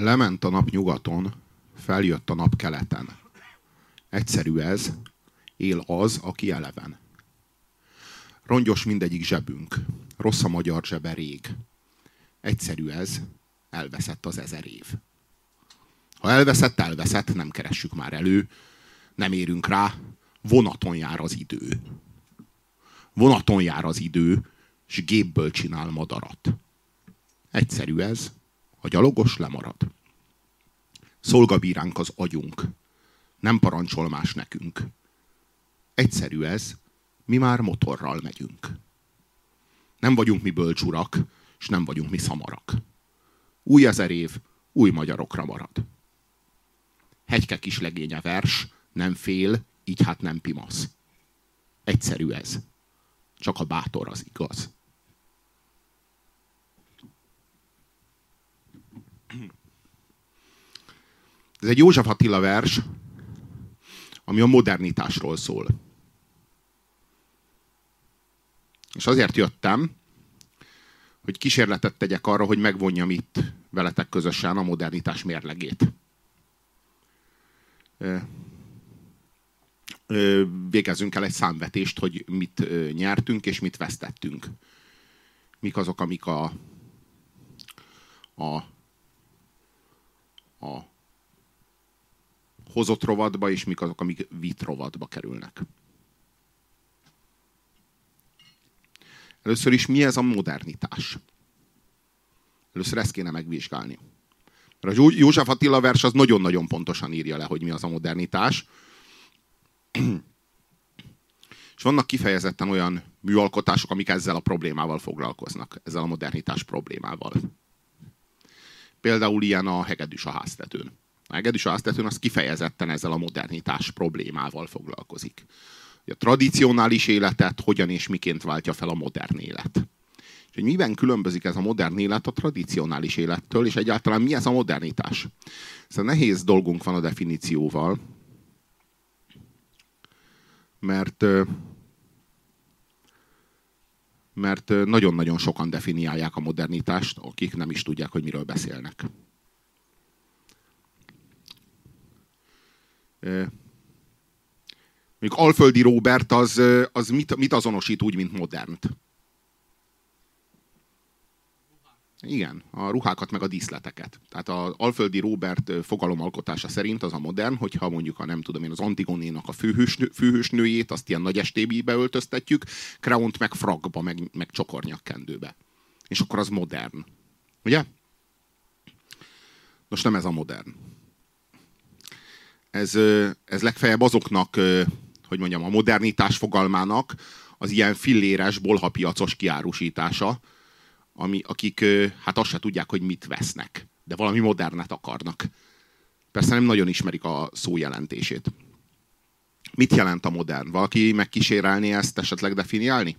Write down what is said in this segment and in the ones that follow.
Lement a nap nyugaton, feljött a nap keleten. Egyszerű ez, él az, aki eleven. Rongyos mindegyik zsebünk, rossz a magyar zsebe rég. Egyszerű ez, elveszett az ezer év. Ha elveszett, elveszett, nem keressük már elő, nem érünk rá, vonaton jár az idő. Vonaton jár az idő, és gépből csinál madarat. Egyszerű ez, a gyalogos lemarad. Szolgabíránk az agyunk. Nem parancsol más nekünk. Egyszerű ez, mi már motorral megyünk. Nem vagyunk mi bölcsurak, és nem vagyunk mi szamarak. Új ezer év, új magyarokra marad. Hegyke kis legénye vers, nem fél, így hát nem pimasz. Egyszerű ez. Csak a bátor az igaz. Ez egy József Attila vers, ami a modernitásról szól. És azért jöttem, hogy kísérletet tegyek arra, hogy megvonjam itt veletek közösen a modernitás mérlegét. Végezzünk el egy számvetést, hogy mit nyertünk és mit vesztettünk. Mik azok, amik a, a, a hozott rovadba, és mik azok, amik vit rovadba kerülnek. Először is mi ez a modernitás? Először ezt kéne megvizsgálni. Mert a József Attila vers az nagyon-nagyon pontosan írja le, hogy mi az a modernitás. És vannak kifejezetten olyan műalkotások, amik ezzel a problémával foglalkoznak, ezzel a modernitás problémával. Például ilyen a hegedűs a háztetőn. A hegedűs a háztetőn az kifejezetten ezzel a modernitás problémával foglalkozik. A tradicionális életet hogyan és miként váltja fel a modern élet. És hogy miben különbözik ez a modern élet a tradicionális élettől, és egyáltalán mi ez a modernitás. Szóval nehéz dolgunk van a definícióval, mert mert nagyon-nagyon sokan definiálják a modernitást, akik nem is tudják, hogy miről beszélnek. Mondjuk Alföldi Robert az, az mit, mit azonosít úgy, mint modernt? Igen, a ruhákat meg a díszleteket. Tehát az Alföldi Robert fogalomalkotása szerint az a modern, hogyha mondjuk a nem tudom én az Antigonénak a főhősnő, főhősnőjét, azt ilyen nagy estébíbe öltöztetjük, Kraunt meg fragba, meg, meg csokornyakkendőbe. És akkor az modern. Ugye? Most nem ez a modern. Ez, ez legfeljebb azoknak hogy mondjam, a modernitás fogalmának az ilyen filléres, bolhapiacos kiárusítása, ami, akik hát azt se tudják, hogy mit vesznek, de valami modernet akarnak. Persze nem nagyon ismerik a szó jelentését. Mit jelent a modern? Valaki megkísérelni ezt esetleg definiálni?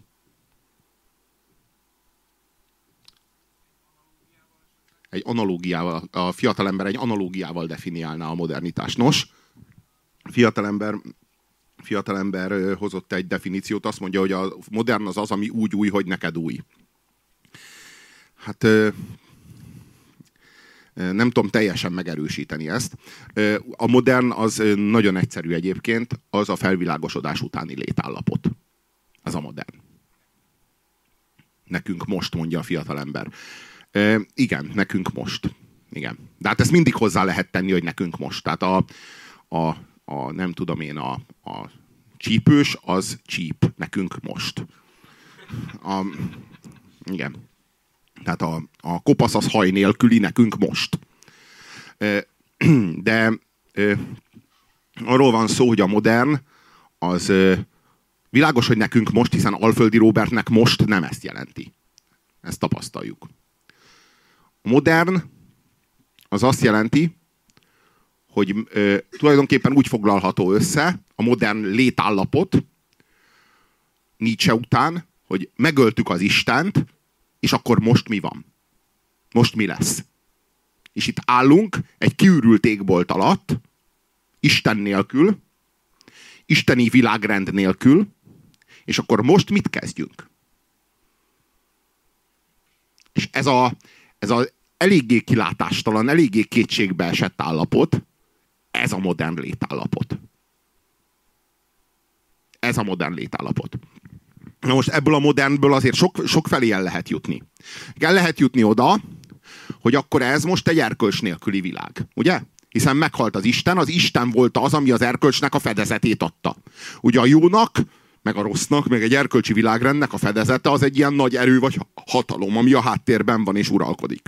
Egy analógiával, a fiatalember egy analógiával definiálná a modernitást. Nos, fiatalember fiatalember hozott egy definíciót, azt mondja, hogy a modern az az, ami úgy új, hogy neked új. Hát nem tudom teljesen megerősíteni ezt. A modern az nagyon egyszerű egyébként, az a felvilágosodás utáni létállapot. Ez a modern. Nekünk most, mondja a fiatalember. Igen, nekünk most. Igen. De hát ezt mindig hozzá lehet tenni, hogy nekünk most. Tehát a, a a nem tudom én, a, a csípős az csíp nekünk most. A, igen. Tehát a, a kopasz az haj nélküli nekünk most. De arról van szó, hogy a modern az világos, hogy nekünk most, hiszen Alföldi Robertnek most nem ezt jelenti. Ezt tapasztaljuk. A modern az azt jelenti, hogy tulajdonképpen úgy foglalható össze a modern létállapot Nietzsche után, hogy megöltük az Istent, és akkor most mi van? Most mi lesz? És itt állunk egy kiürült égbolt alatt, Isten nélkül, isteni világrend nélkül, és akkor most mit kezdjünk? És ez a, ez a eléggé kilátástalan, eléggé kétségbe esett állapot, ez a modern létállapot. Ez a modern létállapot. Na most ebből a modernből azért sok, sok felé el lehet jutni. El lehet jutni oda, hogy akkor ez most egy erkölcs nélküli világ. Ugye? Hiszen meghalt az Isten, az Isten volt az, ami az erkölcsnek a fedezetét adta. Ugye a jónak, meg a rossznak, meg egy erkölcsi világrendnek a fedezete az egy ilyen nagy erő vagy hatalom, ami a háttérben van és uralkodik.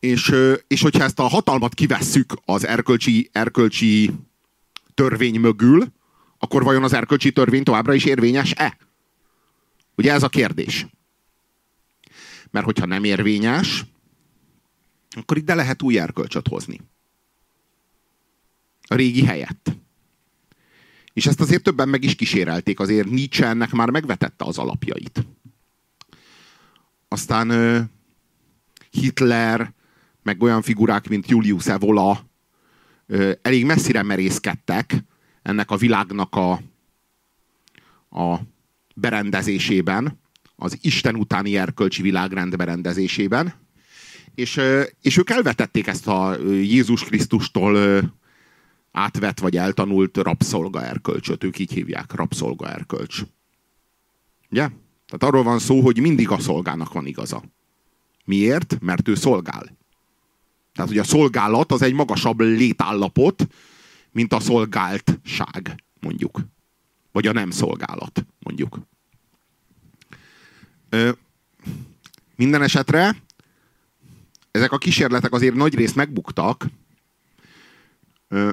És, és hogyha ezt a hatalmat kivesszük az erkölcsi, erkölcsi törvény mögül, akkor vajon az erkölcsi törvény továbbra is érvényes-e? Ugye ez a kérdés. Mert hogyha nem érvényes, akkor ide lehet új erkölcsöt hozni. A régi helyett. És ezt azért többen meg is kísérelték, azért Nietzsche ennek már megvetette az alapjait. Aztán Hitler, meg olyan figurák, mint Julius Evola elég messzire merészkedtek ennek a világnak a, a berendezésében, az Isten utáni erkölcsi világrend berendezésében, és, és ők elvetették ezt a Jézus Krisztustól átvett vagy eltanult rabszolga erkölcsöt, ők így hívják, rabszolga erkölcs. Ugye? Tehát arról van szó, hogy mindig a szolgának van igaza. Miért? Mert ő szolgál. Tehát, hogy a szolgálat az egy magasabb létállapot, mint a szolgáltság, mondjuk. Vagy a nem szolgálat, mondjuk. Ö, minden esetre ezek a kísérletek azért nagy részt megbuktak. Ö,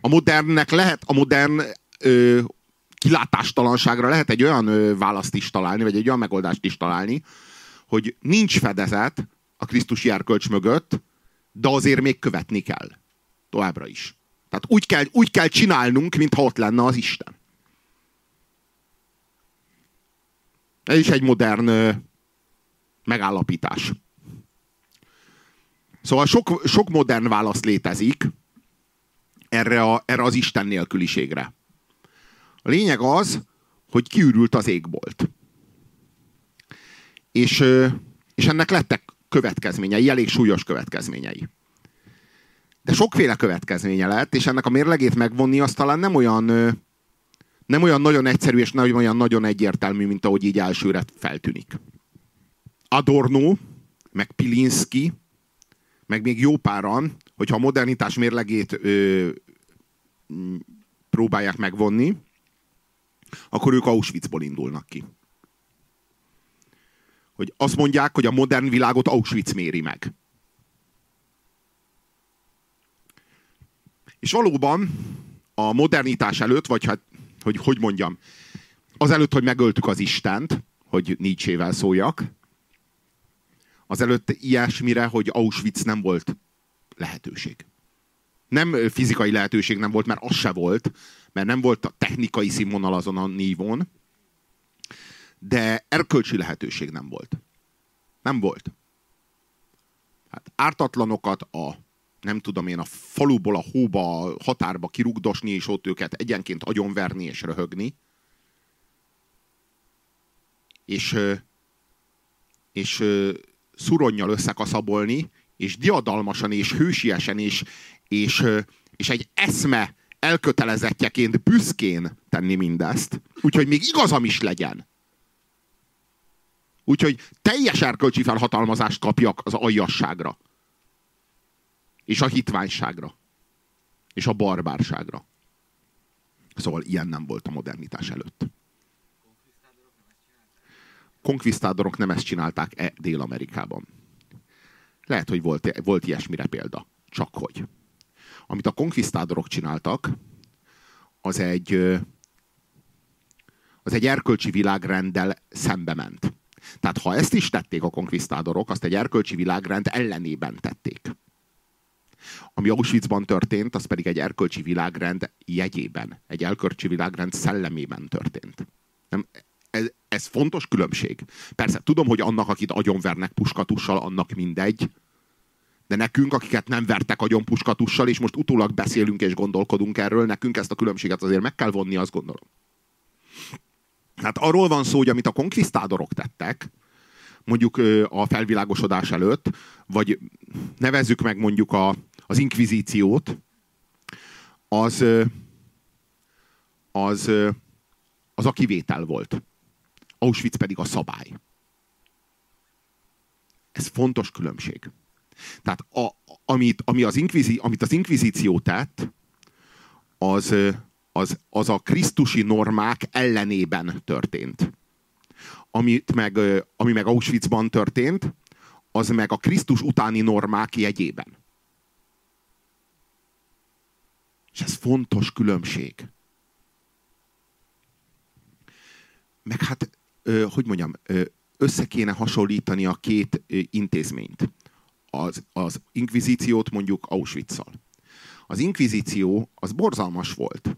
a modernnek lehet, a modern ö, kilátástalanságra lehet egy olyan ö, választ is találni, vagy egy olyan megoldást is találni, hogy nincs fedezet a Krisztusi erkölcs mögött, de azért még követni kell. Továbbra is. Tehát úgy kell, úgy kell csinálnunk, mintha ott lenne az Isten. Ez is egy modern megállapítás. Szóval sok, sok modern válasz létezik erre, a, erre az Isten nélküliségre. A lényeg az, hogy kiürült az égbolt. És, és ennek lettek következményei, elég súlyos következményei. De sokféle következménye lett, és ennek a mérlegét megvonni az talán nem olyan, nem olyan nagyon egyszerű és nem olyan nagyon egyértelmű, mint ahogy így elsőre feltűnik. Adorno, meg Pilinski, meg még jó páran, hogyha a modernitás mérlegét ö, próbálják megvonni, akkor ők Auschwitzból indulnak ki. Hogy azt mondják, hogy a modern világot Auschwitz méri meg. És valóban a modernitás előtt, vagy hát, hogy hogy mondjam, azelőtt, hogy megöltük az Istent, hogy Nietzsével szóljak, azelőtt ilyesmire, hogy Auschwitz nem volt lehetőség. Nem fizikai lehetőség nem volt, mert az se volt, mert nem volt a technikai színvonal azon a nívón, de erkölcsi lehetőség nem volt. Nem volt. Hát ártatlanokat a nem tudom én, a faluból a hóba, a határba kirugdosni, és ott őket egyenként agyonverni és röhögni. És, és szuronnyal összekaszabolni, és diadalmasan, és hősiesen, és, és, és egy eszme elkötelezettjeként büszkén tenni mindezt. Úgyhogy még igazam is legyen. Úgyhogy teljes erkölcsi felhatalmazást kapjak az aljasságra. És a hitványságra. És a barbárságra. Szóval ilyen nem volt a modernitás előtt. Konkvisztádorok nem ezt csinálták-e Dél-Amerikában? Lehet, hogy volt, volt ilyesmire példa. Csak hogy. Amit a konkvisztádorok csináltak, az egy, az egy erkölcsi világrenddel szembe ment. Tehát ha ezt is tették a konkvisztádorok, azt egy erkölcsi világrend ellenében tették. Ami Auschwitzban történt, az pedig egy erkölcsi világrend jegyében, egy erkölcsi világrend szellemében történt. Nem, ez, ez fontos különbség. Persze, tudom, hogy annak, akit agyonvernek puskatussal, annak mindegy, de nekünk, akiket nem vertek agyon puskatussal, és most utólag beszélünk és gondolkodunk erről, nekünk ezt a különbséget azért meg kell vonni, azt gondolom. Hát arról van szó, hogy amit a konkvisztádorok tettek, mondjuk a felvilágosodás előtt, vagy nevezzük meg mondjuk a, az inkvizíciót, az, az, az a kivétel volt. Auschwitz pedig a szabály. Ez fontos különbség. Tehát a, amit, ami az inkvizi, amit az inkvizíció tett, az, az, az a krisztusi normák ellenében történt. Amit meg, ami meg Auschwitzban történt, az meg a Krisztus utáni normák jegyében. És ez fontos különbség. Meg hát, hogy mondjam, össze kéne hasonlítani a két intézményt. Az, az inkvizíciót mondjuk Auschwitz-szal. Az inkvizíció az borzalmas volt.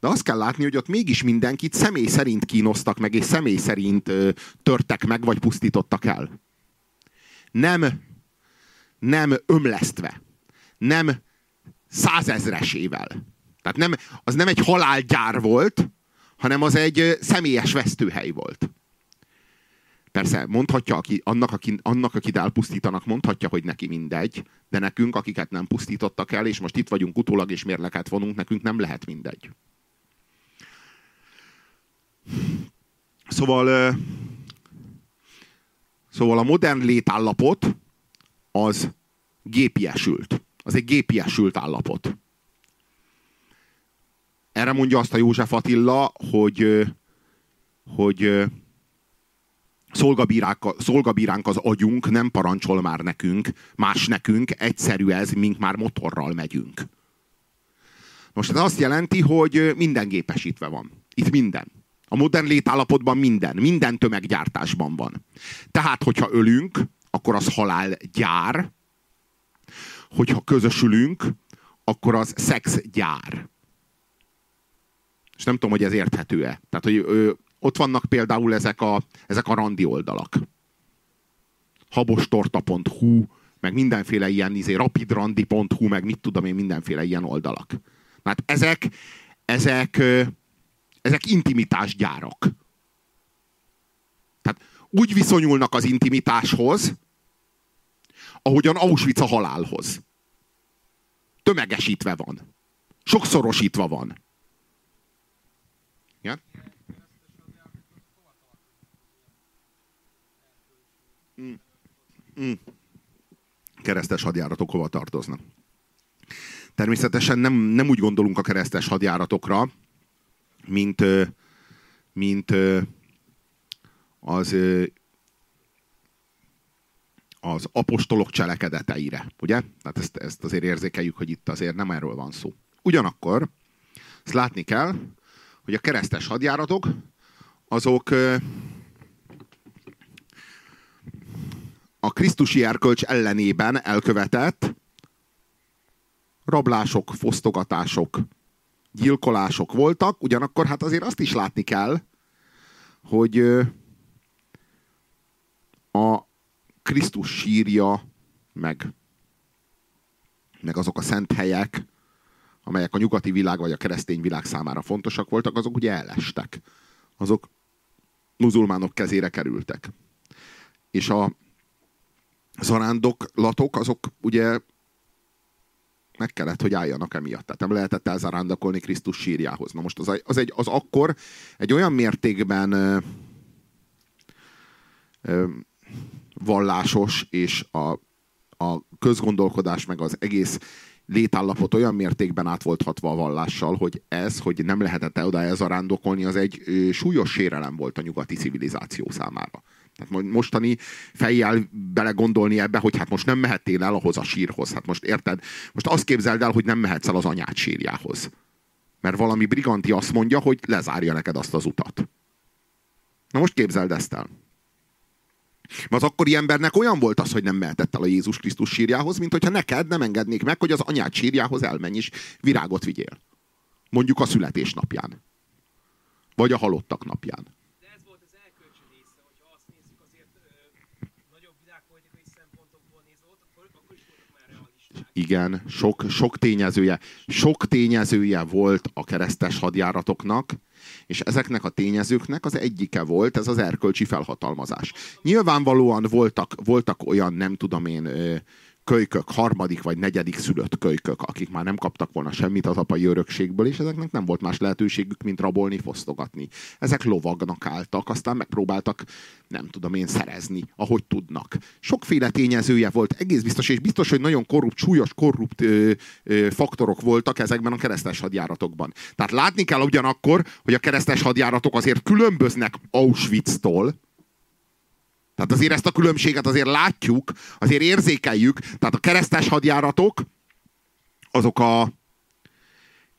De azt kell látni, hogy ott mégis mindenkit személy szerint kínoztak meg, és személy szerint ö, törtek meg, vagy pusztítottak el. Nem, nem ömlesztve. Nem százezresével. Tehát nem, az nem egy halálgyár volt, hanem az egy személyes vesztőhely volt. Persze, mondhatja, aki, annak, aki, annak, akit elpusztítanak, mondhatja, hogy neki mindegy, de nekünk, akiket nem pusztítottak el, és most itt vagyunk utólag, és mérleket vonunk, nekünk nem lehet mindegy. Szóval, szóval a modern létállapot az gépiesült. Az egy gépiesült állapot. Erre mondja azt a József Attila, hogy, hogy szolgabíránk, szolgabíránk az agyunk, nem parancsol már nekünk, más nekünk, egyszerű ez, mink már motorral megyünk. Most ez azt jelenti, hogy minden gépesítve van. Itt minden. A modern létállapotban minden. Minden tömeggyártásban van. Tehát, hogyha ölünk, akkor az halálgyár. Hogyha közösülünk, akkor az szexgyár. És nem tudom, hogy ez érthető-e. Tehát, hogy ö, ott vannak például ezek a, ezek a randi oldalak. habostorta.hu, meg mindenféle ilyen izé, rapidrandi.hu, meg mit tudom én, mindenféle ilyen oldalak. Hát ezek, ezek, ezek intimitásgyárak. Tehát úgy viszonyulnak az intimitáshoz, ahogyan Auschwitz a halálhoz. Tömegesítve van. Sokszorosítva van. Ja? Mm. Mm. Keresztes hadjáratok hova tartoznak. Természetesen nem, nem úgy gondolunk a keresztes hadjáratokra, mint, mint az, az apostolok cselekedeteire, ugye? Tehát ezt, ezt azért érzékeljük, hogy itt azért nem erről van szó. Ugyanakkor ezt látni kell, hogy a keresztes hadjáratok azok a Krisztusi erkölcs ellenében elkövetett rablások, fosztogatások, gyilkolások voltak, ugyanakkor hát azért azt is látni kell, hogy a Krisztus sírja, meg, meg azok a szent helyek, amelyek a nyugati világ vagy a keresztény világ számára fontosak voltak, azok ugye elestek. Azok muzulmánok kezére kerültek. És a zarándoklatok, azok ugye meg kellett, hogy álljanak emiatt. Tehát nem lehetett elzarándokolni Krisztus sírjához. Na most az, az, egy, az akkor egy olyan mértékben ö, ö, vallásos, és a, a közgondolkodás, meg az egész létállapot olyan mértékben át volt hatva a vallással, hogy ez, hogy nem lehetett oda elzarándokolni, az egy súlyos sérelem volt a nyugati civilizáció számára. Tehát mostani fejjel belegondolni ebbe, hogy hát most nem mehettél el ahhoz a sírhoz. Hát most érted? Most azt képzeld el, hogy nem mehetsz el az anyád sírjához. Mert valami briganti azt mondja, hogy lezárja neked azt az utat. Na most képzeld ezt el. Az akkori embernek olyan volt az, hogy nem mehetett el a Jézus Krisztus sírjához, mint hogyha neked nem engednék meg, hogy az anyád sírjához elmenj és virágot vigyél. Mondjuk a születésnapján. Vagy a halottak napján. Igen, sok, sok tényezője, sok tényezője volt a keresztes hadjáratoknak, és ezeknek a tényezőknek az egyike volt ez az erkölcsi felhatalmazás. Nyilvánvalóan voltak, voltak olyan, nem tudom én, kölykök, harmadik vagy negyedik szülött kölykök, akik már nem kaptak volna semmit az apai örökségből, és ezeknek nem volt más lehetőségük, mint rabolni, fosztogatni. Ezek lovagnak álltak, aztán megpróbáltak, nem tudom én, szerezni, ahogy tudnak. Sokféle tényezője volt, egész biztos, és biztos, hogy nagyon korrupt, súlyos korrupt ö, ö, faktorok voltak ezekben a keresztes hadjáratokban. Tehát látni kell ugyanakkor, hogy a keresztes hadjáratok azért különböznek Auschwitz-tól, tehát azért ezt a különbséget azért látjuk, azért érzékeljük. Tehát a keresztes hadjáratok azok a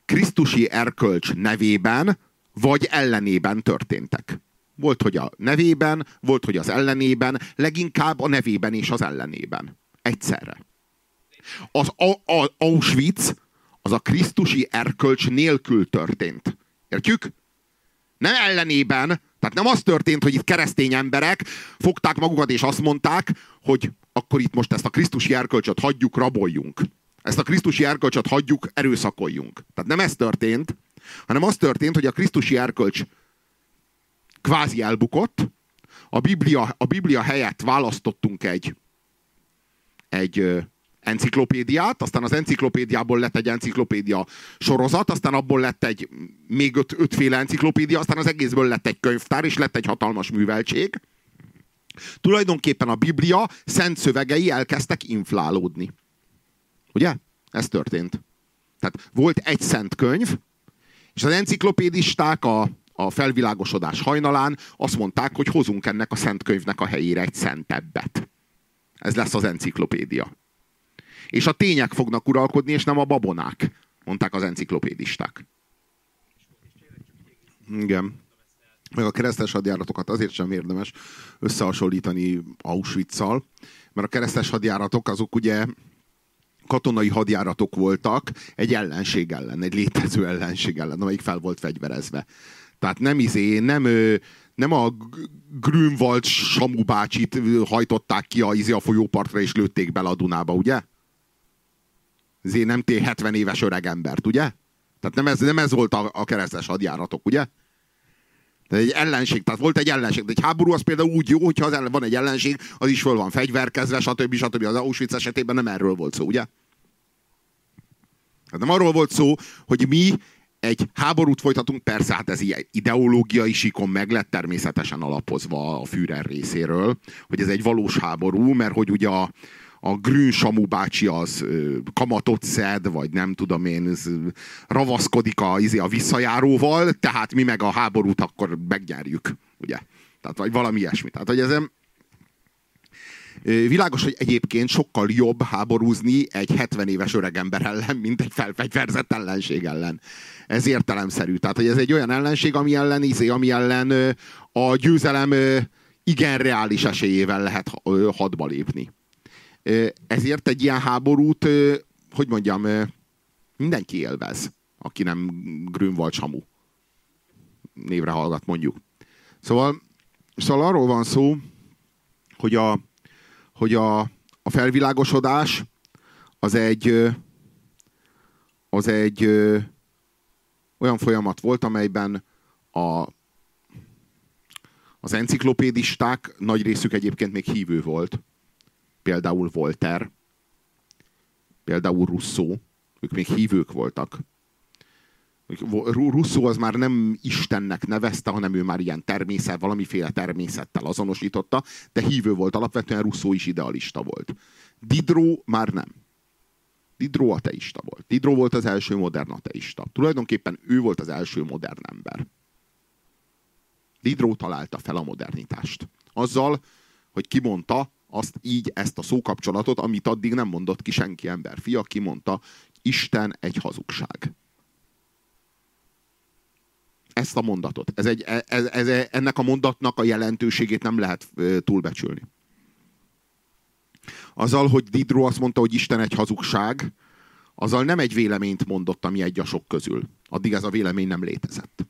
Krisztusi erkölcs nevében vagy ellenében történtek. Volt, hogy a nevében, volt, hogy az ellenében, leginkább a nevében és az ellenében. Egyszerre. Az a, a Auschwitz az a Krisztusi erkölcs nélkül történt. Értjük? Nem ellenében, tehát nem az történt, hogy itt keresztény emberek fogták magukat és azt mondták, hogy akkor itt most ezt a Krisztusi erkölcsöt hagyjuk, raboljunk. Ezt a Krisztusi erkölcsöt hagyjuk, erőszakoljunk. Tehát nem ez történt, hanem az történt, hogy a Krisztusi erkölcs kvázi elbukott, a Biblia, a Biblia helyett választottunk egy, egy enciklopédiát, aztán az enciklopédiából lett egy enciklopédia sorozat, aztán abból lett egy még öt, ötféle enciklopédia, aztán az egészből lett egy könyvtár, és lett egy hatalmas műveltség. Tulajdonképpen a Biblia szent szövegei elkezdtek inflálódni. Ugye? Ez történt. Tehát volt egy szent könyv, és az enciklopédisták a, a felvilágosodás hajnalán azt mondták, hogy hozunk ennek a szent könyvnek a helyére egy szentebbet. Ez lesz az enciklopédia. És a tények fognak uralkodni, és nem a babonák, mondták az enciklopédisták. Igen. Meg a keresztes hadjáratokat azért sem érdemes összehasonlítani Auschwitz-szal, mert a keresztes hadjáratok azok ugye katonai hadjáratok voltak egy ellenség ellen, egy létező ellenség ellen, amelyik fel volt fegyverezve. Tehát nem izé, nem, nem a Grünwald Samu bácsit hajtották ki a, izé a folyópartra és lőtték bele a Dunába, ugye? Zé nem té 70 éves öreg embert, ugye? Tehát nem ez, nem ez volt a, a keresztes hadjáratok, ugye? De egy ellenség, tehát volt egy ellenség. De egy háború az például úgy jó, hogyha az ellen, van egy ellenség, az is föl van fegyverkezve, stb. stb. Az Auschwitz esetében nem erről volt szó, ugye? Tehát nem arról volt szó, hogy mi egy háborút folytatunk, persze hát ez ideológiai síkon meg lett természetesen alapozva a Führer részéről, hogy ez egy valós háború, mert hogy ugye a, a Grün Samu bácsi az kamatot szed, vagy nem tudom én, ravaszkodik a, izé, a visszajáróval, tehát mi meg a háborút akkor megnyerjük, ugye? Tehát vagy valami ilyesmi. Tehát, hogy ezen Világos, hogy egyébként sokkal jobb háborúzni egy 70 éves öregember ellen, mint egy felfegyverzett ellenség ellen. Ez értelemszerű. Tehát, hogy ez egy olyan ellenség, ami ellen, izé, ami ellen a győzelem igen reális esélyével lehet hadba lépni. Ezért egy ilyen háborút, hogy mondjam, mindenki élvez, aki nem Grünwald Samu névre hallgat, mondjuk. Szóval, szóval arról van szó, hogy a, hogy a, a felvilágosodás az egy az egy olyan folyamat volt, amelyben a, az enciklopédisták nagy részük egyébként még hívő volt például Voltaire, például Rousseau, ők még hívők voltak. Rousseau az már nem Istennek nevezte, hanem ő már ilyen természet, valamiféle természettel azonosította, de hívő volt, alapvetően Rousseau is idealista volt. Diderot már nem. Diderot ateista volt. Diderot volt az első modern ateista. Tulajdonképpen ő volt az első modern ember. Diderot találta fel a modernitást. Azzal, hogy kimondta, azt így, ezt a szókapcsolatot, amit addig nem mondott ki senki ember. Fia kimondta, Isten egy hazugság. Ezt a mondatot. Ez egy, ez, ez, ennek a mondatnak a jelentőségét nem lehet túlbecsülni. Azzal, hogy Didro azt mondta, hogy Isten egy hazugság, azzal nem egy véleményt mondott, ami egy a sok közül. Addig ez a vélemény nem létezett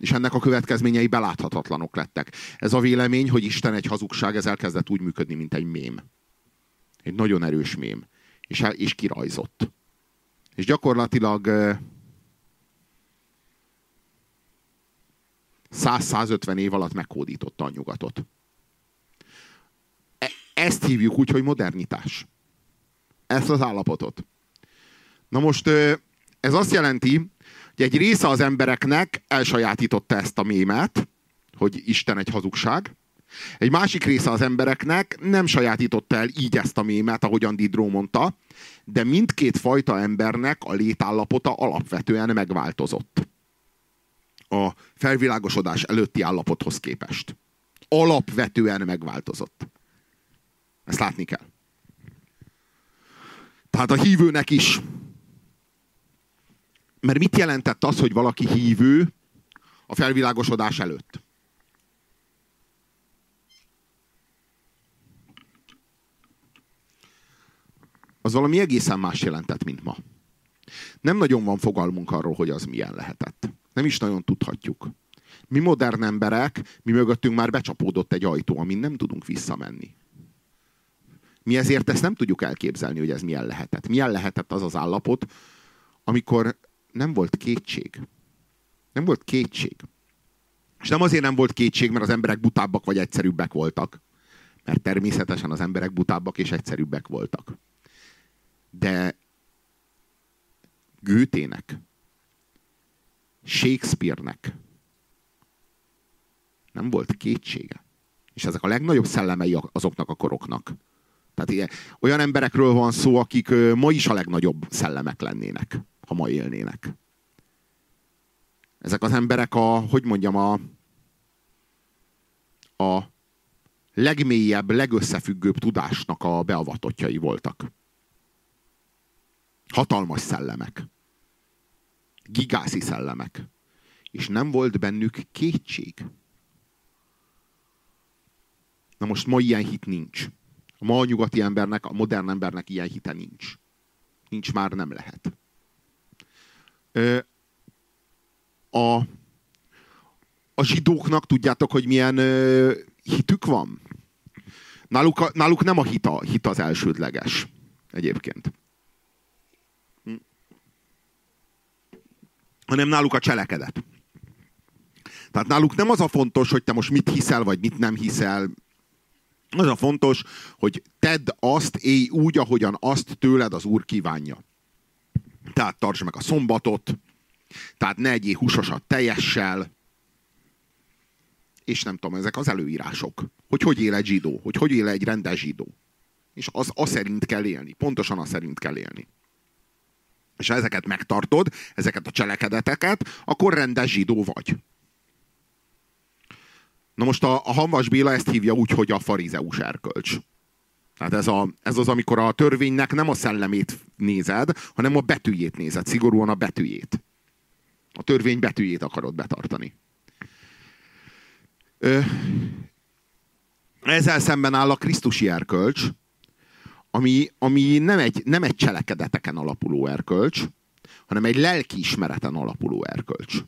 és ennek a következményei beláthatatlanok lettek. Ez a vélemény, hogy Isten egy hazugság, ez elkezdett úgy működni, mint egy mém. Egy nagyon erős mém. És, és kirajzott. És gyakorlatilag 100-150 év alatt megkódította a nyugatot. E- ezt hívjuk úgy, hogy modernitás. Ezt az állapotot. Na most ez azt jelenti, egy része az embereknek elsajátította ezt a mémet, hogy Isten egy hazugság. Egy másik része az embereknek nem sajátította el így ezt a mémet, ahogyan Diderot mondta, de mindkét fajta embernek a létállapota alapvetően megváltozott a felvilágosodás előtti állapothoz képest. Alapvetően megváltozott. Ezt látni kell. Tehát a hívőnek is. Mert mit jelentett az, hogy valaki hívő a felvilágosodás előtt? Az valami egészen más jelentett, mint ma. Nem nagyon van fogalmunk arról, hogy az milyen lehetett. Nem is nagyon tudhatjuk. Mi modern emberek, mi mögöttünk már becsapódott egy ajtó, amin nem tudunk visszamenni. Mi ezért ezt nem tudjuk elképzelni, hogy ez milyen lehetett. Milyen lehetett az az állapot, amikor nem volt kétség. Nem volt kétség. És nem azért nem volt kétség, mert az emberek butábbak vagy egyszerűbbek voltak. Mert természetesen az emberek butábbak és egyszerűbbek voltak. De Gőtének, Shakespeare-nek nem volt kétsége. És ezek a legnagyobb szellemei azoknak a koroknak. Tehát ilyen, olyan emberekről van szó, akik ma is a legnagyobb szellemek lennének, ha ma élnének. Ezek az emberek a, hogy mondjam, a, a legmélyebb, legösszefüggőbb tudásnak a beavatottjai voltak. Hatalmas szellemek. Gigászi szellemek. És nem volt bennük kétség. Na most ma ilyen hit nincs. A ma a nyugati embernek, a modern embernek ilyen hite nincs. Nincs már, nem lehet. A, a zsidóknak tudjátok, hogy milyen hitük van? Náluk, náluk nem a hit, a hit az elsődleges egyébként. hanem náluk a cselekedet. Tehát náluk nem az a fontos, hogy te most mit hiszel, vagy mit nem hiszel. Az a fontos, hogy tedd azt, élj úgy, ahogyan azt tőled az Úr kívánja. Tehát tartsd meg a szombatot, tehát ne egyél húsosat teljessel, és nem tudom, ezek az előírások. Hogy hogy él egy zsidó, hogy hogy él egy rendes zsidó. És az, az szerint kell élni. Pontosan az szerint kell élni és ha ezeket megtartod, ezeket a cselekedeteket, akkor rendes zsidó vagy. Na most a, a Hanvas Béla ezt hívja úgy, hogy a farizeus erkölcs. Tehát ez, a, ez az, amikor a törvénynek nem a szellemét nézed, hanem a betűjét nézed, szigorúan a betűjét. A törvény betűjét akarod betartani. Ö, ezzel szemben áll a Krisztusi erkölcs, ami, ami nem, egy, nem egy cselekedeteken alapuló erkölcs, hanem egy lelkiismereten alapuló erkölcs.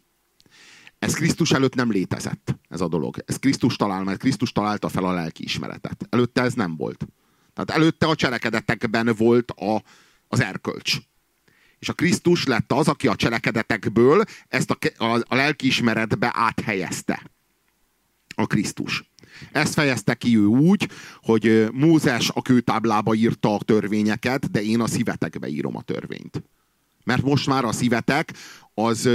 Ez Krisztus előtt nem létezett, ez a dolog. Ez Krisztus talál, mert Krisztus találta fel a lelkiismeretet. Előtte ez nem volt. Tehát előtte a cselekedetekben volt a, az erkölcs. És a Krisztus lett az, aki a cselekedetekből ezt a, a, a lelkiismeretbe áthelyezte. A Krisztus. Ezt fejezte ki ő úgy, hogy Mózes a kőtáblába írta a törvényeket, de én a szívetekbe írom a törvényt. Mert most már a szívetek az,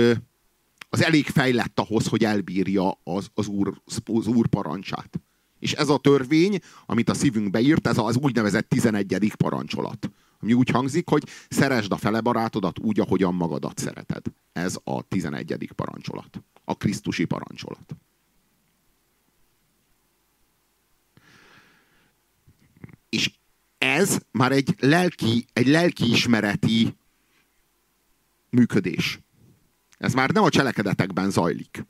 az elég fejlett ahhoz, hogy elbírja az, az, úr, az úr parancsát. És ez a törvény, amit a szívünkbe írt, ez az úgynevezett 11. parancsolat. Ami úgy hangzik, hogy szeresd a fele barátodat úgy, ahogyan magadat szereted. Ez a 11. parancsolat. A Krisztusi parancsolat. És ez már egy lelki, egy lelkiismereti működés. Ez már nem a cselekedetekben zajlik.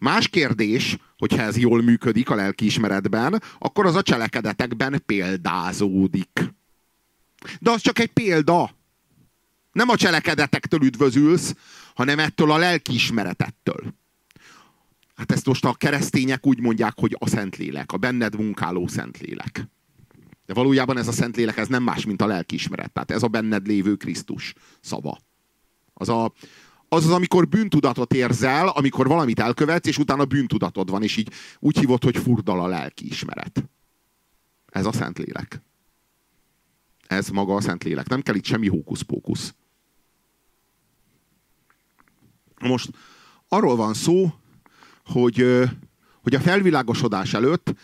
Más kérdés, hogyha ez jól működik a lelkiismeretben, akkor az a cselekedetekben példázódik. De az csak egy példa. Nem a cselekedetektől üdvözülsz, hanem ettől a lelkiismeretettől. Hát ezt most a keresztények úgy mondják, hogy a Szentlélek, a benned munkáló Szentlélek. De valójában ez a Szentlélek ez nem más, mint a lelkiismeret. Tehát ez a benned lévő Krisztus szava. Az a, az az, amikor bűntudatot érzel, amikor valamit elkövetsz, és utána bűntudatod van, és így úgy hívod, hogy furdal a lelkiismeret. Ez a Szentlélek. Ez maga a Szentlélek. Nem kell itt semmi hókusz-pókusz. Most arról van szó, hogy, hogy a felvilágosodás előtt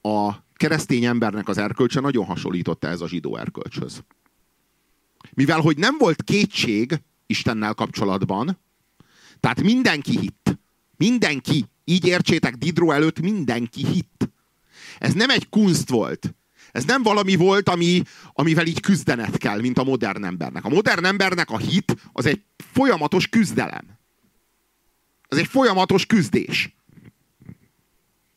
a keresztény embernek az erkölcse nagyon hasonlította ez a zsidó erkölcshöz. Mivel, hogy nem volt kétség Istennel kapcsolatban, tehát mindenki hitt. Mindenki. Így értsétek, Didro előtt mindenki hitt. Ez nem egy kunst volt. Ez nem valami volt, ami, amivel így küzdenet kell, mint a modern embernek. A modern embernek a hit az egy folyamatos küzdelem. Az egy folyamatos küzdés.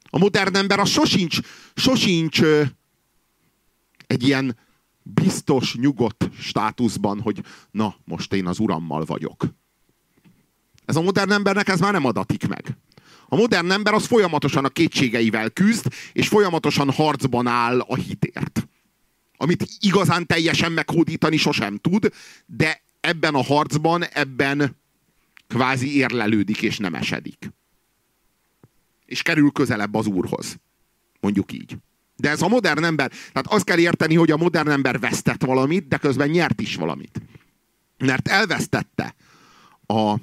A modern ember az sosincs, sosincs egy ilyen biztos, nyugodt státuszban, hogy na, most én az urammal vagyok. Ez a modern embernek ez már nem adatik meg. A modern ember az folyamatosan a kétségeivel küzd, és folyamatosan harcban áll a hitért. Amit igazán teljesen meghódítani sosem tud, de ebben a harcban, ebben kvázi érlelődik és nem esedik. És kerül közelebb az úrhoz. Mondjuk így. De ez a modern ember, tehát azt kell érteni, hogy a modern ember vesztett valamit, de közben nyert is valamit. Mert elvesztette a,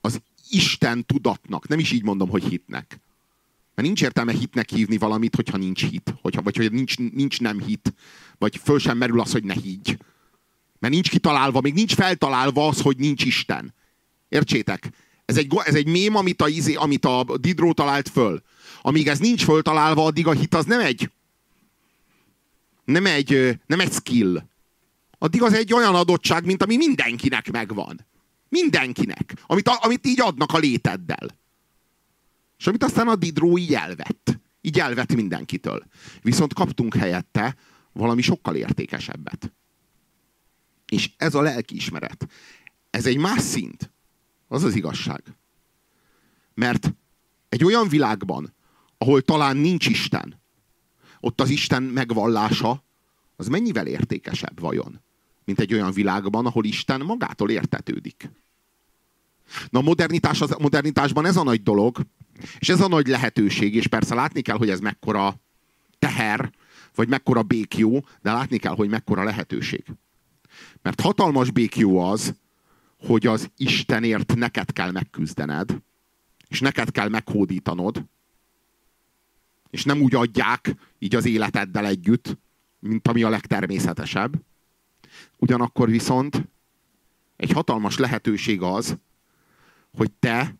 az Isten tudatnak, nem is így mondom, hogy hitnek. Mert nincs értelme hitnek hívni valamit, hogyha nincs hit, hogyha, vagy hogy nincs, nincs nem hit, vagy föl sem merül az, hogy ne higgy. Mert nincs kitalálva, még nincs feltalálva az, hogy nincs Isten. Értsétek? Ez egy, ez egy mém, amit a, izé, amit a Didró talált föl. Amíg ez nincs föltalálva, addig a hit az nem egy nem egy, nem egy skill. Addig az egy olyan adottság, mint ami mindenkinek megvan. Mindenkinek. Amit, amit így adnak a léteddel. És amit aztán a Didró így elvett. Így elvett mindenkitől. Viszont kaptunk helyette valami sokkal értékesebbet. És ez a lelkiismeret. Ez egy más szint. Az az igazság. Mert egy olyan világban, ahol talán nincs Isten, ott az Isten megvallása, az mennyivel értékesebb vajon, mint egy olyan világban, ahol Isten magától értetődik. Na a modernitás, az, modernitásban ez a nagy dolog, és ez a nagy lehetőség, és persze látni kell, hogy ez mekkora teher, vagy mekkora békjó, de látni kell, hogy mekkora lehetőség. Mert hatalmas békjó az, hogy az Istenért neked kell megküzdened, és neked kell meghódítanod, és nem úgy adják így az életeddel együtt, mint ami a legtermészetesebb. Ugyanakkor viszont egy hatalmas lehetőség az, hogy te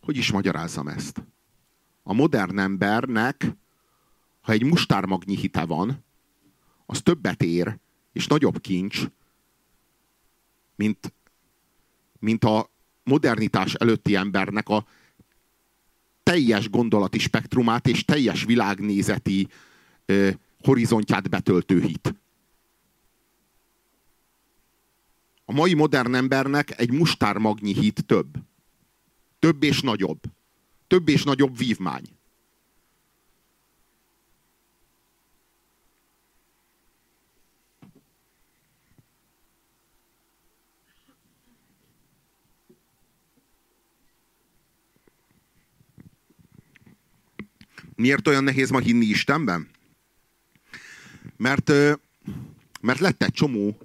hogy is magyarázzam ezt? A modern embernek, ha egy mustármagnyi hite van, az többet ér, és nagyobb kincs, mint, mint a modernitás előtti embernek a teljes gondolati spektrumát és teljes világnézeti ö, horizontját betöltő hit. A mai modern embernek egy mustármagnyi hit több. Több és nagyobb. Több és nagyobb vívmány. Miért olyan nehéz ma hinni Istenben? Mert, mert lett egy csomó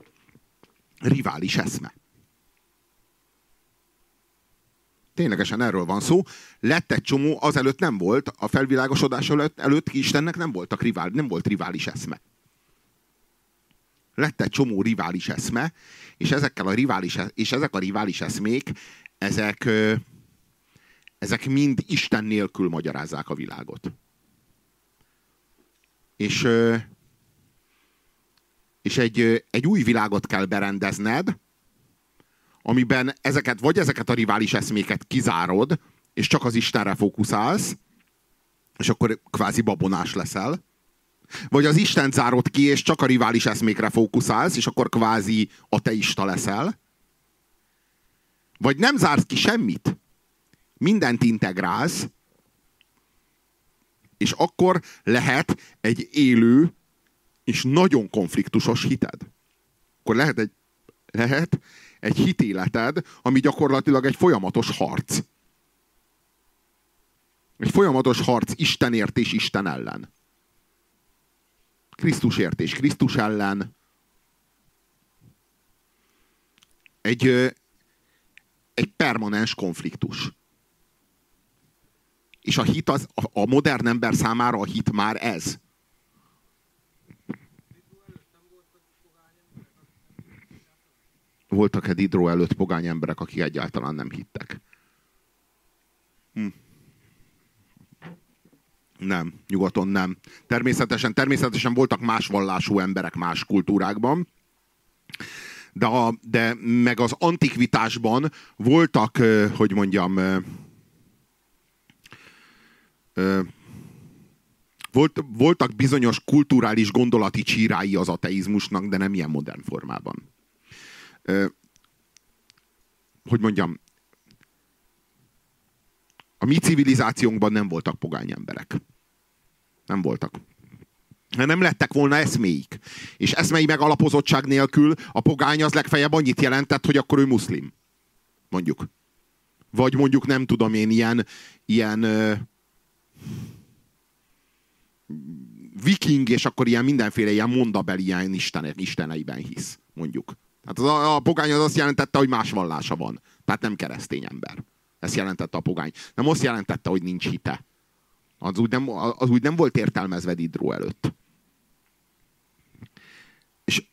rivális eszme. Ténylegesen erről van szó. Lett egy csomó, azelőtt nem volt, a felvilágosodás előtt, előtt Istennek nem, voltak rivál, nem volt rivális eszme. Lett egy csomó rivális eszme, és, ezekkel a rivális, és ezek a rivális eszmék, ezek, ezek mind Isten nélkül magyarázzák a világot. És, és egy, egy új világot kell berendezned, amiben ezeket, vagy ezeket a rivális eszméket kizárod, és csak az Istenre fókuszálsz, és akkor kvázi babonás leszel, vagy az Isten zárod ki, és csak a rivális eszmékre fókuszálsz, és akkor kvázi ateista leszel, vagy nem zársz ki semmit, mindent integrálsz, és akkor lehet egy élő és nagyon konfliktusos hited. Akkor lehet egy, lehet egy hitéleted, ami gyakorlatilag egy folyamatos harc. Egy folyamatos harc Istenért és Isten ellen. Krisztusért és Krisztus ellen. Egy, egy permanens konfliktus. És a hit az, a modern ember számára a hit már ez. Voltak-e Didró előtt pogány emberek, akik egyáltalán nem hittek? Hm. Nem, nyugaton nem. Természetesen, természetesen voltak más vallású emberek más kultúrákban, de, a, de meg az antikvitásban voltak, hogy mondjam, volt, voltak bizonyos kulturális gondolati csírái az ateizmusnak, de nem ilyen modern formában. Hogy mondjam, a mi civilizációnkban nem voltak pogány emberek. Nem voltak. Nem lettek volna eszméik. És eszmei megalapozottság nélkül a pogány az legfeljebb annyit jelentett, hogy akkor ő muszlim. Mondjuk. Vagy mondjuk nem tudom én, ilyen, ilyen viking, és akkor ilyen mindenféle ilyen mondabeli ilyen istene, isteneiben hisz, mondjuk. Hát az a, a pogány az azt jelentette, hogy más vallása van. Tehát nem keresztény ember. Ezt jelentette a pogány. Nem azt jelentette, hogy nincs hite. Az úgy nem, az úgy nem volt értelmezve Didró előtt. És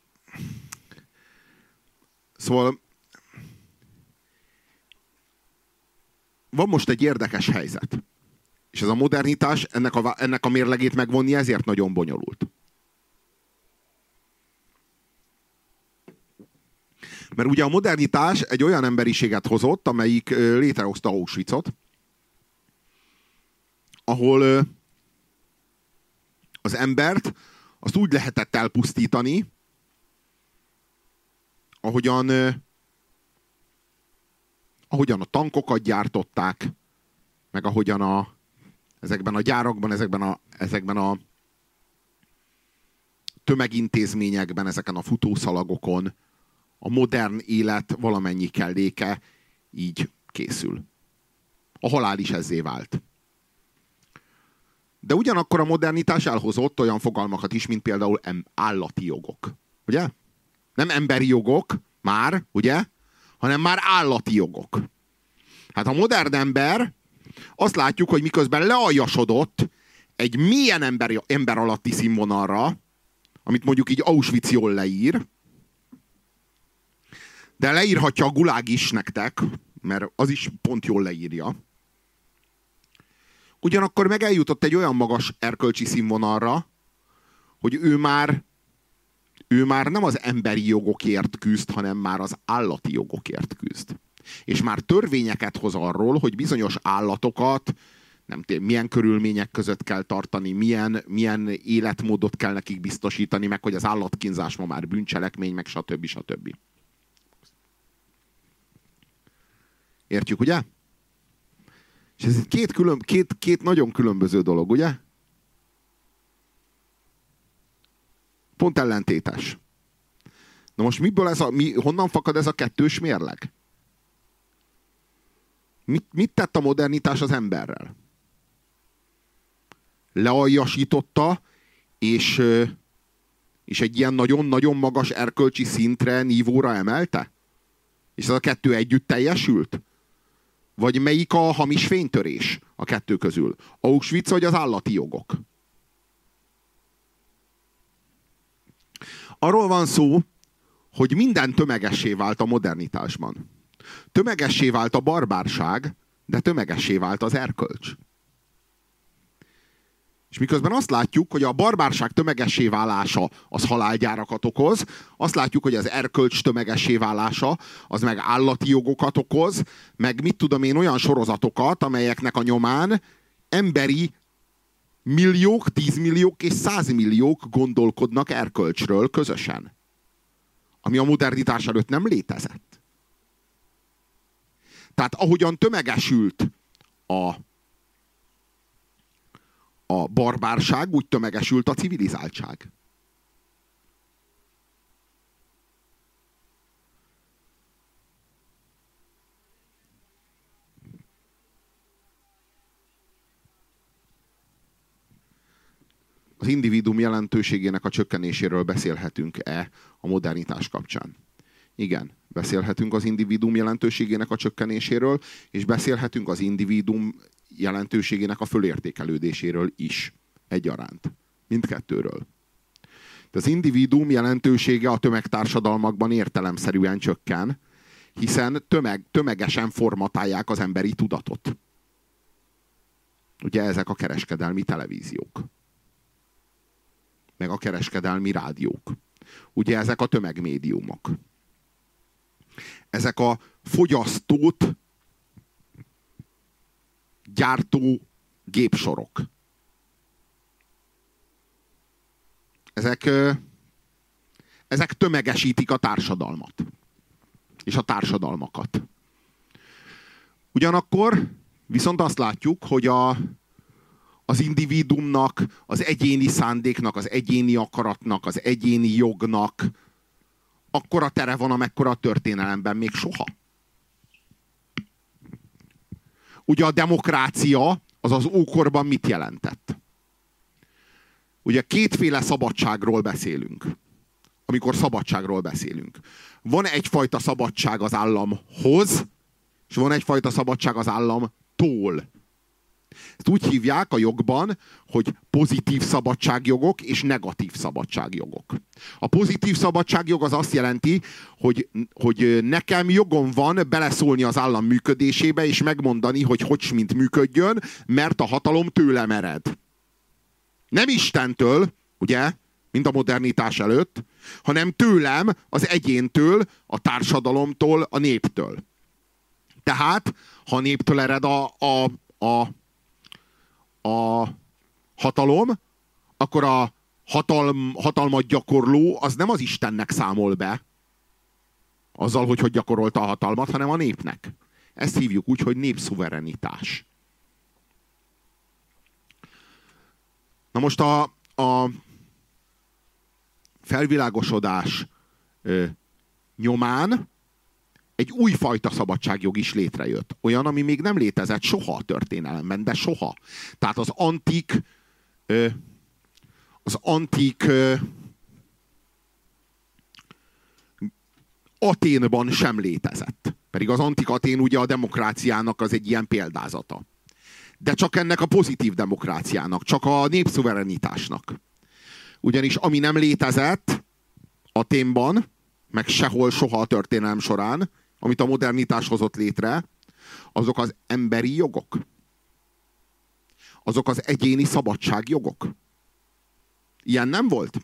szóval van most egy érdekes helyzet. És ez a modernitás, ennek a, ennek a mérlegét megvonni, ezért nagyon bonyolult. Mert ugye a modernitás egy olyan emberiséget hozott, amelyik létrehozta Auschwitzot, ahol az embert azt úgy lehetett elpusztítani, ahogyan, ahogyan a tankokat gyártották, meg ahogyan a, ezekben a gyárakban, ezekben a, ezekben a tömegintézményekben, ezeken a futószalagokon a modern élet valamennyi kelléke így készül. A halál is ezzé vált. De ugyanakkor a modernitás elhozott olyan fogalmakat is, mint például állati jogok. Ugye? Nem emberi jogok, már, ugye? Hanem már állati jogok. Hát a modern ember azt látjuk, hogy miközben lealjasodott egy milyen ember, ember alatti színvonalra, amit mondjuk így Auschwitz jól leír, de leírhatja a gulág is nektek, mert az is pont jól leírja. Ugyanakkor meg eljutott egy olyan magas erkölcsi színvonalra, hogy ő már ő már nem az emberi jogokért küzd, hanem már az állati jogokért küzd. És már törvényeket hoz arról, hogy bizonyos állatokat nem tudom, milyen körülmények között kell tartani, milyen, milyen életmódot kell nekik biztosítani, meg hogy az állatkínzás ma már bűncselekmény, meg stb. stb. Értjük, ugye? És ez két, külön, két, két nagyon különböző dolog, ugye? Pont ellentétes. Na most miből ez a, mi, honnan fakad ez a kettős mérleg? Mit, mit tett a modernitás az emberrel? Lealjasította, és, és egy ilyen nagyon-nagyon magas erkölcsi szintre, nívóra emelte? És ez a kettő együtt teljesült? Vagy melyik a hamis fénytörés a kettő közül? Auschwitz vagy az állati jogok? Arról van szó, hogy minden tömegessé vált a modernitásban. Tömegessé vált a barbárság, de tömegessé vált az erkölcs. És miközben azt látjuk, hogy a barbárság tömegessé válása az halálgyárakat okoz, azt látjuk, hogy az erkölcs tömegessé válása az meg állati jogokat okoz, meg mit tudom én, olyan sorozatokat, amelyeknek a nyomán emberi milliók, tízmilliók és százmilliók gondolkodnak erkölcsről közösen. Ami a modernitás előtt nem létezett. Tehát ahogyan tömegesült a, a barbárság, úgy tömegesült a civilizáltság. az individuum jelentőségének a csökkenéséről beszélhetünk-e a modernitás kapcsán? Igen, beszélhetünk az individuum jelentőségének a csökkenéséről, és beszélhetünk az individuum jelentőségének a fölértékelődéséről is egyaránt. Mindkettőről. De az individuum jelentősége a tömegtársadalmakban értelemszerűen csökken, hiszen tömeg, tömegesen formatálják az emberi tudatot. Ugye ezek a kereskedelmi televíziók meg a kereskedelmi rádiók. Ugye ezek a tömegmédiumok. Ezek a fogyasztót gyártó gépsorok. Ezek, ezek tömegesítik a társadalmat. És a társadalmakat. Ugyanakkor viszont azt látjuk, hogy a, az individumnak, az egyéni szándéknak, az egyéni akaratnak, az egyéni jognak akkora tere van, amekkora a történelemben még soha. Ugye a demokrácia az az ókorban mit jelentett? Ugye kétféle szabadságról beszélünk, amikor szabadságról beszélünk. Van egyfajta szabadság az államhoz, és van egyfajta szabadság az államtól. Ezt úgy hívják a jogban, hogy pozitív szabadságjogok és negatív szabadságjogok. A pozitív szabadságjog az azt jelenti, hogy, hogy nekem jogom van beleszólni az állam működésébe, és megmondani, hogy hogy mint működjön, mert a hatalom tőlem ered. Nem Istentől, ugye, mint a modernitás előtt, hanem tőlem, az egyéntől, a társadalomtól, a néptől. Tehát, ha a néptől ered a, a, a a hatalom, akkor a hatalm, hatalmat gyakorló az nem az Istennek számol be, azzal, hogy hogy gyakorolta a hatalmat, hanem a népnek. Ezt hívjuk úgy, hogy népszuverenitás. Na most a, a felvilágosodás ö, nyomán egy újfajta szabadságjog is létrejött. Olyan, ami még nem létezett soha a történelemben, de soha. Tehát az antik az antik Aténban sem létezett. Pedig az antik Atén ugye a demokráciának az egy ilyen példázata. De csak ennek a pozitív demokráciának, csak a népszuverenitásnak. Ugyanis ami nem létezett Aténban, meg sehol soha a történelem során, amit a modernitás hozott létre, azok az emberi jogok. Azok az egyéni szabadságjogok. Ilyen nem volt.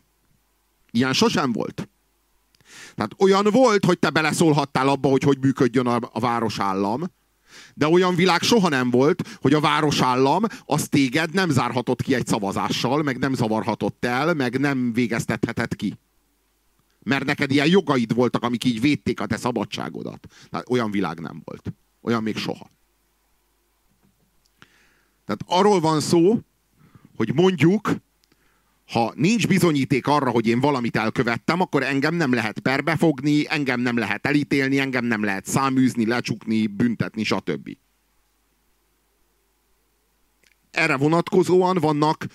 Ilyen sosem volt. Tehát olyan volt, hogy te beleszólhattál abba, hogy hogy működjön a, a városállam, de olyan világ soha nem volt, hogy a városállam az téged nem zárhatott ki egy szavazással, meg nem zavarhatott el, meg nem végeztethetett ki. Mert neked ilyen jogaid voltak, amik így védték a te szabadságodat. Tehát olyan világ nem volt. Olyan még soha. Tehát arról van szó, hogy mondjuk, ha nincs bizonyíték arra, hogy én valamit elkövettem, akkor engem nem lehet perbefogni, engem nem lehet elítélni, engem nem lehet száműzni, lecsukni, büntetni, stb. Erre vonatkozóan vannak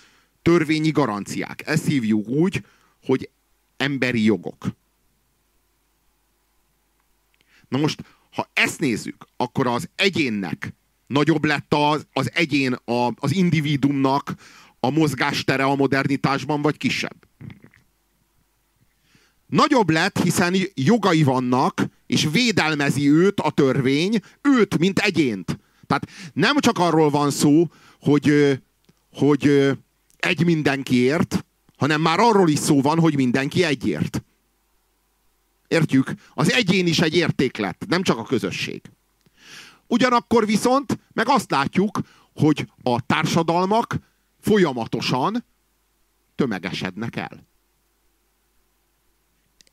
törvényi garanciák. Ezt hívjuk úgy, hogy emberi jogok. Na most, ha ezt nézzük, akkor az egyénnek nagyobb lett az, az egyén, a, az individumnak a mozgástere a modernitásban, vagy kisebb? Nagyobb lett, hiszen jogai vannak, és védelmezi őt a törvény, őt, mint egyént. Tehát nem csak arról van szó, hogy, hogy egy mindenkiért, hanem már arról is szó van, hogy mindenki egyért. Értjük? Az egyén is egy értéklet, nem csak a közösség. Ugyanakkor viszont meg azt látjuk, hogy a társadalmak folyamatosan tömegesednek el.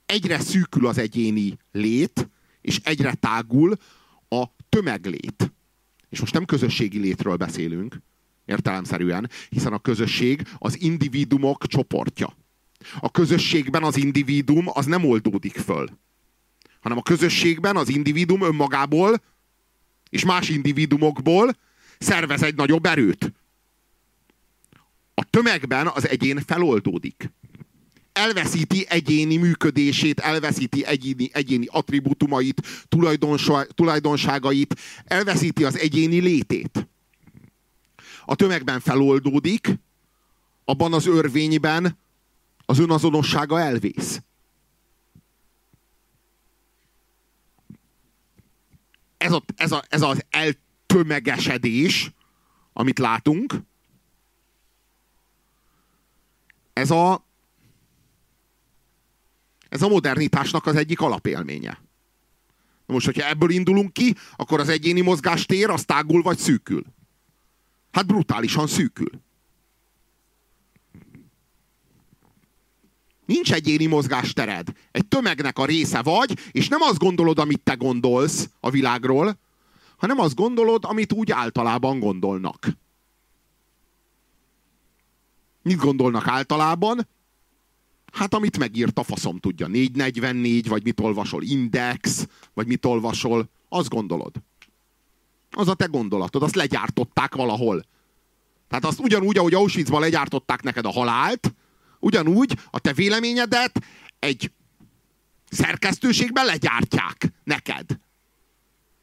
Egyre szűkül az egyéni lét, és egyre tágul a tömeglét. És most nem közösségi létről beszélünk, értelemszerűen, hiszen a közösség az individumok csoportja. A közösségben az individum az nem oldódik föl, hanem a közösségben az individum önmagából és más individumokból szervez egy nagyobb erőt. A tömegben az egyén feloldódik. Elveszíti egyéni működését, elveszíti egyéni, egyéni attribútumait, tulajdonságait, elveszíti az egyéni létét. A tömegben feloldódik, abban az örvényben az önazonossága elvész. Ez, a, ez, a, ez az eltömegesedés, amit látunk, ez a, ez a modernitásnak az egyik alapélménye. Most, hogyha ebből indulunk ki, akkor az egyéni mozgástér az tágul vagy szűkül. Hát brutálisan szűkül. Nincs egyéni mozgástered. Egy tömegnek a része vagy, és nem azt gondolod, amit te gondolsz a világról, hanem azt gondolod, amit úgy általában gondolnak. Mit gondolnak általában? Hát amit megírt a faszom tudja. 444, vagy mit olvasol, Index, vagy mit olvasol, azt gondolod. Az a te gondolatod, azt legyártották valahol. Tehát azt ugyanúgy, ahogy Auschwitzban legyártották neked a halált, ugyanúgy a te véleményedet egy szerkesztőségben legyártják neked.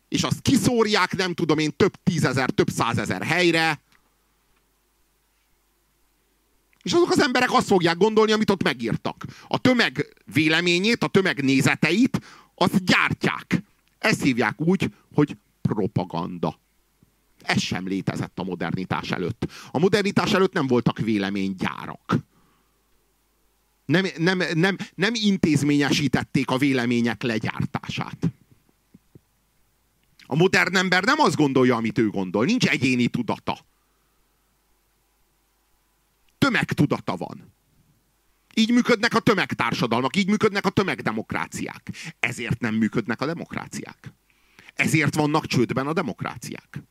És azt kiszórják, nem tudom én, több tízezer, több százezer helyre, és azok az emberek azt fogják gondolni, amit ott megírtak. A tömeg véleményét, a tömeg nézeteit, azt gyártják. Ezt hívják úgy, hogy propaganda. Ez sem létezett a modernitás előtt. A modernitás előtt nem voltak véleménygyárak. Nem, nem, nem, nem intézményesítették a vélemények legyártását. A modern ember nem azt gondolja, amit ő gondol. Nincs egyéni tudata. Tömegtudata van. Így működnek a tömegtársadalmak, így működnek a tömegdemokráciák. Ezért nem működnek a demokráciák. Ezért vannak csődben a demokráciák.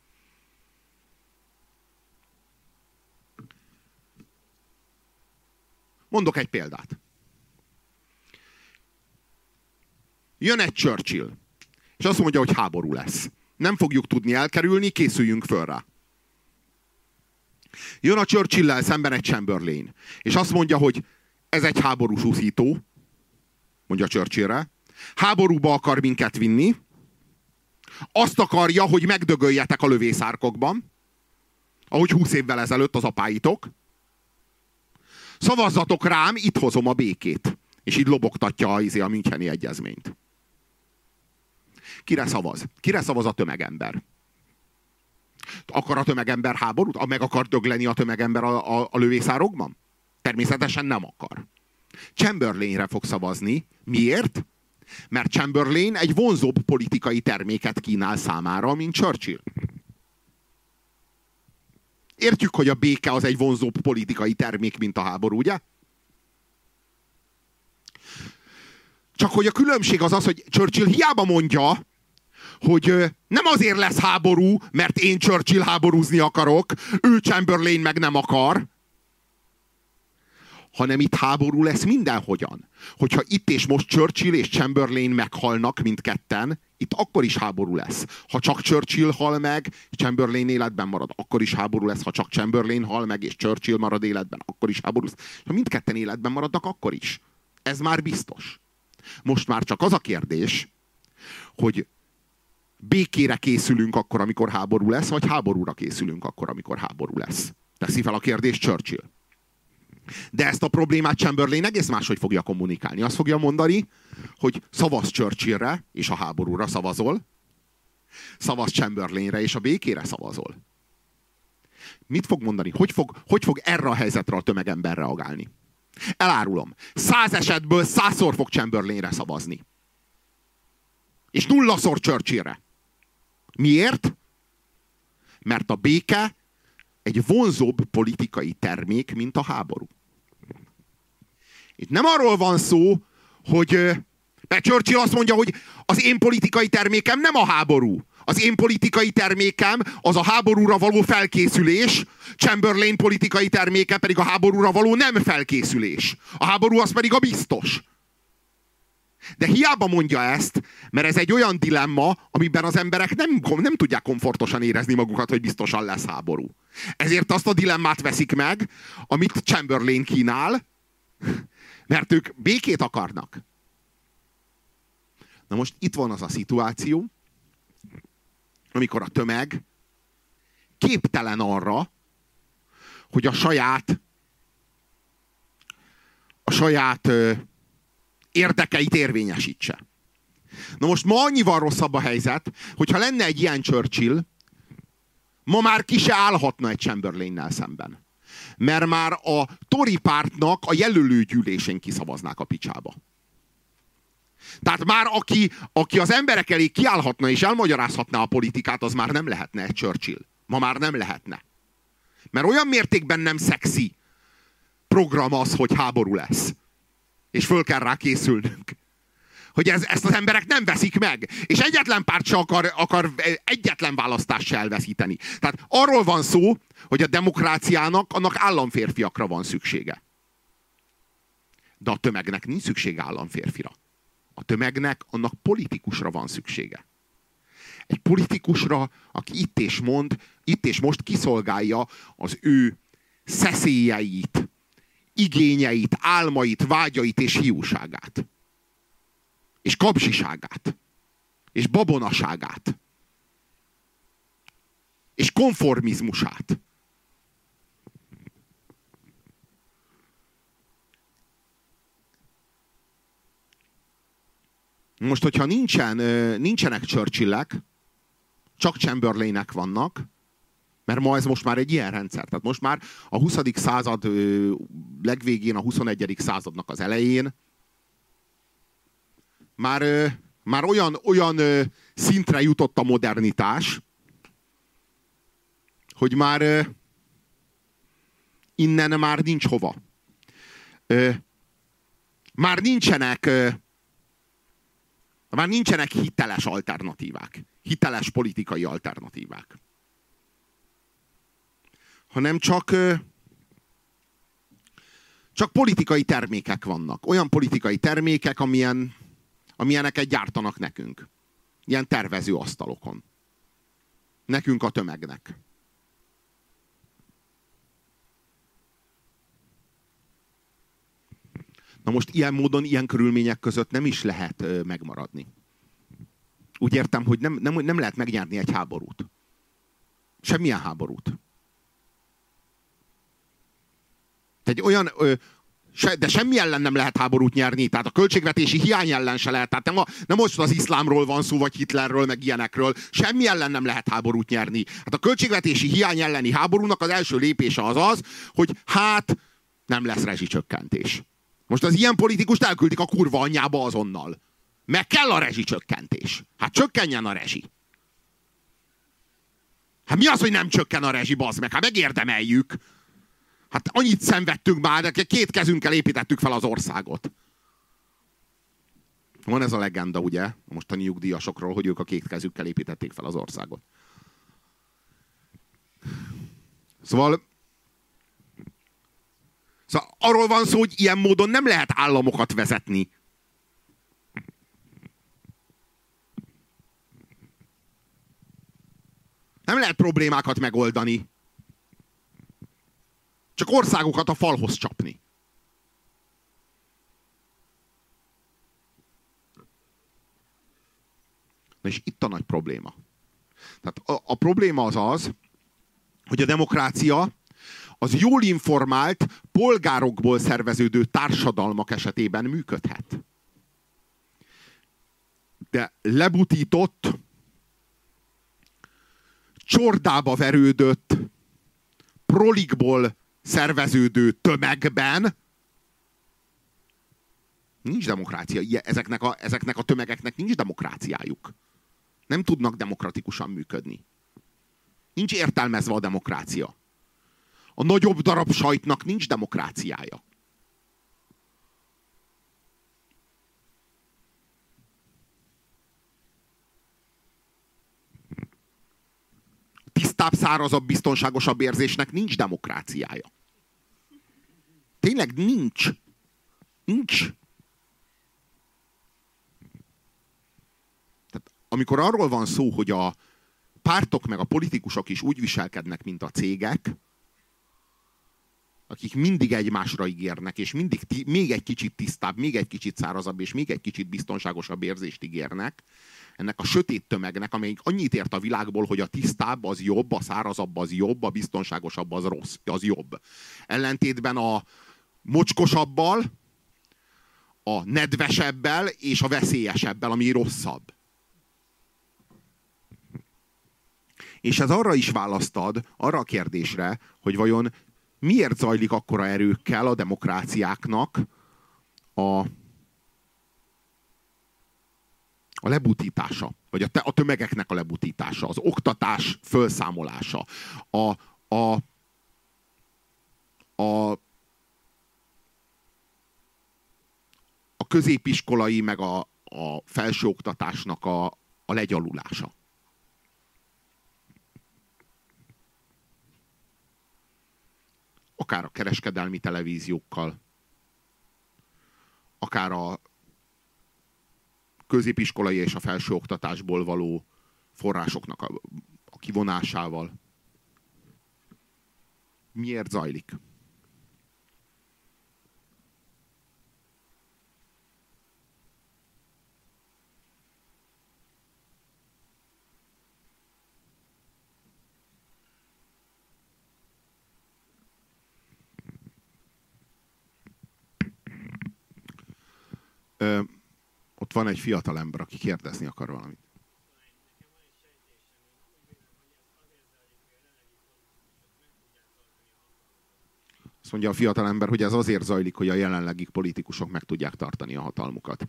Mondok egy példát. Jön egy Churchill, és azt mondja, hogy háború lesz. Nem fogjuk tudni elkerülni, készüljünk föl rá. Jön a churchill szemben egy Chamberlain, és azt mondja, hogy ez egy háborús úszító, mondja Churchillre, háborúba akar minket vinni, azt akarja, hogy megdögöljetek a lövészárkokban, ahogy húsz évvel ezelőtt az apáitok, Szavazzatok rám, itt hozom a békét. És így lobogtatja a, izé, a Müncheni egyezményt. Kire szavaz? Kire szavaz a tömegember? Akar a tömegember háborút? Meg akar dögleni a tömegember a, a, a lövészárokban? Természetesen nem akar. Chamberlainre fog szavazni. Miért? Mert Chamberlain egy vonzóbb politikai terméket kínál számára, mint Churchill. Értjük, hogy a béke az egy vonzóbb politikai termék, mint a háború, ugye? Csak hogy a különbség az az, hogy Churchill hiába mondja, hogy nem azért lesz háború, mert én Churchill háborúzni akarok, ő Chamberlain meg nem akar, hanem itt háború lesz mindenhogyan. Hogyha itt és most Churchill és Chamberlain meghalnak mindketten, itt akkor is háború lesz. Ha csak Churchill hal meg, Chamberlain életben marad, akkor is háború lesz. Ha csak Chamberlain hal meg, és Churchill marad életben, akkor is háború lesz. Ha mindketten életben maradnak, akkor is. Ez már biztos. Most már csak az a kérdés, hogy békére készülünk akkor, amikor háború lesz, vagy háborúra készülünk akkor, amikor háború lesz. Teszi fel a kérdés Churchill. De ezt a problémát Chamberlain egész máshogy fogja kommunikálni. Azt fogja mondani, hogy szavaz Churchillre, és a háborúra szavazol, szavaz Chamberlainre, és a békére szavazol. Mit fog mondani? Hogy fog, hogy fog erre a helyzetre a tömegember reagálni? Elárulom. Száz esetből százszor fog Chamberlainre szavazni. És nullaszor Churchillre. Miért? Mert a béke egy vonzóbb politikai termék, mint a háború. Itt nem arról van szó, hogy mert Churchill azt mondja, hogy az én politikai termékem nem a háború, Az én politikai termékem az a háborúra való felkészülés, Chamberlain politikai terméke pedig a háborúra való nem felkészülés. A háború az pedig a biztos. De hiába mondja ezt, mert ez egy olyan dilemma, amiben az emberek nem, nem tudják komfortosan érezni magukat, hogy biztosan lesz háború. Ezért azt a dilemmát veszik meg, amit Chamberlain kínál, mert ők békét akarnak. Na most itt van az a szituáció, amikor a tömeg képtelen arra, hogy a saját a saját ö, érdekeit érvényesítse. Na most ma annyival rosszabb a helyzet, hogyha lenne egy ilyen Churchill, ma már ki se állhatna egy Chamberlain-nel szemben. Mert már a Tory pártnak a jelölőgyűlésén kiszavaznák a picsába. Tehát már aki, aki az emberek elé kiállhatna és elmagyarázhatná a politikát, az már nem lehetne egy Churchill. Ma már nem lehetne. Mert olyan mértékben nem szexi program az, hogy háború lesz. És föl kell rá készülnünk. Hogy ez, ezt az emberek nem veszik meg. És egyetlen párt se akar, akar egyetlen választást se elveszíteni. Tehát arról van szó, hogy a demokráciának annak államférfiakra van szüksége. De a tömegnek nincs szüksége államférfira. A tömegnek annak politikusra van szüksége. Egy politikusra, aki itt és mond, itt és most kiszolgálja az ő szeszélyeit, igényeit, álmait, vágyait és hiúságát. És kapzsiságát. És babonaságát. És konformizmusát. Most, hogyha nincsen, nincsenek Churchillek, csak Chamberlainek vannak, mert ma ez most már egy ilyen rendszer. Tehát most már a 20. század legvégén, a 21. századnak az elején már, már olyan, olyan szintre jutott a modernitás, hogy már innen már nincs hova. Már nincsenek már nincsenek hiteles alternatívák. Hiteles politikai alternatívák. Hanem csak csak politikai termékek vannak. Olyan politikai termékek, amilyen, amilyeneket gyártanak nekünk. Ilyen tervező asztalokon. Nekünk a tömegnek. Na most ilyen módon, ilyen körülmények között nem is lehet ö, megmaradni. Úgy értem, hogy nem, nem, nem lehet megnyerni egy háborút. Semmilyen háborút. Egy olyan, ö, de semmi ellen nem lehet háborút nyerni, tehát a költségvetési hiány ellen se lehet. Tehát nem, a, nem most az iszlámról van szó, vagy Hitlerről, meg ilyenekről. Semmi ellen nem lehet háborút nyerni. Hát a költségvetési hiány elleni háborúnak az első lépése az az, hogy hát nem lesz rezsicsökkentés. Most az ilyen politikust elküldik a kurva anyjába azonnal. Meg kell a rezsicsökkentés. Hát csökkenjen a rezsi. Hát mi az, hogy nem csökken a rezsi, bazd meg? Hát megérdemeljük. Hát annyit szenvedtünk már, de két kezünkkel építettük fel az országot. Van ez a legenda, ugye, a mostani nyugdíjasokról, hogy ők a két kezükkel építették fel az országot. Szóval Szóval arról van szó, hogy ilyen módon nem lehet államokat vezetni. Nem lehet problémákat megoldani. Csak országokat a falhoz csapni. Na és itt a nagy probléma. Tehát a, a probléma az az, hogy a demokrácia az jól informált, polgárokból szerveződő társadalmak esetében működhet. De lebutított, csordába verődött, prolikból szerveződő tömegben nincs demokrácia. Ezeknek a, ezeknek a tömegeknek nincs demokráciájuk. Nem tudnak demokratikusan működni. Nincs értelmezve a demokrácia. A nagyobb darab sajtnak nincs demokráciája. Tisztább, szárazabb, biztonságosabb érzésnek nincs demokráciája. Tényleg nincs. Nincs. Tehát, amikor arról van szó, hogy a pártok meg a politikusok is úgy viselkednek, mint a cégek, akik mindig egymásra ígérnek, és mindig még egy kicsit tisztább, még egy kicsit szárazabb, és még egy kicsit biztonságosabb érzést ígérnek, ennek a sötét tömegnek, amelyik annyit ért a világból, hogy a tisztább az jobb, a szárazabb az jobb, a biztonságosabb az rossz, az jobb. Ellentétben a mocskosabbal, a nedvesebbel és a veszélyesebbel, ami rosszabb. És ez arra is választad, arra a kérdésre, hogy vajon miért zajlik akkora erőkkel a demokráciáknak a, a lebutítása, vagy a, te, a tömegeknek a lebutítása, az oktatás felszámolása, a, a, a, a középiskolai, meg a, a felsőoktatásnak a, a legyalulása. akár a kereskedelmi televíziókkal, akár a középiskolai és a felsőoktatásból való forrásoknak a, a kivonásával. Miért zajlik? Ö, ott van egy fiatal ember, aki kérdezni akar valamit. Azt mondja a fiatal ember, hogy ez azért zajlik, hogy a jelenlegi politikusok meg tudják tartani a hatalmukat.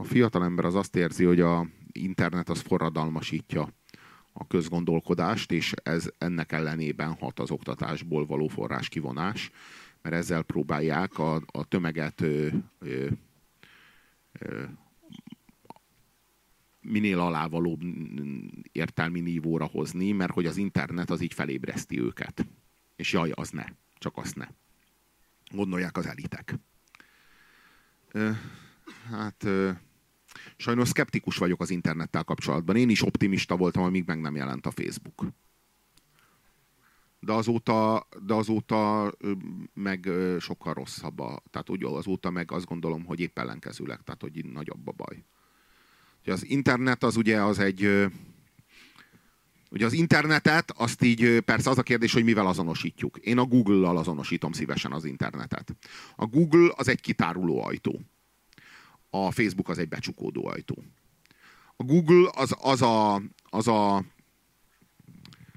A fiatal ember az azt érzi, hogy a internet az forradalmasítja a közgondolkodást, és ez ennek ellenében hat az oktatásból való forrás kivonás, mert ezzel próbálják a, a tömeget ö, ö, ö, minél alávaló értelmi nívóra hozni, mert hogy az internet az így felébreszti őket. És jaj, az ne. Csak azt ne. Gondolják az elitek. Ö, hát... Ö, Sajnos szkeptikus vagyok az internettel kapcsolatban. Én is optimista voltam, amíg meg nem jelent a Facebook. De azóta, de azóta meg sokkal rosszabb. A, tehát úgy azóta meg azt gondolom, hogy épp ellenkezőleg, tehát hogy nagyobb a baj. Ugye az internet az ugye az egy... Ugye az internetet, azt így persze az a kérdés, hogy mivel azonosítjuk. Én a Google-lal azonosítom szívesen az internetet. A Google az egy kitáruló ajtó a Facebook az egy becsukódó ajtó. A Google az, az, a, az, a,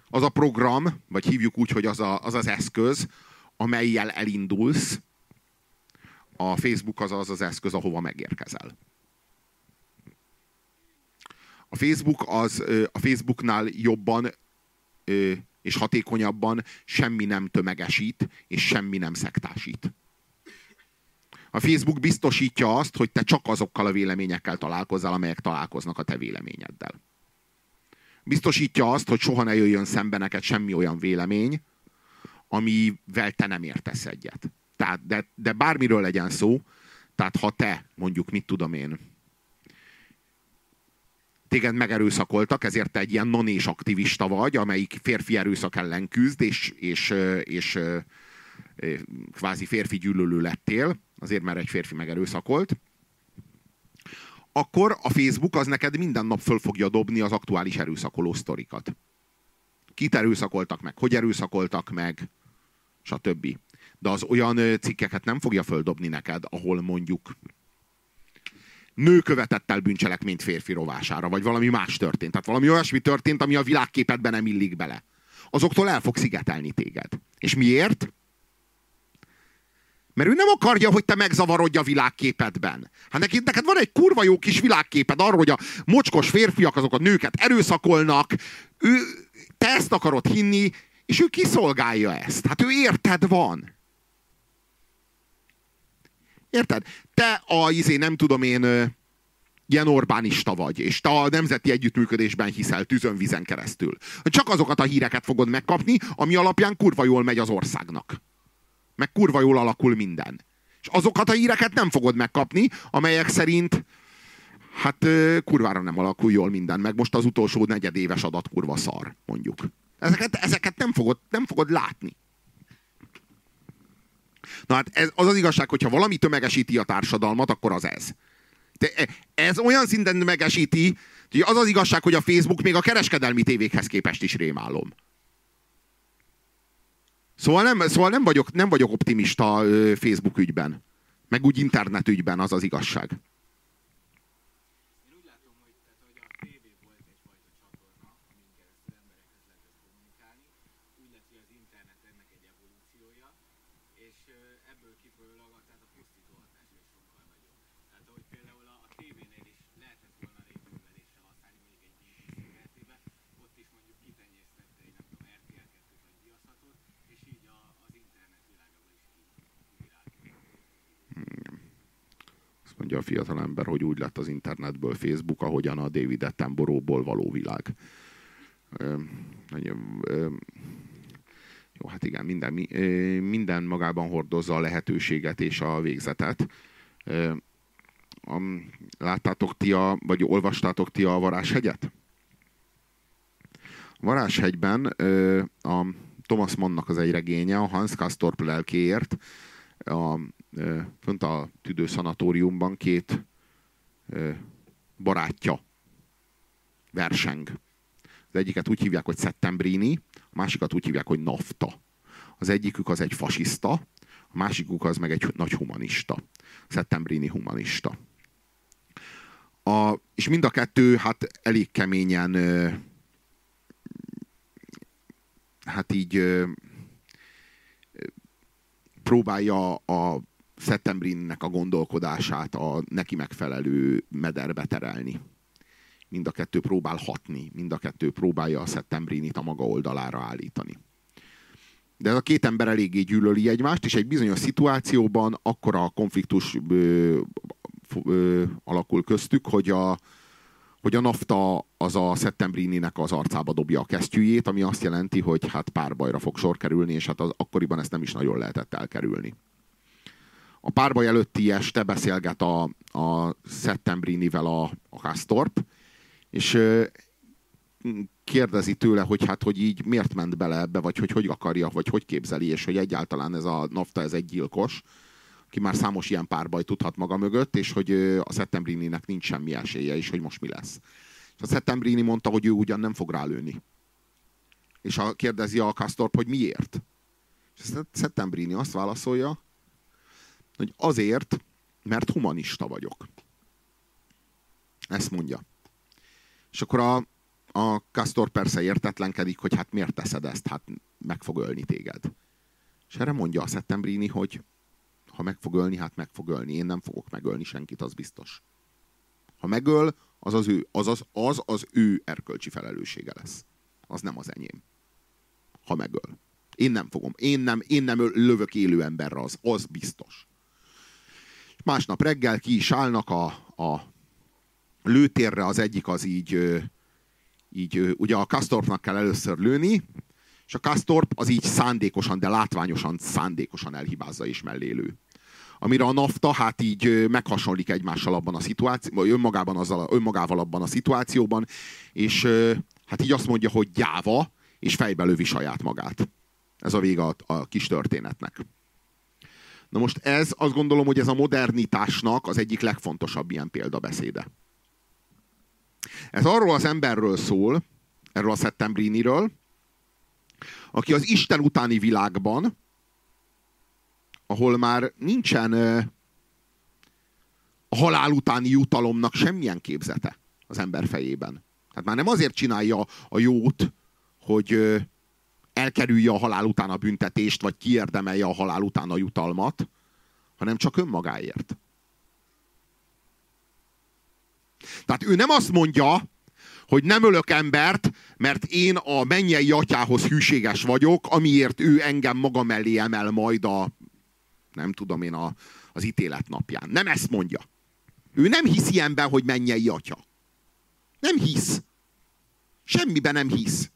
az a program, vagy hívjuk úgy, hogy az, a, az az eszköz, amelyel elindulsz. A Facebook az az az eszköz, ahova megérkezel. A Facebook az a Facebooknál jobban és hatékonyabban semmi nem tömegesít, és semmi nem szektásít. A Facebook biztosítja azt, hogy te csak azokkal a véleményekkel találkozzál, amelyek találkoznak a te véleményeddel. Biztosítja azt, hogy soha ne jöjjön szembe neked semmi olyan vélemény, amivel te nem értesz egyet. Tehát, de, de bármiről legyen szó, tehát ha te, mondjuk, mit tudom én, téged megerőszakoltak, ezért te egy ilyen nonés aktivista vagy, amelyik férfi erőszak ellen küzd, és, és, és, és kvázi férfi gyűlölő lettél, azért mert egy férfi megerőszakolt, akkor a Facebook az neked minden nap föl fogja dobni az aktuális erőszakoló sztorikat. Kit erőszakoltak meg, hogy erőszakoltak meg, stb. De az olyan cikkeket nem fogja földobni neked, ahol mondjuk nő követett el bűncselekményt férfi rovására, vagy valami más történt. Tehát valami olyasmi történt, ami a világképedben nem illik bele. Azoktól el fog szigetelni téged. És miért? Mert ő nem akarja, hogy te megzavarodj a világképedben. Hát neki, neked van egy kurva jó kis világképed arról, hogy a mocskos férfiak azok a nőket erőszakolnak. Ő, te ezt akarod hinni, és ő kiszolgálja ezt. Hát ő érted van. Érted? Te a, izé, nem tudom én, ilyen Orbánista vagy, és te a nemzeti együttműködésben hiszel tűzön-vizen keresztül. Csak azokat a híreket fogod megkapni, ami alapján kurva jól megy az országnak. Meg kurva jól alakul minden. És azokat a híreket nem fogod megkapni, amelyek szerint hát kurvára nem alakul jól minden, meg most az utolsó negyedéves adat kurva szar, mondjuk. Ezeket, ezeket nem, fogod, nem fogod látni. Na hát ez, az az igazság, hogyha valami tömegesíti a társadalmat, akkor az ez. De e, ez olyan szinten tömegesíti, hogy az az igazság, hogy a Facebook még a kereskedelmi tévékhez képest is rémálom. Szóval nem, szóval nem, vagyok, nem vagyok optimista Facebook ügyben. Meg úgy internet ügyben, az az igazság. Mondja a fiatal ember, hogy úgy lett az internetből Facebook, ahogyan a David Attenborough-ból való világ. Ö, ö, jó, hát igen, minden, minden magában hordozza a lehetőséget és a végzetet. Láttátok ti a, vagy olvastátok ti a Varázshegyet? A Varázshegyben a Thomas Mannnak az egy regénye, a Hans Kastorp lelkéért, a fönt a tüdőszanatóriumban két barátja verseng. Az egyiket úgy hívják, hogy Settembrini, a másikat úgy hívják, hogy Nafta. Az egyikük az egy fasiszta, a másikuk az meg egy nagy humanista. Settembrini humanista. A, és mind a kettő hát elég keményen hát így próbálja a Settembrinnek a gondolkodását a neki megfelelő mederbe terelni. Mind a kettő próbál hatni, mind a kettő próbálja a Settembrinit a maga oldalára állítani. De ez a két ember eléggé gyűlöli egymást, és egy bizonyos szituációban akkora a konfliktus ö, ö, alakul köztük, hogy a, hogy a nafta az a Settembrininek az arcába dobja a kesztyűjét, ami azt jelenti, hogy hát párbajra fog sor kerülni, és hát az, akkoriban ezt nem is nagyon lehetett elkerülni a párbaj előtti este beszélget a, a Settembrinivel a, a Castorp, és kérdezi tőle, hogy hát, hogy így miért ment bele ebbe, vagy hogy hogy akarja, vagy hogy képzeli, és hogy egyáltalán ez a nafta, ez egy gyilkos, aki már számos ilyen párbaj tudhat maga mögött, és hogy a Settembrininek nincs semmi esélye, és hogy most mi lesz. És a Settembrini mondta, hogy ő ugyan nem fog rálőni. És a, kérdezi a Castorp, hogy miért. És a Settembrini azt válaszolja, hogy azért, mert humanista vagyok. Ezt mondja. És akkor a, a Castor persze értetlenkedik, hogy hát miért teszed ezt, hát meg fog ölni téged. És erre mondja a Settembrini, hogy ha meg fog ölni, hát meg fog ölni. Én nem fogok megölni senkit, az biztos. Ha megöl, az az ő, az, az, az, az ő erkölcsi felelőssége lesz. Az nem az enyém. Ha megöl. Én nem fogom. Én nem, én nem lövök élő emberre, az, az biztos. Másnap reggel ki is állnak a, a lőtérre, az egyik az így, így ugye a Kastorpnak kell először lőni, és a Kastorp az így szándékosan, de látványosan, szándékosan elhibázza és mellélő. Amire a nafta hát így meghasonlik egymással abban a szituációban, önmagában azzal, önmagával abban a szituációban, és hát így azt mondja, hogy gyáva, és fejbe lövi saját magát. Ez a vége a, a kis történetnek. Na most ez, azt gondolom, hogy ez a modernitásnak az egyik legfontosabb ilyen példabeszéde. Ez arról az emberről szól, erről a Settembriniről, aki az Isten utáni világban, ahol már nincsen a halál utáni jutalomnak semmilyen képzete az ember fejében. Tehát már nem azért csinálja a jót, hogy elkerülje a halál után a büntetést, vagy kiérdemelje a halál után a jutalmat, hanem csak önmagáért. Tehát ő nem azt mondja, hogy nem ölök embert, mert én a mennyei atyához hűséges vagyok, amiért ő engem maga mellé emel majd a, nem tudom én, a, az ítélet napján. Nem ezt mondja. Ő nem hisz ilyenben, hogy mennyei atya. Nem hisz. Semmiben nem hisz.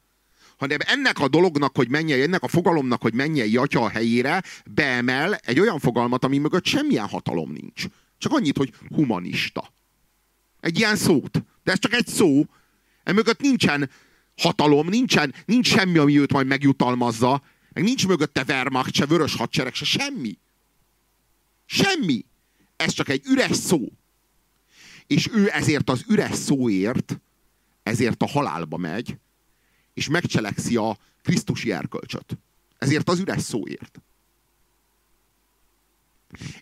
Hanem ennek a dolognak, hogy mennyei, ennek a fogalomnak, hogy mennyei atya a helyére beemel egy olyan fogalmat, ami mögött semmilyen hatalom nincs. Csak annyit, hogy humanista. Egy ilyen szót. De ez csak egy szó. Emögött nincsen hatalom, nincsen, nincs semmi, ami őt majd megjutalmazza. Meg nincs mögötte Wehrmacht, se vörös hadsereg, se semmi. Semmi. Ez csak egy üres szó. És ő ezért az üres szóért, ezért a halálba megy, és megcselekszi a Krisztusi erkölcsöt. Ezért az üres szóért.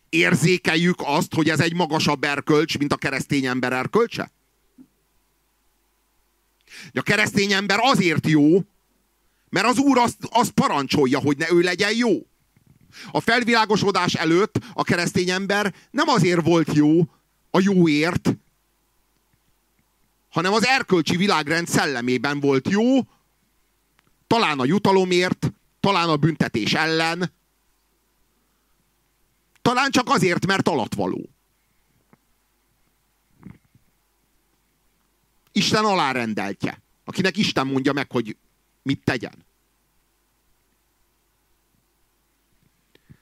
Érzékeljük azt, hogy ez egy magasabb erkölcs, mint a keresztény ember erkölcse? A keresztény ember azért jó, mert az Úr azt, azt parancsolja, hogy ne ő legyen jó. A felvilágosodás előtt a keresztény ember nem azért volt jó a jóért, hanem az erkölcsi világrend szellemében volt jó, talán a jutalomért, talán a büntetés ellen, talán csak azért, mert alatvaló. Isten alárendeltje, akinek Isten mondja meg, hogy mit tegyen.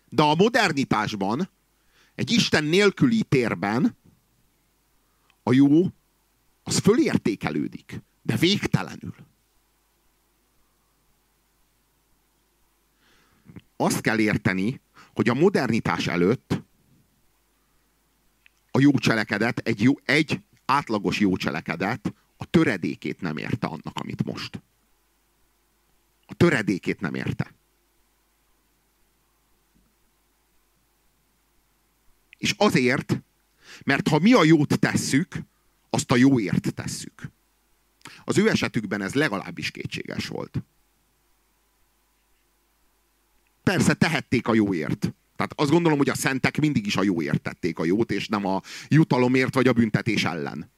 De a modernitásban, egy Isten nélküli térben a jó az fölértékelődik, de végtelenül. Azt kell érteni, hogy a modernitás előtt a jó cselekedet, egy, jó, egy átlagos jó cselekedet a töredékét nem érte annak, amit most. A töredékét nem érte. És azért, mert ha mi a jót tesszük, azt a jóért tesszük. Az ő esetükben ez legalábbis kétséges volt. Persze tehették a jóért. Tehát azt gondolom, hogy a szentek mindig is a jóért tették a jót, és nem a jutalomért vagy a büntetés ellen.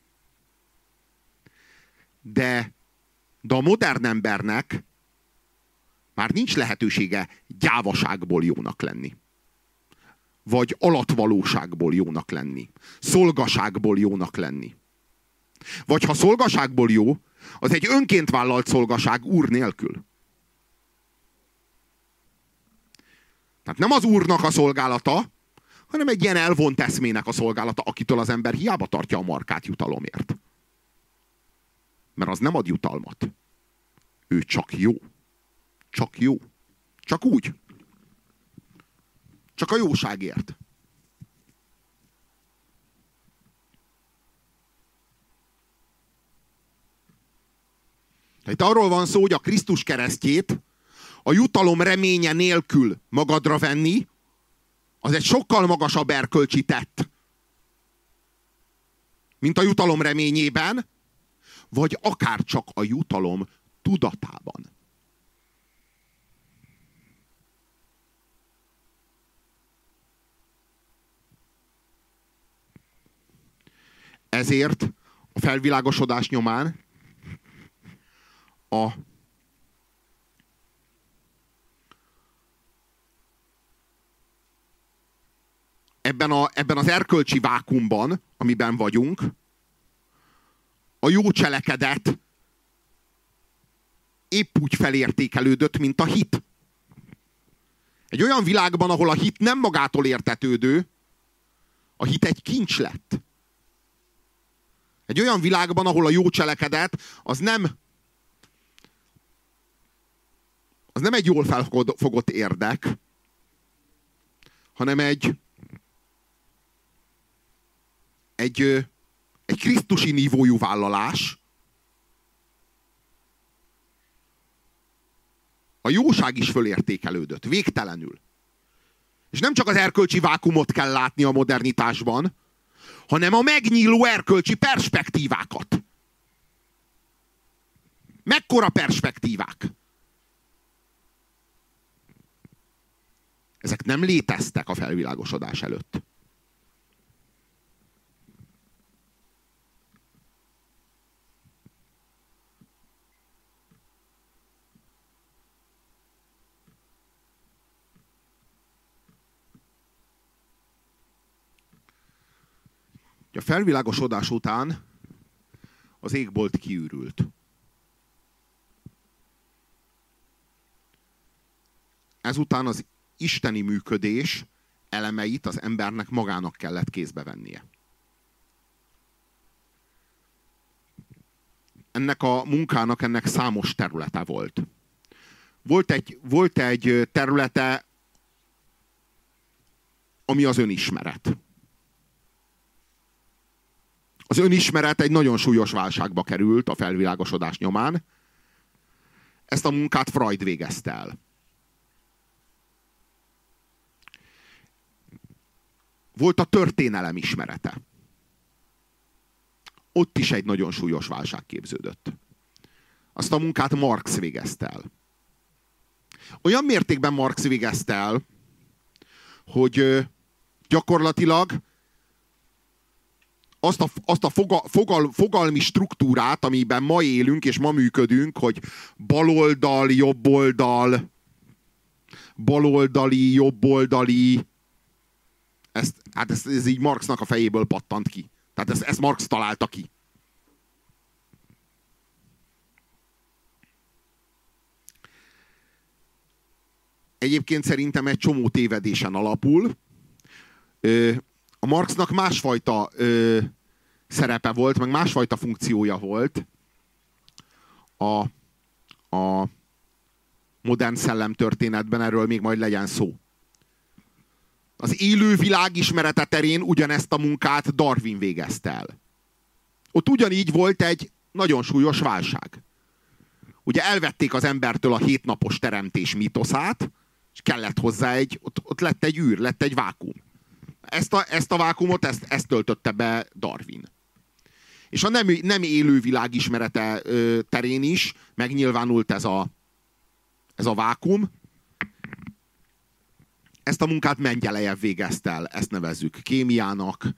De, de a modern embernek már nincs lehetősége gyávaságból jónak lenni. Vagy alatvalóságból jónak lenni. Szolgaságból jónak lenni. Vagy ha szolgaságból jó, az egy önként vállalt szolgaság úr nélkül. Tehát nem az úrnak a szolgálata, hanem egy ilyen elvont eszmének a szolgálata, akitől az ember hiába tartja a markát jutalomért. Mert az nem ad jutalmat. Ő csak jó. Csak jó. Csak úgy. Csak a jóságért. Tehát arról van szó, hogy a Krisztus keresztjét a jutalom reménye nélkül magadra venni, az egy sokkal magasabb erkölcsi tett, mint a jutalom reményében, vagy akár csak a jutalom tudatában. Ezért a felvilágosodás nyomán a ebben, a, ebben az erkölcsi vákumban, amiben vagyunk, a jó cselekedet épp úgy felértékelődött, mint a hit. Egy olyan világban, ahol a hit nem magától értetődő, a hit egy kincs lett. Egy olyan világban, ahol a jó cselekedet az nem az nem egy jól felfogott érdek, hanem egy egy, egy krisztusi nívójú vállalás, a jóság is fölértékelődött, végtelenül. És nem csak az erkölcsi vákumot kell látni a modernitásban, hanem a megnyíló erkölcsi perspektívákat. Mekkora perspektívák? Ezek nem léteztek a felvilágosodás előtt. A felvilágosodás után az égbolt kiürült. Ezután az isteni működés elemeit az embernek magának kellett kézbe vennie. Ennek a munkának ennek számos területe volt. Volt egy, volt egy területe, ami az önismeret. Az önismeret egy nagyon súlyos válságba került a felvilágosodás nyomán. Ezt a munkát Freud végezte el. Volt a történelem ismerete. Ott is egy nagyon súlyos válság képződött. Azt a munkát Marx végezte el. Olyan mértékben Marx végezte el, hogy gyakorlatilag azt a, azt a foga, fogal, fogalmi struktúrát, amiben ma élünk és ma működünk, hogy baloldal, jobboldal, baloldali, jobboldali, ezt, hát ez, ez így Marxnak a fejéből pattant ki. Tehát ezt, ezt Marx találta ki. Egyébként szerintem egy csomó tévedésen alapul. A Marxnak másfajta szerepe volt, meg másfajta funkciója volt a, a modern szellemtörténetben, erről még majd legyen szó. Az élő világ ismerete terén ugyanezt a munkát Darwin végezte el. Ott ugyanígy volt egy nagyon súlyos válság. Ugye elvették az embertől a hétnapos teremtés mitoszát, és kellett hozzá egy, ott, ott lett egy űr, lett egy vákum. Ezt a, ezt a vákumot, ezt, ezt töltötte be Darwin. És a nem, nem élő világ ismerete ö, terén is megnyilvánult ez a, ez a vákum, ezt a munkát Mengyelejev végezte el, ezt nevezzük kémiának.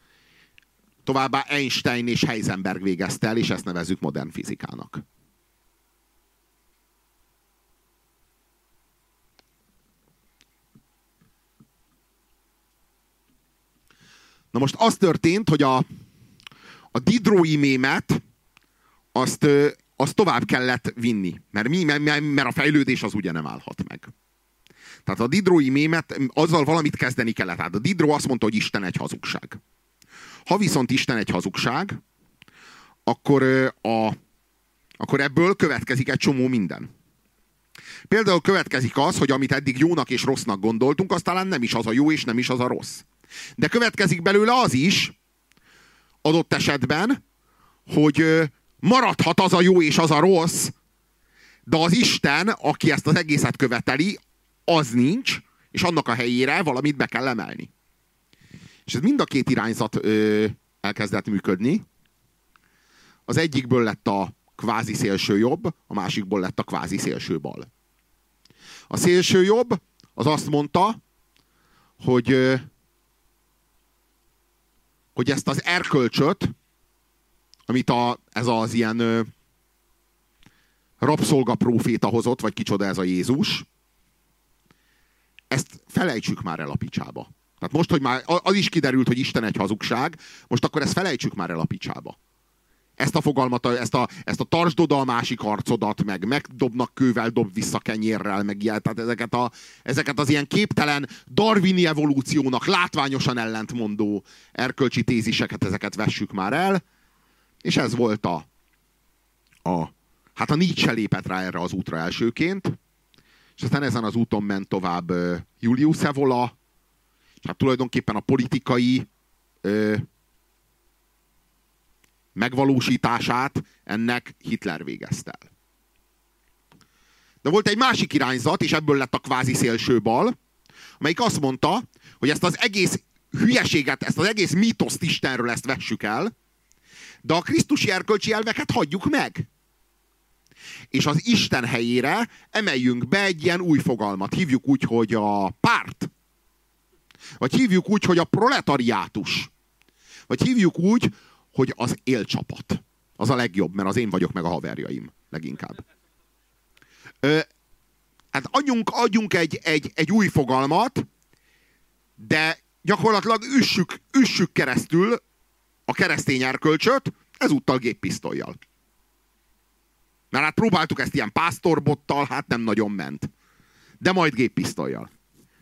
Továbbá Einstein és Heisenberg végezte el, és ezt nevezzük modern fizikának. Na most az történt, hogy a, a didrói mémet azt, azt tovább kellett vinni. Mert, mi, mert, mert a fejlődés az ugye nem állhat meg. Tehát a Didrói mémet, azzal valamit kezdeni kellett. Tehát a Didró azt mondta, hogy Isten egy hazugság. Ha viszont Isten egy hazugság, akkor, a, akkor ebből következik egy csomó minden. Például következik az, hogy amit eddig jónak és rossznak gondoltunk, az talán nem is az a jó, és nem is az a rossz. De következik belőle az is, adott esetben, hogy maradhat az a jó és az a rossz, de az Isten, aki ezt az egészet követeli, az nincs, és annak a helyére valamit be kell emelni. És ez mind a két irányzat ö, elkezdett működni. Az egyikből lett a kvázi szélső jobb, a másikból lett a kvázi szélső bal. A szélső jobb az azt mondta, hogy, hogy ezt az erkölcsöt, amit a, ez az ilyen ö, rabszolga próféta hozott, vagy kicsoda ez a Jézus, ezt felejtsük már el a picsába. Tehát most, hogy már az is kiderült, hogy Isten egy hazugság, most akkor ezt felejtsük már el a picsába. Ezt a fogalmat, ezt a, ezt a tartsd oda a másik arcodat, meg megdobnak kővel, dob vissza kenyérrel, meg ilyen, tehát ezeket, a, ezeket az ilyen képtelen darwini evolúciónak látványosan ellentmondó erkölcsi téziseket, ezeket vessük már el. És ez volt a, a hát a Nietzsche lépett rá erre az útra elsőként, és aztán ezen az úton ment tovább Julius Evola, és hát tulajdonképpen a politikai ö, megvalósítását ennek Hitler végezte el. De volt egy másik irányzat, és ebből lett a kvázi szélső bal, amelyik azt mondta, hogy ezt az egész hülyeséget, ezt az egész mítoszt Istenről ezt vessük el, de a krisztusi erkölcsi elveket hagyjuk meg és az Isten helyére emeljünk be egy ilyen új fogalmat. Hívjuk úgy, hogy a párt. Vagy hívjuk úgy, hogy a proletariátus. Vagy hívjuk úgy, hogy az élcsapat. Az a legjobb, mert az én vagyok meg a haverjaim leginkább. Ö, hát adjunk, adjunk egy, egy, egy új fogalmat, de gyakorlatilag üssük, üssük keresztül a keresztény erkölcsöt, ezúttal géppisztolyjal. Mert hát próbáltuk ezt ilyen pásztorbottal, hát nem nagyon ment. De majd géppisztolyjal.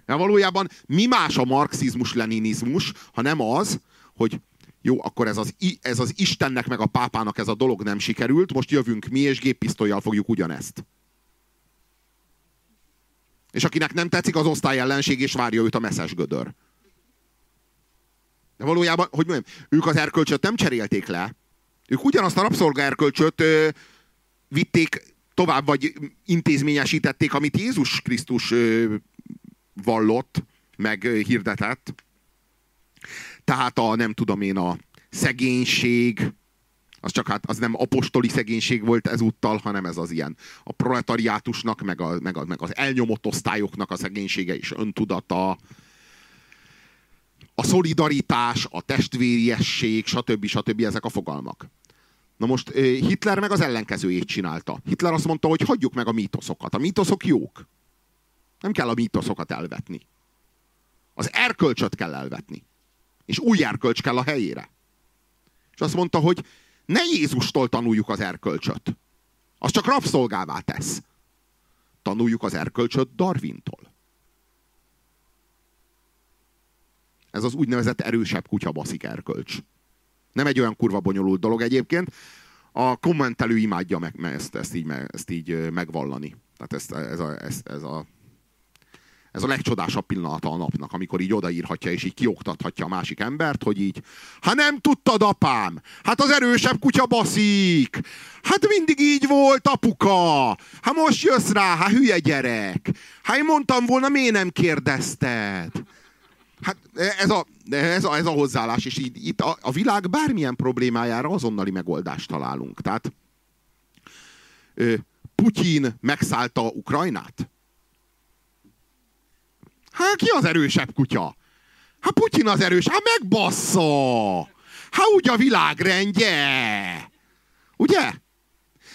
Mert valójában mi más a marxizmus-leninizmus, ha nem az, hogy jó, akkor ez az, ez az Istennek meg a pápának ez a dolog nem sikerült, most jövünk mi, és géppisztolyjal fogjuk ugyanezt. És akinek nem tetszik, az osztály ellenség, és várja őt a messzes gödör. De valójában, hogy mondjam, ők az erkölcsöt nem cserélték le. Ők ugyanazt a rabszolga erkölcsöt ö, vitték tovább, vagy intézményesítették, amit Jézus Krisztus ö, vallott, meg hirdetett. Tehát a, nem tudom én, a szegénység, az csak hát az nem apostoli szegénység volt ezúttal, hanem ez az ilyen a proletariátusnak, meg, a, meg, a, meg az elnyomott osztályoknak a szegénysége és öntudata, a szolidaritás, a testvériesség, stb. stb. ezek a fogalmak. Na most Hitler meg az ellenkezőjét csinálta. Hitler azt mondta, hogy hagyjuk meg a mítoszokat. A mítoszok jók. Nem kell a mítoszokat elvetni. Az erkölcsöt kell elvetni. És új erkölcs kell a helyére. És azt mondta, hogy ne Jézustól tanuljuk az erkölcsöt. Az csak rabszolgává tesz. Tanuljuk az erkölcsöt Darwintól. Ez az úgynevezett erősebb kutya baszik erkölcs. Nem egy olyan kurva bonyolult dolog egyébként. A kommentelő imádja meg ezt, ezt, így, ezt így megvallani. Tehát ezt, ez, a, ez, ez a ez a legcsodásabb pillanata a napnak, amikor így odaírhatja, és így kioktathatja a másik embert, hogy így, ha nem tudtad, apám, hát az erősebb kutya baszik, hát mindig így volt, apuka, hát most jössz rá, hát hülye gyerek, hát én mondtam volna, miért nem kérdezted? Hát ez a, ez a, ez a hozzáállás, és így, itt a, a világ bármilyen problémájára azonnali megoldást találunk. Tehát Putyin megszállta Ukrajnát? Hát ki az erősebb kutya? Hát Putyin az erős, hát megbassza! Hát úgy a világrendje! Ugye?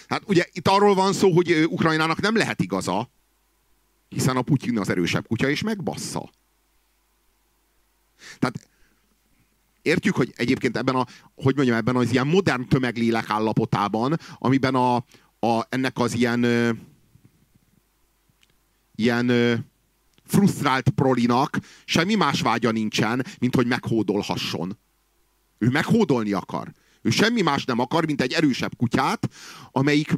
Hát ugye itt arról van szó, hogy Ukrajnának nem lehet igaza, hiszen a Putyin az erősebb kutya, és megbassza. Tehát értjük, hogy egyébként ebben a, hogy mondjam, ebben az ilyen modern tömeglélek állapotában, amiben a, a, ennek az ilyen ilyen frusztrált prolinak semmi más vágya nincsen, mint hogy meghódolhasson. Ő meghódolni akar. Ő semmi más nem akar, mint egy erősebb kutyát, amelyik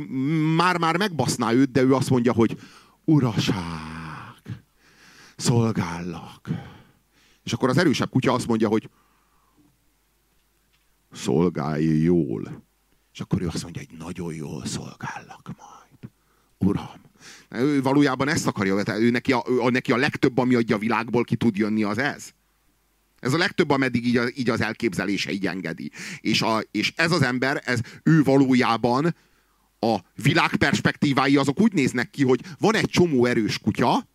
már-már megbaszná őt, de ő azt mondja, hogy uraság, szolgállak. És akkor az erősebb kutya azt mondja, hogy szolgálj jól. És akkor ő azt mondja, hogy nagyon jól szolgállak majd. Uram, ő valójában ezt akarja, ő neki a, ő, neki a legtöbb, ami adja a világból ki tud jönni, az ez. Ez a legtöbb, ameddig így, így az elképzelése így engedi. És, a, és ez az ember, ez ő valójában a világ perspektívái azok úgy néznek ki, hogy van egy csomó erős kutya,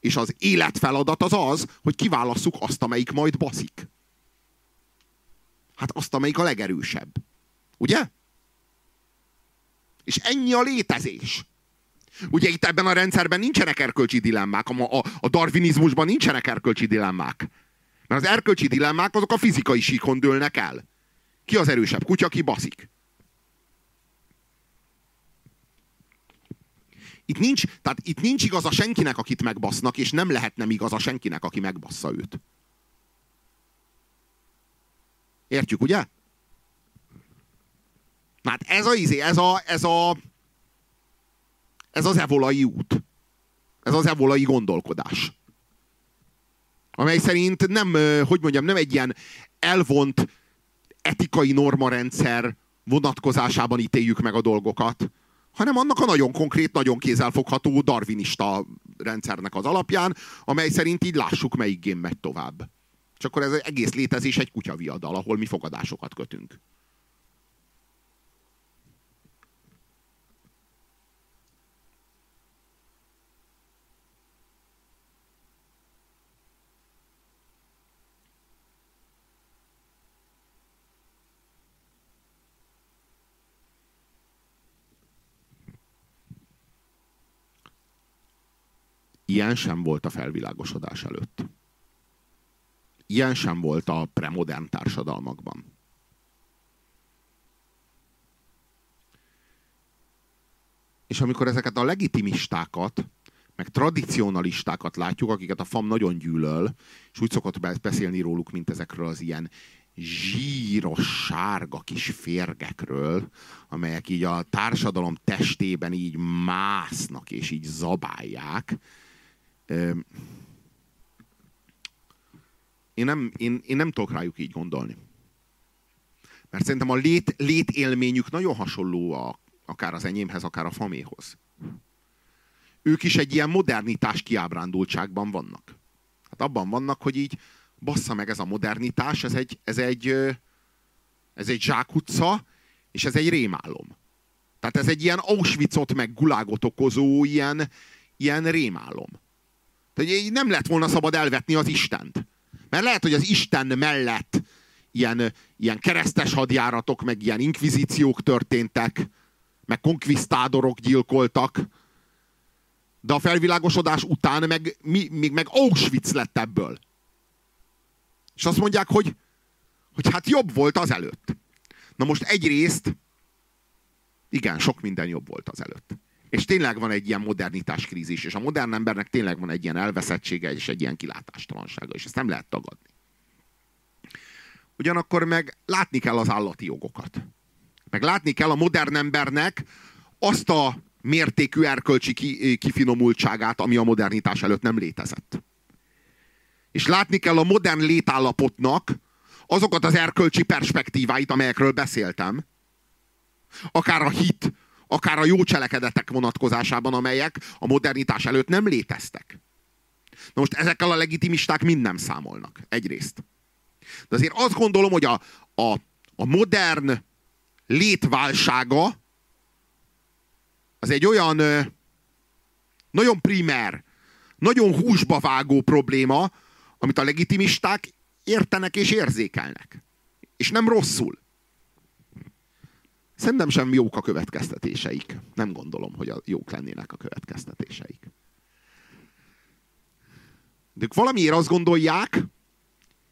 és az életfeladat az az, hogy kiválasszuk azt, amelyik majd baszik. Hát azt, amelyik a legerősebb. Ugye? És ennyi a létezés. Ugye itt ebben a rendszerben nincsenek erkölcsi dilemmák, a, a, a darwinizmusban nincsenek erkölcsi dilemmák. Mert az erkölcsi dilemmák azok a fizikai síkon dőlnek el. Ki az erősebb kutya, ki baszik. Itt nincs, tehát itt nincs igaza senkinek, akit megbasznak, és nem lehet nem igaza senkinek, aki megbassza őt. Értjük, ugye? Hát ez a izé, ez a, ez a, ez az evolai út. Ez az evolai gondolkodás. Amely szerint nem, hogy mondjam, nem egy ilyen elvont etikai normarendszer vonatkozásában ítéljük meg a dolgokat, hanem annak a nagyon konkrét, nagyon kézzelfogható darwinista rendszernek az alapján, amely szerint így lássuk, melyik gém megy tovább. És akkor ez az egész létezés egy kutyaviadal, ahol mi fogadásokat kötünk. Ilyen sem volt a felvilágosodás előtt. Ilyen sem volt a premodern társadalmakban. És amikor ezeket a legitimistákat, meg tradicionalistákat látjuk, akiket a FAM nagyon gyűlöl, és úgy szokott beszélni róluk, mint ezekről az ilyen zsíros, sárga kis férgekről, amelyek így a társadalom testében így másznak és így zabálják, én nem, én, én nem tudok rájuk így gondolni. Mert szerintem a lét, létélményük nagyon hasonló a, akár az enyémhez, akár a faméhoz. Ők is egy ilyen modernitás kiábrándultságban vannak. Hát abban vannak, hogy így bassza meg ez a modernitás, ez egy, ez egy, ez egy zsákutca, és ez egy rémálom. Tehát ez egy ilyen Auschwitzot meg gulágot okozó ilyen, ilyen rémálom. Tehát nem lett volna szabad elvetni az Istent. Mert lehet, hogy az Isten mellett ilyen, ilyen keresztes hadjáratok, meg ilyen inkvizíciók történtek, meg konkvisztádorok gyilkoltak, de a felvilágosodás után meg, mi, még meg Auschwitz lett ebből. És azt mondják, hogy, hogy hát jobb volt az előtt. Na most egyrészt, igen, sok minden jobb volt az előtt. És tényleg van egy ilyen modernitás krízis, és a modern embernek tényleg van egy ilyen elveszettsége, és egy ilyen kilátástalansága, és ezt nem lehet tagadni. Ugyanakkor meg látni kell az állati jogokat. Meg látni kell a modern embernek azt a mértékű erkölcsi kifinomultságát, ami a modernitás előtt nem létezett. És látni kell a modern létállapotnak azokat az erkölcsi perspektíváit, amelyekről beszéltem. Akár a hit, akár a jó cselekedetek vonatkozásában, amelyek a modernitás előtt nem léteztek. Na most ezekkel a legitimisták mind nem számolnak. Egyrészt. De azért azt gondolom, hogy a, a, a modern létválsága az egy olyan nagyon primer, nagyon húsba vágó probléma, amit a legitimisták értenek és érzékelnek. És nem rosszul. Szerintem sem jók a következtetéseik. Nem gondolom, hogy a jók lennének a következtetéseik. De ők valamiért azt gondolják,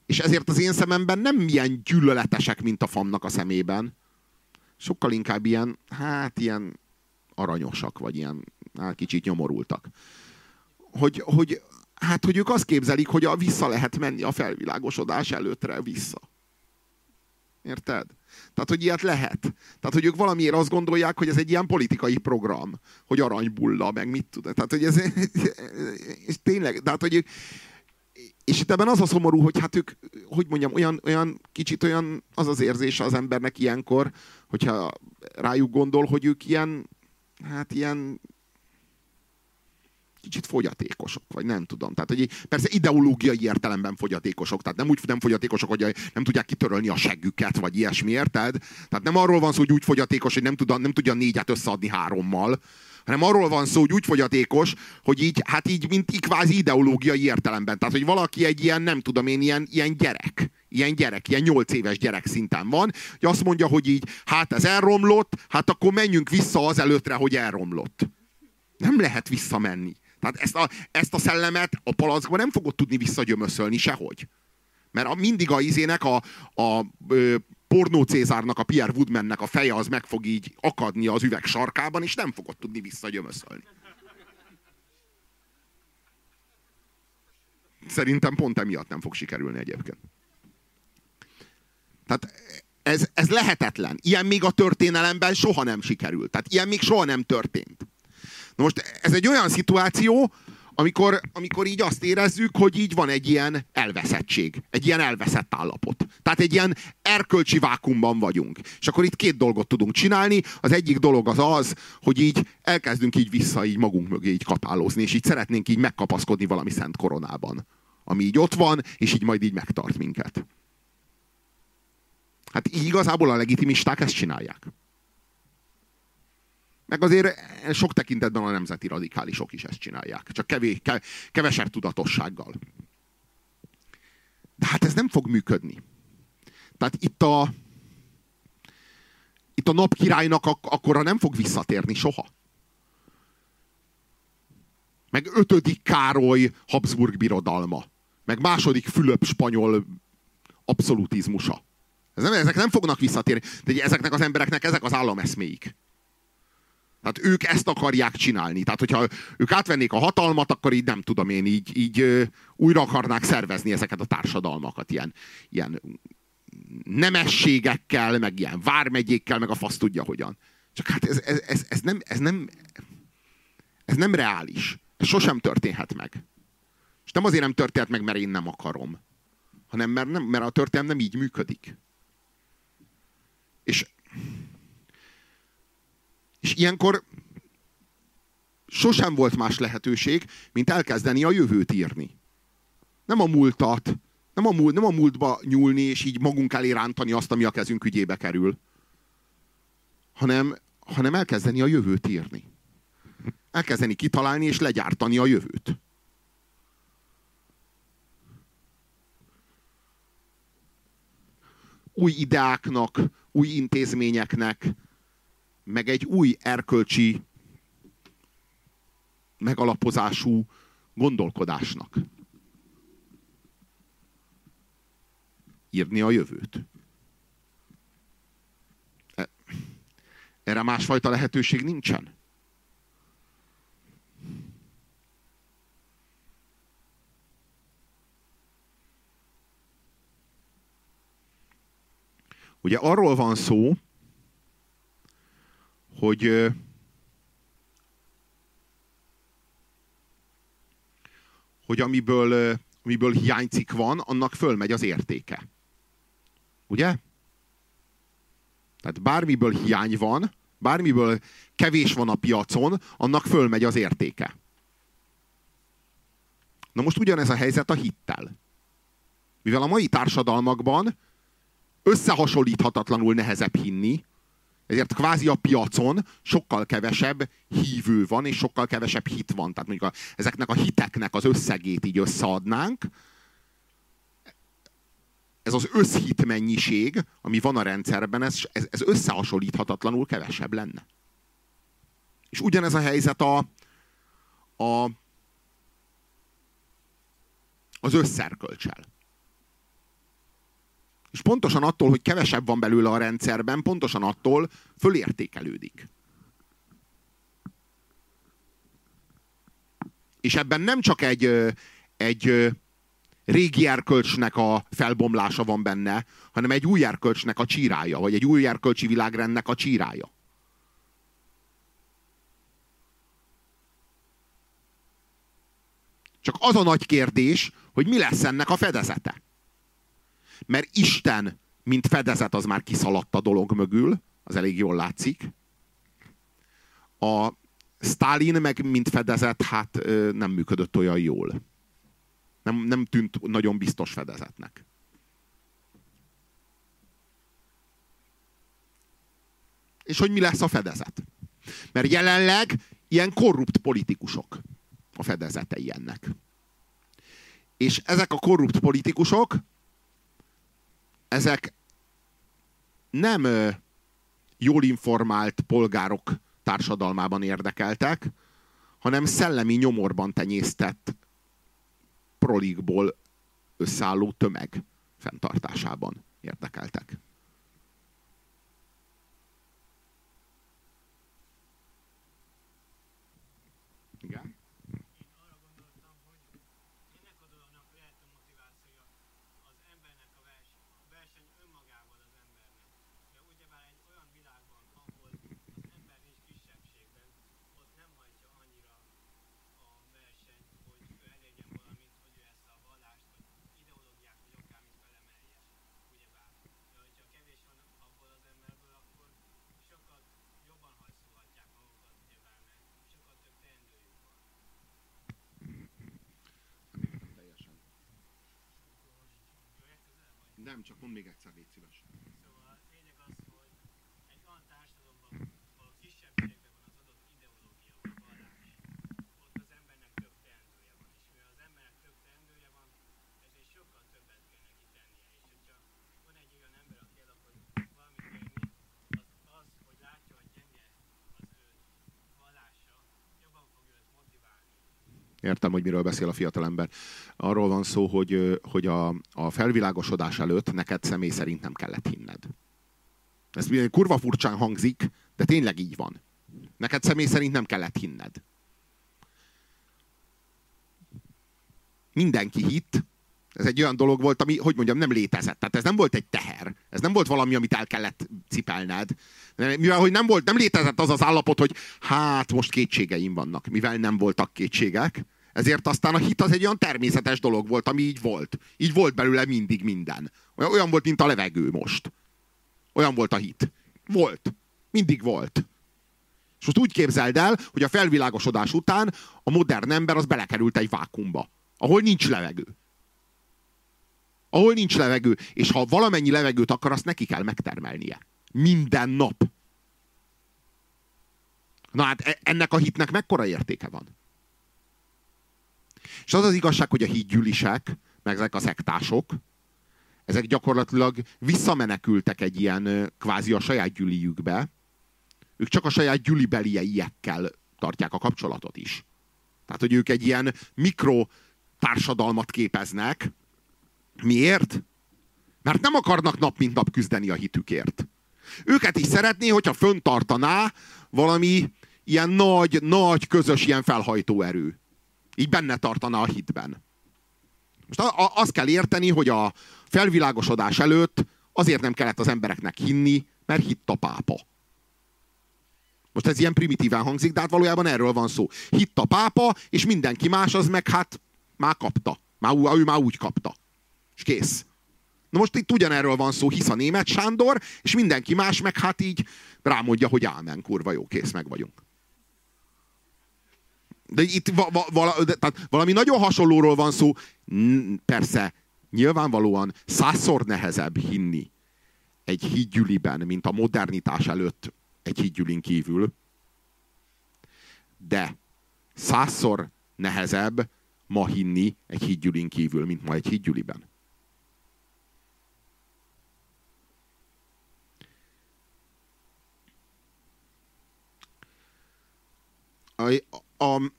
és ezért az én szememben nem ilyen gyűlöletesek, mint a famnak a szemében. Sokkal inkább ilyen, hát ilyen aranyosak, vagy ilyen hát kicsit nyomorultak. Hogy, hogy, hát, hogy ők azt képzelik, hogy a vissza lehet menni a felvilágosodás előttre vissza. Érted? Tehát, hogy ilyet lehet. Tehát, hogy ők valamiért azt gondolják, hogy ez egy ilyen politikai program, hogy aranybulla, meg mit tud. Tehát, hogy ez, ez tényleg, tehát, hogy ők, és itt ebben az a szomorú, hogy hát ők, hogy mondjam, olyan, olyan kicsit olyan az az érzése az embernek ilyenkor, hogyha rájuk gondol, hogy ők ilyen, hát ilyen kicsit fogyatékosok, vagy nem tudom. Tehát, hogy persze ideológiai értelemben fogyatékosok, tehát nem úgy nem fogyatékosok, hogy nem tudják kitörölni a seggüket, vagy ilyesmi, érted? Tehát nem arról van szó, hogy úgy fogyatékos, hogy nem, tud, nem tudja négyet összeadni hárommal, hanem arról van szó, hogy úgy fogyatékos, hogy így, hát így, mint kvázi ideológiai értelemben. Tehát, hogy valaki egy ilyen, nem tudom én, ilyen, ilyen gyerek. Ilyen gyerek, ilyen nyolc éves gyerek szinten van, hogy azt mondja, hogy így, hát ez elromlott, hát akkor menjünk vissza az előttre, hogy elromlott. Nem lehet visszamenni. Tehát ezt a, ezt a szellemet a palackban nem fogod tudni visszagyömöszölni sehogy. Mert a, mindig a izének, a, a ö, pornó Cézárnak, a Pierre Woodmannek a feje az meg fog így akadni az üveg sarkában, és nem fogod tudni visszagyömöszölni. Szerintem pont emiatt nem fog sikerülni egyébként. Tehát ez, ez lehetetlen. Ilyen még a történelemben soha nem sikerült. Tehát ilyen még soha nem történt. Na most ez egy olyan szituáció, amikor, amikor így azt érezzük, hogy így van egy ilyen elveszettség, egy ilyen elveszett állapot. Tehát egy ilyen erkölcsi vákumban vagyunk. És akkor itt két dolgot tudunk csinálni. Az egyik dolog az az, hogy így elkezdünk így vissza így magunk mögé így kapálózni, és így szeretnénk így megkapaszkodni valami szent koronában. Ami így ott van, és így majd így megtart minket. Hát így igazából a legitimisták ezt csinálják. Meg azért sok tekintetben a nemzeti radikálisok is ezt csinálják. Csak kevés, kevesebb tudatossággal. De hát ez nem fog működni. Tehát itt a, itt a napkirálynak ak- akkora nem fog visszatérni soha. Meg ötödik Károly Habsburg birodalma. Meg második Fülöp spanyol abszolutizmusa. Ez nem, ezek nem fognak visszatérni. De ezeknek az embereknek ezek az állameszméik. Tehát ők ezt akarják csinálni. Tehát, hogyha ők átvennék a hatalmat, akkor így nem tudom én, így, így újra akarnák szervezni ezeket a társadalmakat. Ilyen, ilyen nemességekkel, meg ilyen vármegyékkel, meg a fasz tudja hogyan. Csak hát ez, ez, ez, ez, nem, ez, nem, ez nem reális. Ez sosem történhet meg. És nem azért nem történhet meg, mert én nem akarom, hanem mert, nem, mert a történelem nem így működik. És, és ilyenkor sosem volt más lehetőség, mint elkezdeni a jövőt írni. Nem a múltat, nem a, múlt, nem a múltba nyúlni, és így magunk elé rántani azt, ami a kezünk ügyébe kerül, hanem, hanem elkezdeni a jövőt írni. Elkezdeni kitalálni és legyártani a jövőt. Új ideáknak, új intézményeknek, meg egy új erkölcsi megalapozású gondolkodásnak. írni a jövőt. E, erre másfajta lehetőség nincsen. Ugye arról van szó, hogy hogy amiből, amiből hiánycik van, annak fölmegy az értéke. Ugye? Tehát bármiből hiány van, bármiből kevés van a piacon, annak fölmegy az értéke. Na most ugyanez a helyzet a hittel. Mivel a mai társadalmakban összehasonlíthatatlanul nehezebb hinni, ezért kvázi a piacon sokkal kevesebb hívő van, és sokkal kevesebb hit van. Tehát mondjuk a, ezeknek a hiteknek az összegét így összeadnánk, ez az összhit mennyiség, ami van a rendszerben, ez, ez, ez összehasonlíthatatlanul kevesebb lenne. És ugyanez a helyzet a, a, az összerkölcsel. És pontosan attól, hogy kevesebb van belőle a rendszerben, pontosan attól fölértékelődik. És ebben nem csak egy, egy régi erkölcsnek a felbomlása van benne, hanem egy új erkölcsnek a csírája, vagy egy új erkölcsi világrendnek a csírája. Csak az a nagy kérdés, hogy mi lesz ennek a fedezete. Mert Isten, mint fedezet, az már kiszaladt a dolog mögül, az elég jól látszik. A Stalin meg, mint fedezet, hát nem működött olyan jól. Nem, nem tűnt nagyon biztos fedezetnek. És hogy mi lesz a fedezet? Mert jelenleg ilyen korrupt politikusok a fedezetei ennek. És ezek a korrupt politikusok, ezek nem jól informált polgárok társadalmában érdekeltek, hanem szellemi nyomorban tenyésztett prolikból összeálló tömeg fenntartásában érdekeltek. Igen. Nem, csak mond még egyszer, légy szíves. Szóval lényeg az, hogy egy olyan társadalomban, ahol a kisebbségben van az adott ideológia, vagy vallás, ott az embernek több teendője van. És mivel az embernek több teendője van, ezért sokkal többet kell neki tennie. És hogyha van egy olyan ember, aki el akar valamit érni, az, az, hogy látja, hogy gyenge az ő vallása, jobban fogja őt motiválni. Értem, hogy miről beszél a fiatalember arról van szó, hogy, hogy a, a felvilágosodás előtt neked személy szerint nem kellett hinned. Ez kurva furcsán hangzik, de tényleg így van. Neked személy szerint nem kellett hinned. Mindenki hitt, ez egy olyan dolog volt, ami, hogy mondjam, nem létezett. Tehát ez nem volt egy teher. Ez nem volt valami, amit el kellett cipelned. Mivel, hogy nem volt, nem létezett az az állapot, hogy hát most kétségeim vannak. Mivel nem voltak kétségek, ezért aztán a hit az egy olyan természetes dolog volt, ami így volt. Így volt belőle mindig minden. Olyan volt, mint a levegő most. Olyan volt a hit. Volt. Mindig volt. És most úgy képzeld el, hogy a felvilágosodás után a modern ember az belekerült egy vákumba, ahol nincs levegő. Ahol nincs levegő. És ha valamennyi levegőt akar, azt neki kell megtermelnie. Minden nap. Na hát e- ennek a hitnek mekkora értéke van? És az az igazság, hogy a hídgyűlisek, meg ezek a szektások, ezek gyakorlatilag visszamenekültek egy ilyen kvázi a saját gyüliükbe. Ők csak a saját gyülibelieiekkel tartják a kapcsolatot is. Tehát, hogy ők egy ilyen mikro társadalmat képeznek. Miért? Mert nem akarnak nap mint nap küzdeni a hitükért. Őket is szeretné, hogyha föntartaná valami ilyen nagy, nagy közös ilyen felhajtó erő. Így benne tartana a hitben. Most azt kell érteni, hogy a felvilágosodás előtt azért nem kellett az embereknek hinni, mert hitt a pápa. Most ez ilyen primitíven hangzik, de hát valójában erről van szó. Hitt a pápa, és mindenki más az meg hát már kapta. Már, ő már úgy kapta. És kész. Na most itt ugyanerről van szó, hisz a német Sándor, és mindenki más meg hát így rámondja, hogy ámen, kurva jó, kész, meg vagyunk. De itt va, va, vala, de, tehát valami nagyon hasonlóról van szó. Persze, nyilvánvalóan százszor nehezebb hinni egy hídgyüliben, mint a modernitás előtt egy hídgyülin kívül. De százszor nehezebb ma hinni egy hídgyülin kívül, mint ma egy hídgyüliben. A, a,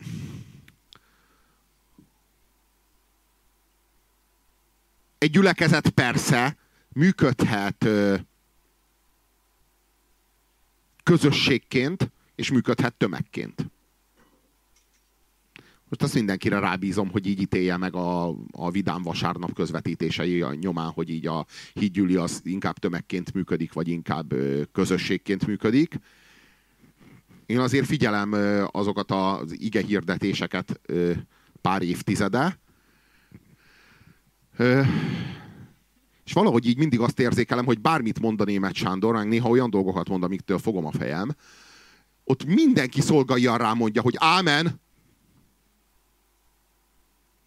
egy gyülekezet persze működhet közösségként, és működhet tömegként. Most azt mindenkire rábízom, hogy így ítélje meg a, a Vidám vasárnap közvetítései a nyomán, hogy így a hídgyüli az inkább tömegként működik, vagy inkább közösségként működik. Én azért figyelem azokat az ige hirdetéseket pár évtizede, és valahogy így mindig azt érzékelem, hogy bármit mond a német Sándor, meg néha olyan dolgokat mond, amiktől fogom a fejem, ott mindenki szolgálja rá mondja, hogy ámen.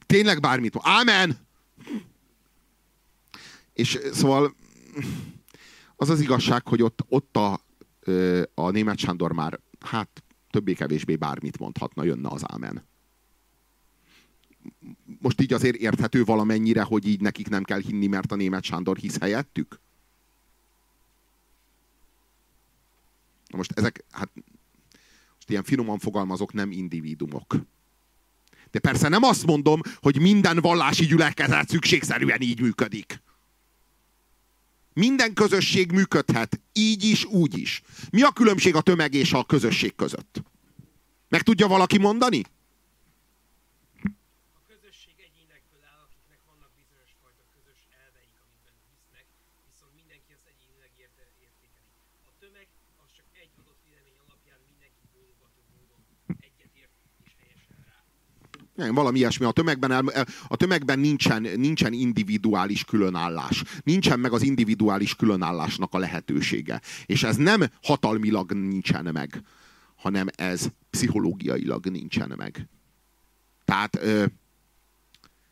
Tényleg bármit mond. Ámen! És szóval az az igazság, hogy ott, ott a, a német Sándor már hát többé-kevésbé bármit mondhatna, jönne az ámen. Most így azért érthető valamennyire, hogy így nekik nem kell hinni, mert a német Sándor hisz helyettük? Na most ezek, hát most ilyen finoman fogalmazok, nem individumok. De persze nem azt mondom, hogy minden vallási gyülekezet szükségszerűen így működik. Minden közösség működhet, így is, úgy is. Mi a különbség a tömeg és a közösség között? Meg tudja valaki mondani? Nem, valami ilyesmi. A tömegben, el, a tömegben nincsen, nincsen individuális különállás. Nincsen meg az individuális különállásnak a lehetősége. És ez nem hatalmilag nincsen meg, hanem ez pszichológiailag nincsen meg. Tehát ö,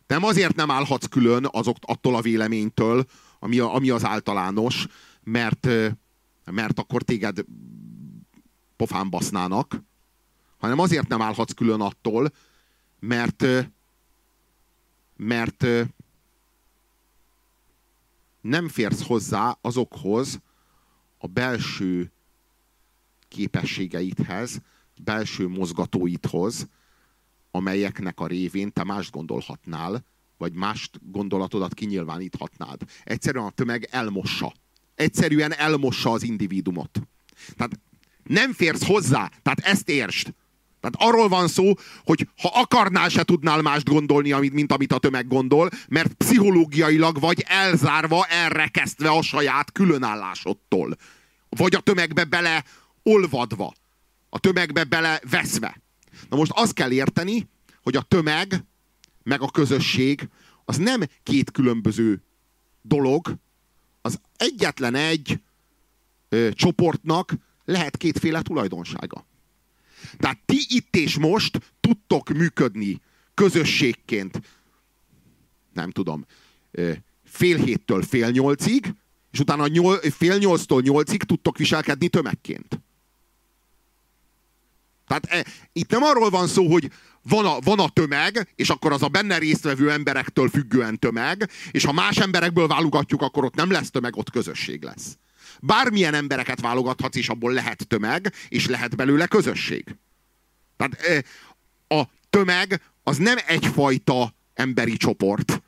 nem azért nem állhatsz külön azok, attól a véleménytől, ami, a, ami az általános, mert, mert akkor téged pofán basznának, hanem azért nem állhatsz külön attól, mert mert nem férsz hozzá azokhoz a belső képességeidhez, belső mozgatóidhoz, amelyeknek a révén te mást gondolhatnál, vagy mást gondolatodat kinyilváníthatnád. Egyszerűen a tömeg elmossa. Egyszerűen elmossa az individumot. Tehát Nem férsz hozzá. Tehát ezt értsd. Tehát arról van szó, hogy ha akarnál, se tudnál mást gondolni, mint amit a tömeg gondol, mert pszichológiailag vagy elzárva, elrekesztve a saját különállásodtól. Vagy a tömegbe bele olvadva. A tömegbe bele veszve. Na most azt kell érteni, hogy a tömeg meg a közösség az nem két különböző dolog, az egyetlen egy ö, csoportnak lehet kétféle tulajdonsága. Tehát ti itt és most tudtok működni közösségként, nem tudom, fél héttől fél nyolcig, és utána nyol, fél nyolctól nyolcig tudtok viselkedni tömegként. Tehát e, itt nem arról van szó, hogy van a, van a tömeg, és akkor az a benne résztvevő emberektől függően tömeg, és ha más emberekből válogatjuk, akkor ott nem lesz tömeg, ott közösség lesz. Bármilyen embereket válogathatsz, és abból lehet tömeg, és lehet belőle közösség. Tehát a tömeg az nem egyfajta emberi csoport.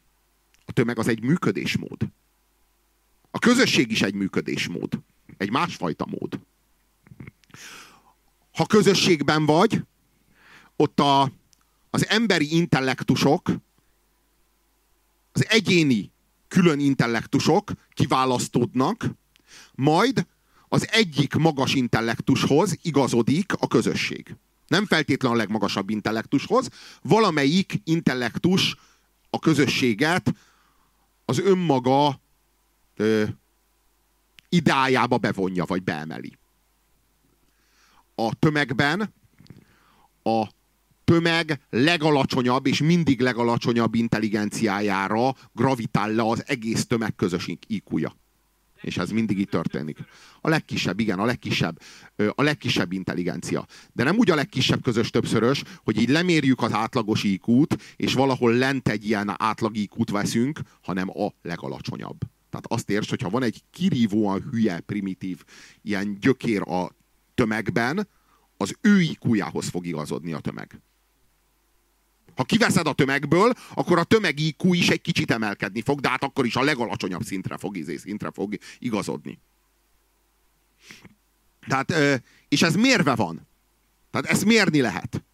A tömeg az egy működésmód. A közösség is egy működésmód. Egy másfajta mód. Ha közösségben vagy, ott a, az emberi intellektusok, az egyéni külön intellektusok kiválasztódnak, majd az egyik magas intellektushoz igazodik a közösség. Nem feltétlen a legmagasabb intellektushoz. Valamelyik intellektus a közösséget az önmaga ö, idájába bevonja, vagy beemeli. A tömegben a tömeg legalacsonyabb és mindig legalacsonyabb intelligenciájára gravitál le az egész tömeg közös IQ-ja. És ez mindig így történik. A legkisebb, igen, a legkisebb, a legkisebb intelligencia. De nem úgy a legkisebb közös többszörös, hogy így lemérjük az átlagos iq és valahol lent egy ilyen átlag iq veszünk, hanem a legalacsonyabb. Tehát azt érts, hogyha van egy kirívóan hülye, primitív ilyen gyökér a tömegben, az ő iq fog igazodni a tömeg. Ha kiveszed a tömegből, akkor a tömeg IQ is egy kicsit emelkedni fog, de hát akkor is a legalacsonyabb szintre fog, izé, szintre fog igazodni. Tehát, és ez mérve van. Tehát ezt mérni lehet.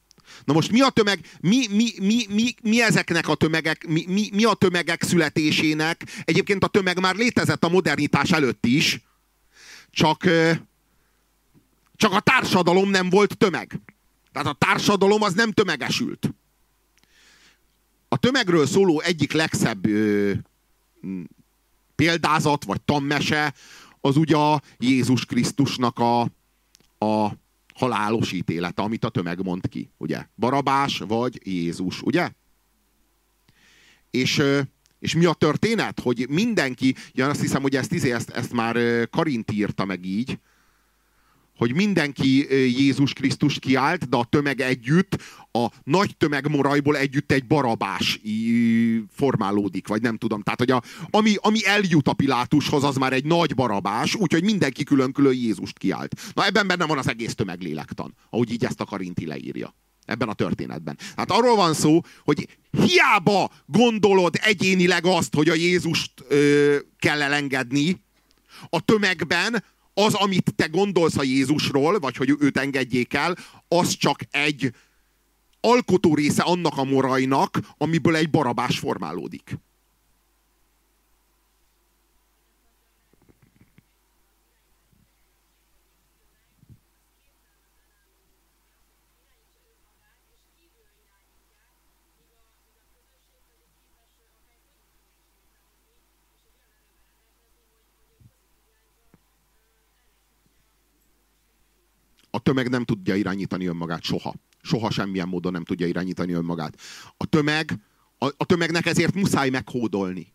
Na most mi a tömeg, mi, mi, mi, mi, mi ezeknek a tömegek, mi, mi, mi a tömegek születésének? Egyébként a tömeg már létezett a modernitás előtt is, csak, csak a társadalom nem volt tömeg. Tehát a társadalom az nem tömegesült a tömegről szóló egyik legszebb ö, példázat, vagy tanmese, az ugye a Jézus Krisztusnak a, a halálos ítélete, amit a tömeg mond ki, ugye? Barabás vagy Jézus, ugye? És, és mi a történet? Hogy mindenki, ja, azt hiszem, hogy ezt, izé, ezt, ezt már Karint írta meg így, hogy mindenki Jézus Krisztus kiállt, de a tömeg együtt, a nagy tömeg morajból együtt egy barabás formálódik, vagy nem tudom. Tehát, hogy a, ami, ami eljut a Pilátushoz, az már egy nagy barabás, úgyhogy mindenki külön-külön Jézust kiállt. Na ebben benne van az egész tömeglélektan, ahogy így ezt a Karinti leírja. Ebben a történetben. Hát arról van szó, hogy hiába gondolod egyénileg azt, hogy a Jézust ö, kell elengedni, a tömegben az, amit te gondolsz a Jézusról, vagy hogy őt engedjék el, az csak egy alkotó része annak a morajnak, amiből egy barabás formálódik. A tömeg nem tudja irányítani önmagát soha. Soha semmilyen módon nem tudja irányítani önmagát. A tömeg, a, a tömegnek ezért muszáj meghódolni.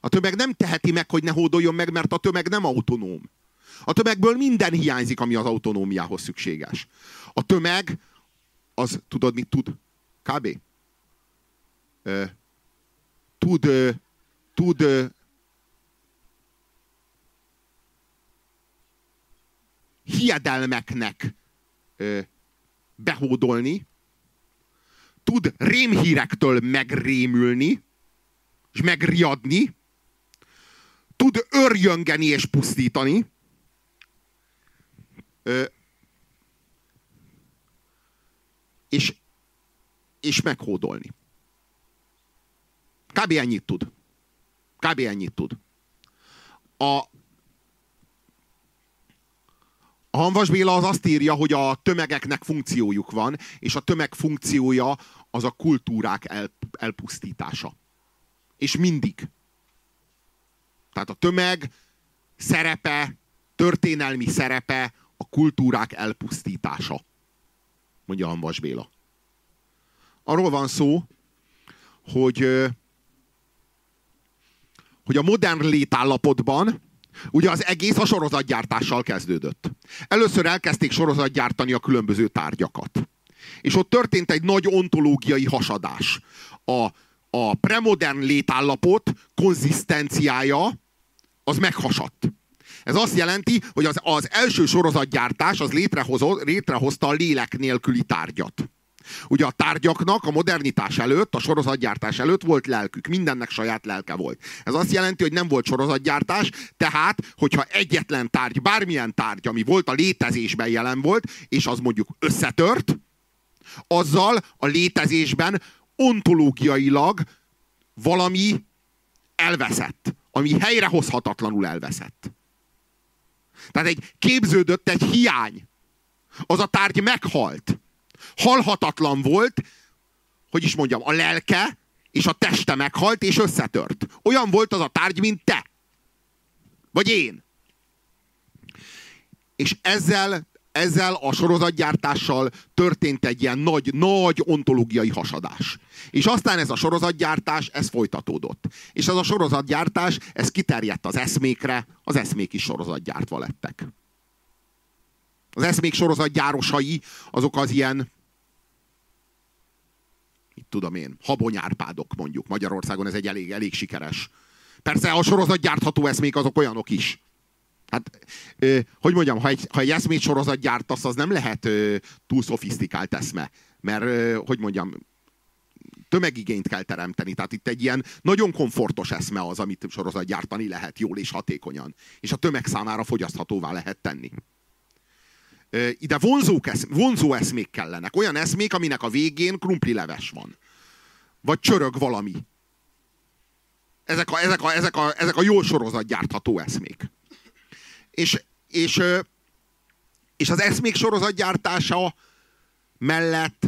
A tömeg nem teheti meg, hogy ne hódoljon meg, mert a tömeg nem autonóm. A tömegből minden hiányzik, ami az autonómiához szükséges. A tömeg, az tudod, mit tud? Kb. Ö, tud, ö, tud ö, hiedelmeknek ö, behódolni, tud rémhírektől megrémülni, és megriadni, tud örjöngeni és pusztítani, ö, és, és meghódolni. Kb. ennyit tud. Kb. ennyit tud. A, a Hanvas Béla az azt írja, hogy a tömegeknek funkciójuk van, és a tömeg funkciója az a kultúrák el, elpusztítása. És mindig. Tehát a tömeg szerepe, történelmi szerepe a kultúrák elpusztítása, mondja Hanvas Béla. Arról van szó, hogy, hogy a modern létállapotban ugye az egész a sorozatgyártással kezdődött. Először elkezdték sorozatgyártani a különböző tárgyakat. És ott történt egy nagy ontológiai hasadás. A, a premodern létállapot konzisztenciája az meghasadt. Ez azt jelenti, hogy az, az első sorozatgyártás az létrehozta a lélek nélküli tárgyat. Ugye a tárgyaknak a modernitás előtt, a sorozatgyártás előtt volt lelkük, mindennek saját lelke volt. Ez azt jelenti, hogy nem volt sorozatgyártás, tehát, hogyha egyetlen tárgy, bármilyen tárgy, ami volt a létezésben jelen volt, és az mondjuk összetört, azzal a létezésben ontológiailag valami elveszett, ami helyrehozhatatlanul elveszett. Tehát egy képződött egy hiány. Az a tárgy meghalt. Halhatatlan volt, hogy is mondjam, a lelke és a teste meghalt és összetört. Olyan volt az a tárgy, mint te. Vagy én. És ezzel ezzel a sorozatgyártással történt egy ilyen nagy, nagy ontológiai hasadás. És aztán ez a sorozatgyártás, ez folytatódott. És ez a sorozatgyártás, ez kiterjedt az eszmékre, az eszmék is sorozatgyártva lettek. Az eszmék sorozatgyárosai, azok az ilyen, mit tudom én, habonyárpádok mondjuk. Magyarországon ez egy elég, elég sikeres. Persze a sorozatgyártható eszmék azok olyanok is, Hát, ö, hogy mondjam, ha egy, ha egy eszmét sorozat gyártasz, az nem lehet ö, túl szofisztikált eszme. Mert, ö, hogy mondjam, tömegigényt kell teremteni. Tehát itt egy ilyen nagyon komfortos eszme az, amit sorozat gyártani lehet jól és hatékonyan. És a tömeg számára fogyaszthatóvá lehet tenni. Ide vonzók esz, vonzó eszmék kellenek. Olyan eszmék, aminek a végén krumpli leves van. Vagy csörög valami. Ezek a, ezek a, ezek a, ezek a jól sorozat gyártható eszmék. És, és, és az eszmék sorozatgyártása mellett,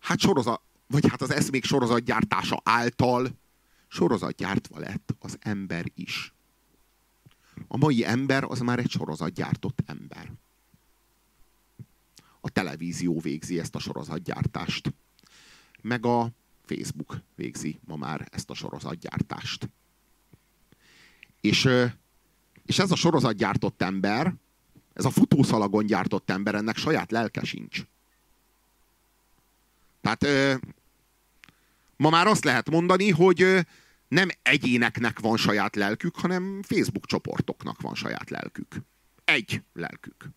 hát sorozat, vagy hát az eszmék sorozatgyártása által sorozatgyártva lett az ember is. A mai ember az már egy sorozatgyártott ember. A televízió végzi ezt a sorozatgyártást. Meg a Facebook végzi ma már ezt a sorozatgyártást. És és ez a sorozat gyártott ember, ez a futószalagon gyártott ember, ennek saját lelke sincs. Tehát ma már azt lehet mondani, hogy nem egyéneknek van saját lelkük, hanem Facebook csoportoknak van saját lelkük. Egy lelkük.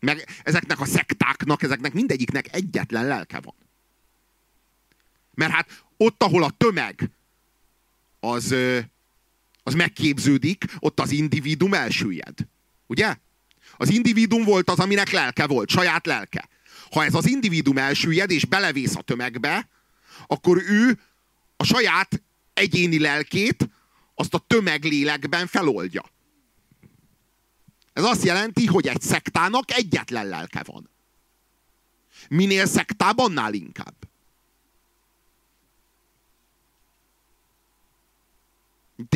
Meg ezeknek a szektáknak, ezeknek mindegyiknek egyetlen lelke van. Mert hát ott, ahol a tömeg az, az megképződik, ott az individum elsüllyed. Ugye? Az individum volt az, aminek lelke volt, saját lelke. Ha ez az individum elsüllyed és belevész a tömegbe, akkor ő a saját egyéni lelkét azt a tömeglélekben feloldja. Ez azt jelenti, hogy egy szektának egyetlen lelke van. Minél szektább, annál inkább.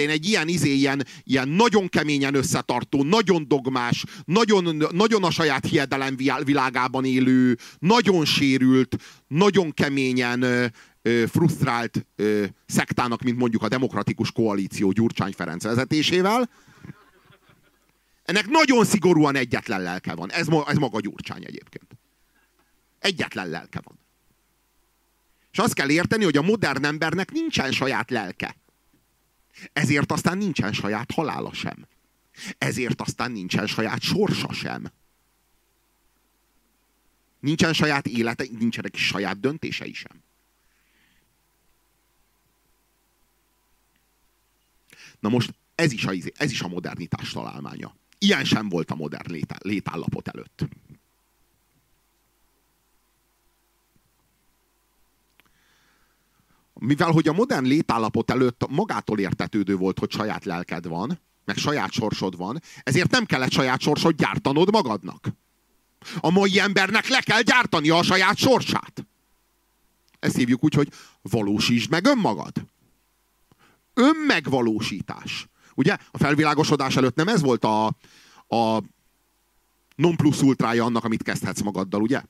én egy ilyen izé, ilyen, ilyen nagyon keményen összetartó, nagyon dogmás, nagyon, nagyon a saját hiedelem világában élő, nagyon sérült, nagyon keményen ö, frusztrált ö, szektának, mint mondjuk a Demokratikus Koalíció Gyurcsány Ferenc vezetésével. Ennek nagyon szigorúan egyetlen lelke van. Ez, ez maga Gyurcsány egyébként. Egyetlen lelke van. És azt kell érteni, hogy a modern embernek nincsen saját lelke. Ezért aztán nincsen saját halála sem. Ezért aztán nincsen saját sorsa sem. Nincsen saját élete, nincsenek is saját döntései sem. Na most ez is a, ez is a modernitás találmánya. Ilyen sem volt a modern lét, létállapot előtt. Mivel hogy a modern létállapot előtt magától értetődő volt, hogy saját lelked van, meg saját sorsod van, ezért nem kellett saját sorsot gyártanod magadnak. A mai embernek le kell gyártania a saját sorsát. Ezt hívjuk úgy, hogy valósítsd meg önmagad. Önmegvalósítás. Ugye a felvilágosodás előtt nem ez volt a, a non plus ultrája annak, amit kezdhetsz magaddal, ugye?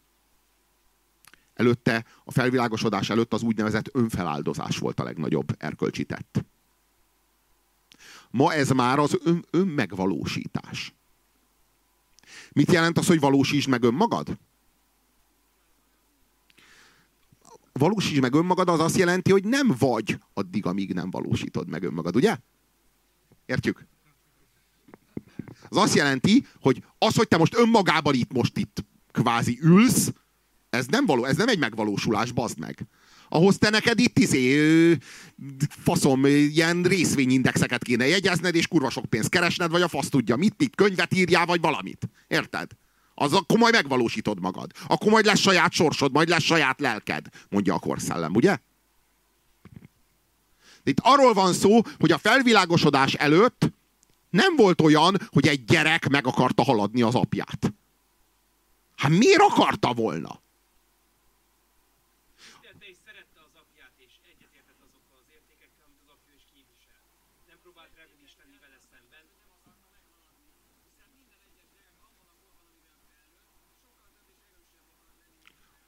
Előtte, a felvilágosodás előtt az úgynevezett önfeláldozás volt a legnagyobb erkölcsi tett. Ma ez már az ön, önmegvalósítás. Mit jelent az, hogy valósítsd meg önmagad? Valósítsd meg önmagad az azt jelenti, hogy nem vagy addig, amíg nem valósítod meg önmagad, ugye? Értjük? Az azt jelenti, hogy az, hogy te most önmagában itt most itt kvázi ülsz, ez nem, való, ez nem egy megvalósulás, bazd meg. Ahhoz te neked itt izé, faszom, ilyen részvényindexeket kéne jegyezned, és kurva sok pénzt keresned, vagy a fasz tudja mit, mit, könyvet írjál, vagy valamit. Érted? Az akkor majd megvalósítod magad. Akkor majd lesz saját sorsod, majd lesz saját lelked, mondja a korszellem, ugye? De itt arról van szó, hogy a felvilágosodás előtt nem volt olyan, hogy egy gyerek meg akarta haladni az apját. Hát miért akarta volna?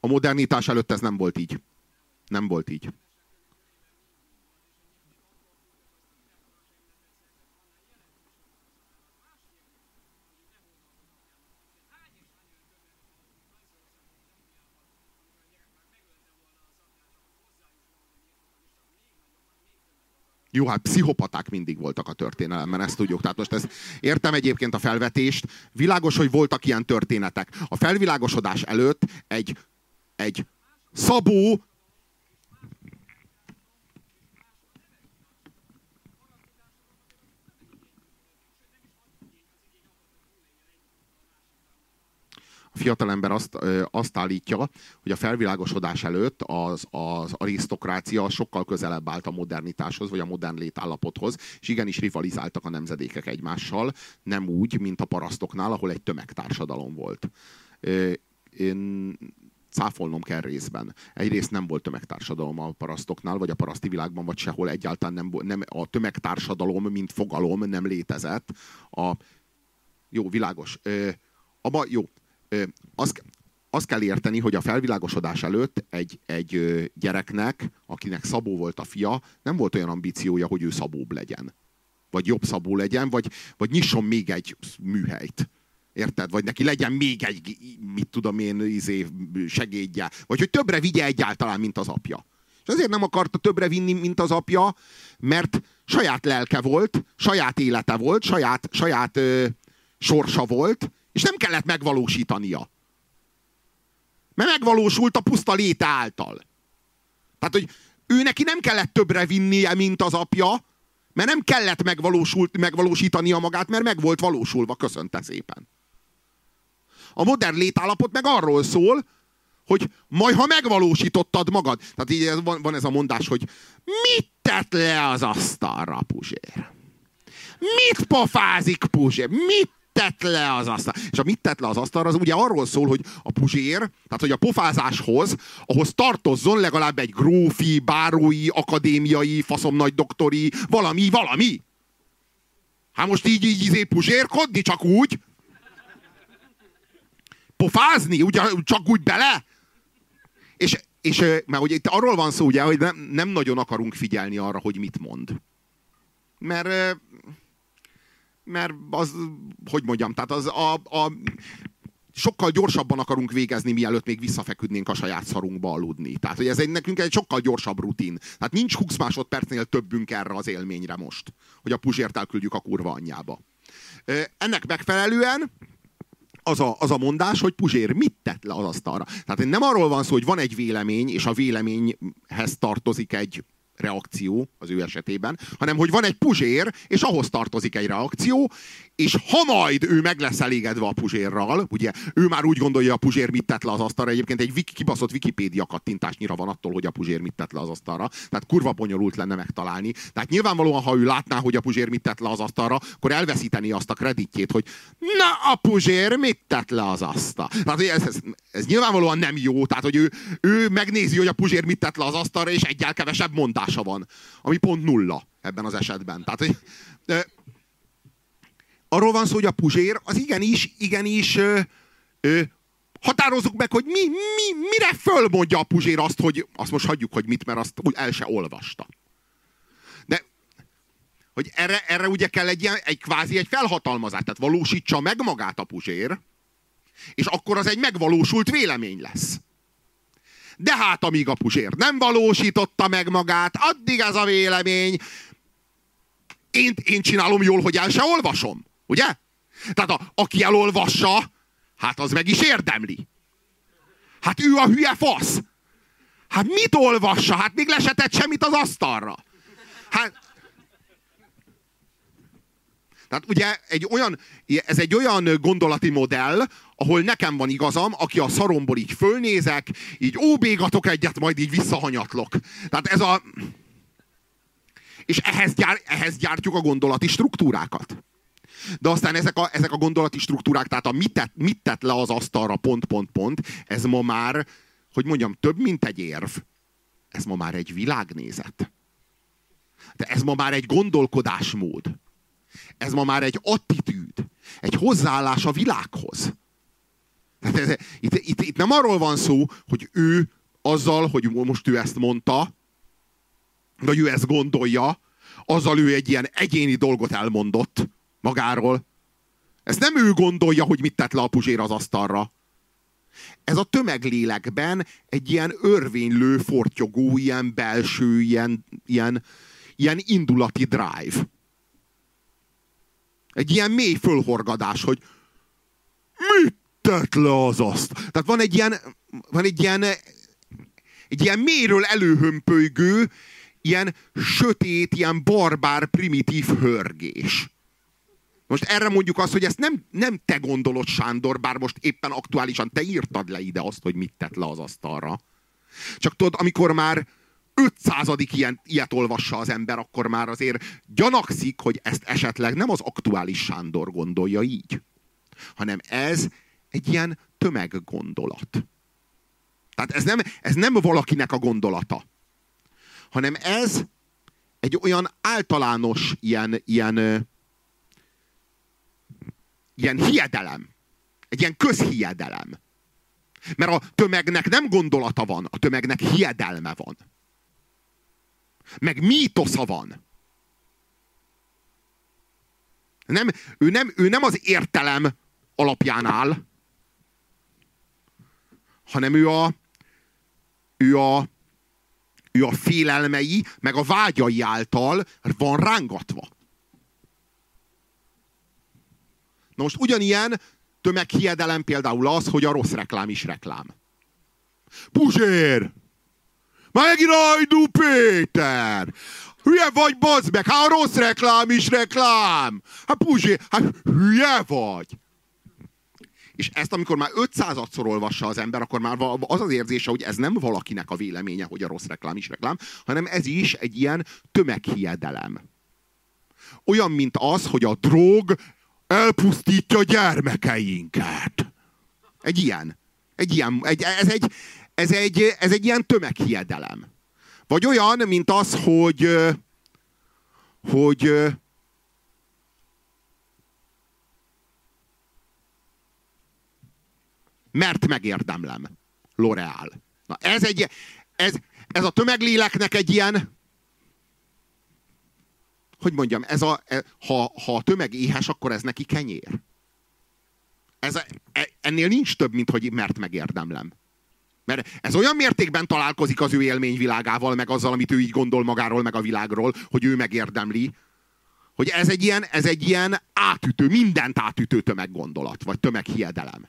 A modernitás előtt ez nem volt így. Nem volt így. Jó, hát pszichopaták mindig voltak a történelemben, ezt tudjuk. Tehát most ezt értem egyébként a felvetést. Világos, hogy voltak ilyen történetek. A felvilágosodás előtt egy egy szabó a fiatalember azt, azt állítja, hogy a felvilágosodás előtt az, az arisztokrácia sokkal közelebb állt a modernitáshoz, vagy a modern létállapothoz, és igenis rivalizáltak a nemzedékek egymással, nem úgy, mint a parasztoknál, ahol egy tömegtársadalom volt. Én cáfolnom kell részben. Egyrészt nem volt tömegtársadalom a parasztoknál, vagy a paraszti világban, vagy sehol egyáltalán nem, nem a tömegtársadalom, mint fogalom nem létezett. A, jó, világos. Ö, abba, jó, azt, azt kell érteni, hogy a felvilágosodás előtt egy, egy gyereknek, akinek Szabó volt a fia, nem volt olyan ambíciója, hogy ő Szabóbb legyen. Vagy jobb Szabó legyen, vagy, vagy nyisson még egy műhelyt Érted? Vagy neki legyen még egy, mit tudom én, izé, segédje. Vagy hogy többre vigye egyáltalán, mint az apja. És azért nem akarta többre vinni, mint az apja, mert saját lelke volt, saját élete volt, saját, saját ö, sorsa volt, és nem kellett megvalósítania. Mert megvalósult a puszta léte által. Tehát, hogy ő neki nem kellett többre vinnie, mint az apja, mert nem kellett megvalósult, megvalósítania magát, mert meg volt valósulva, köszönte szépen. A modern létállapot meg arról szól, hogy majd ha megvalósítottad magad. Tehát így van, van ez a mondás, hogy mit tett le az asztalra Puzsér? Mit pofázik Puzsér? Mit tett le az asztalra? És a mit tett le az asztalra, az ugye arról szól, hogy a Puzsér, tehát hogy a pofázáshoz, ahhoz tartozzon legalább egy grófi, bárói, akadémiai, faszom nagy doktori, valami, valami. Hát most így, így izé puzsérkodni, csak úgy, pofázni, ugye, csak úgy bele? És, és mert ugye itt arról van szó, ugye, hogy nem, nem nagyon akarunk figyelni arra, hogy mit mond. Mert, mert az, hogy mondjam, tehát az a, a sokkal gyorsabban akarunk végezni, mielőtt még visszafeküdnénk a saját szarunkba aludni. Tehát, hogy ez egy, nekünk egy sokkal gyorsabb rutin. Tehát nincs 20 másodpercnél többünk erre az élményre most, hogy a puzsért elküldjük a kurva anyjába. Ennek megfelelően az a, az a mondás, hogy Puzsér mit tett le az asztalra. Tehát nem arról van szó, hogy van egy vélemény, és a véleményhez tartozik egy reakció az ő esetében, hanem hogy van egy puzsér, és ahhoz tartozik egy reakció, és ha majd ő meg lesz elégedve a puzsérral, ugye ő már úgy gondolja, a puzsér mit tett le az asztalra, egyébként egy wiki, kibaszott Wikipédia kattintásnyira van attól, hogy a puzsér mit tett le az asztalra, tehát kurva bonyolult lenne megtalálni. Tehát nyilvánvalóan, ha ő látná, hogy a puzsér mit tett le az asztalra, akkor elveszíteni azt a kreditjét, hogy na a puzsér mit tett le az asztalra. Tehát ez, ez, ez nyilvánvalóan nem jó, tehát hogy ő, ő megnézi, hogy a puzsér mit tett le az asztalra, és egyel kevesebb mondása van, ami pont nulla ebben az esetben. Tehát, hogy, arról van szó, hogy a puzsér az igenis, igenis ö, ö, határozzuk meg, hogy mi, mi, mire fölmondja a puzsér azt, hogy azt most hagyjuk, hogy mit, mert azt úgy el se olvasta. De hogy erre, erre ugye kell egy, ilyen, egy kvázi egy felhatalmazás, tehát valósítsa meg magát a puzsér, és akkor az egy megvalósult vélemény lesz. De hát amíg a puzsér nem valósította meg magát, addig ez a vélemény, én, én csinálom jól, hogy el se olvasom. Ugye? Tehát a, aki elolvassa, hát az meg is érdemli. Hát ő a hülye fasz. Hát mit olvassa? Hát még lesetett semmit az asztalra. Hát, tehát ugye egy olyan, ez egy olyan gondolati modell, ahol nekem van igazam, aki a szaromból így fölnézek, így óbégatok egyet, majd így visszahanyatlok. Tehát ez a... És ehhez, gyár, ehhez gyártjuk a gondolati struktúrákat. De aztán ezek a, ezek a gondolati struktúrák, tehát a mit tett, mit tett le az asztalra pont, pont, pont, ez ma már, hogy mondjam, több, mint egy érv. Ez ma már egy világnézet. De ez ma már egy gondolkodásmód. Ez ma már egy attitűd. Egy hozzáállás a világhoz. Tehát ez, itt, itt, itt nem arról van szó, hogy ő azzal, hogy most ő ezt mondta, vagy ő ezt gondolja, azzal ő egy ilyen egyéni dolgot elmondott, magáról. Ezt nem ő gondolja, hogy mit tett le a puzsér az asztalra. Ez a tömeglélekben egy ilyen örvénylő, fortyogó, ilyen belső, ilyen, ilyen, ilyen indulati drive. Egy ilyen mély fölhorgadás, hogy mit tett le az azt? Tehát van egy ilyen, van egy ilyen, egy ilyen mélyről előhömpölygő, ilyen sötét, ilyen barbár, primitív hörgés. Most erre mondjuk azt, hogy ezt nem, nem te gondolod, Sándor, bár most éppen aktuálisan te írtad le ide azt, hogy mit tett le az asztalra. Csak tudod, amikor már 500. Ilyen, ilyet olvassa az ember, akkor már azért gyanakszik, hogy ezt esetleg nem az aktuális Sándor gondolja így, hanem ez egy ilyen tömeggondolat. Tehát ez nem, ez nem valakinek a gondolata, hanem ez egy olyan általános ilyen, ilyen ilyen hiedelem. Egy ilyen közhiedelem. Mert a tömegnek nem gondolata van, a tömegnek hiedelme van. Meg mítosza van. Nem, ő, nem, ő nem az értelem alapján áll, hanem ő a, ő a, ő a félelmei, meg a vágyai által van rángatva. Na most ugyanilyen tömeghiedelem például az, hogy a rossz reklám is reklám. Puzsér! Megint Ajdú Péter! Hülye vagy, bazd meg! Hát a rossz reklám is reklám! Hát Puzsér, hát hülye vagy! És ezt, amikor már 500-szor olvassa az ember, akkor már az az érzése, hogy ez nem valakinek a véleménye, hogy a rossz reklám is reklám, hanem ez is egy ilyen tömeghiedelem. Olyan, mint az, hogy a drog elpusztítja gyermekeinket. Egy ilyen. Egy ilyen egy, ez, egy, ez, egy, ez egy ilyen tömeghiedelem. Vagy olyan, mint az, hogy, hogy mert megérdemlem. L'Oreal. Na ez egy, ez, ez a tömegléleknek egy ilyen, hogy mondjam, ez a, e, ha, ha a tömeg éhes, akkor ez neki kenyér. Ez, e, ennél nincs több, mint hogy mert megérdemlem. Mert ez olyan mértékben találkozik az ő élményvilágával, meg azzal, amit ő így gondol magáról, meg a világról, hogy ő megérdemli, hogy ez egy ilyen, ez egy ilyen átütő, mindent átütő tömeggondolat, vagy tömeghiedelem.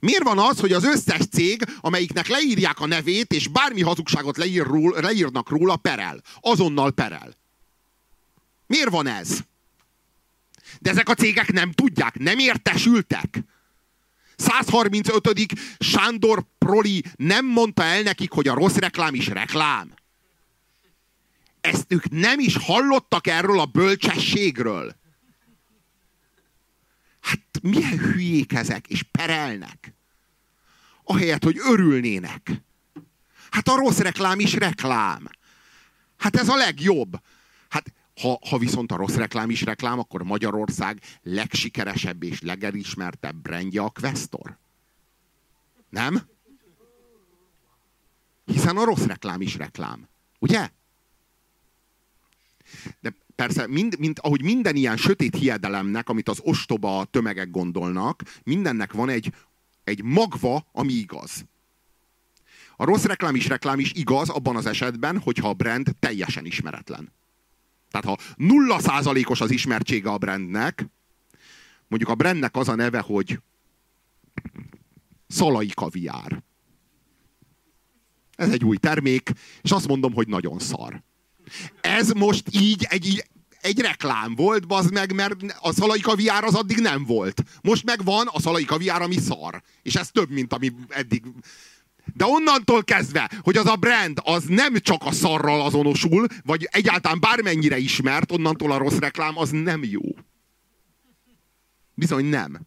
Miért van az, hogy az összes cég, amelyiknek leírják a nevét, és bármi hazugságot leír ról, leírnak róla, perel? Azonnal perel. Miért van ez? De ezek a cégek nem tudják, nem értesültek. 135. Sándor Proli nem mondta el nekik, hogy a rossz reklám is reklám. Ezt ők nem is hallottak erről a bölcsességről. Hát milyen hülyék ezek, és perelnek. Ahelyett, hogy örülnének. Hát a rossz reklám is reklám. Hát ez a legjobb. Hát ha, ha viszont a rossz reklám is reklám, akkor Magyarország legsikeresebb és legelismertebb brandja a Questor. Nem? Hiszen a rossz reklám is reklám. Ugye? De persze, mind, mind, ahogy minden ilyen sötét hiedelemnek, amit az ostoba tömegek gondolnak, mindennek van egy, egy magva, ami igaz. A rossz reklám is reklám is igaz abban az esetben, hogyha a brand teljesen ismeretlen. Tehát ha nulla százalékos az ismertsége a brandnek, mondjuk a brandnek az a neve, hogy szalai kaviár. Ez egy új termék, és azt mondom, hogy nagyon szar. Ez most így egy, egy reklám volt, bazd meg, mert a szalai kaviár az addig nem volt. Most meg van a szalai kaviár, ami szar. És ez több, mint ami eddig... De onnantól kezdve, hogy az a brand az nem csak a szarral azonosul, vagy egyáltalán bármennyire ismert, onnantól a rossz reklám az nem jó. Bizony nem.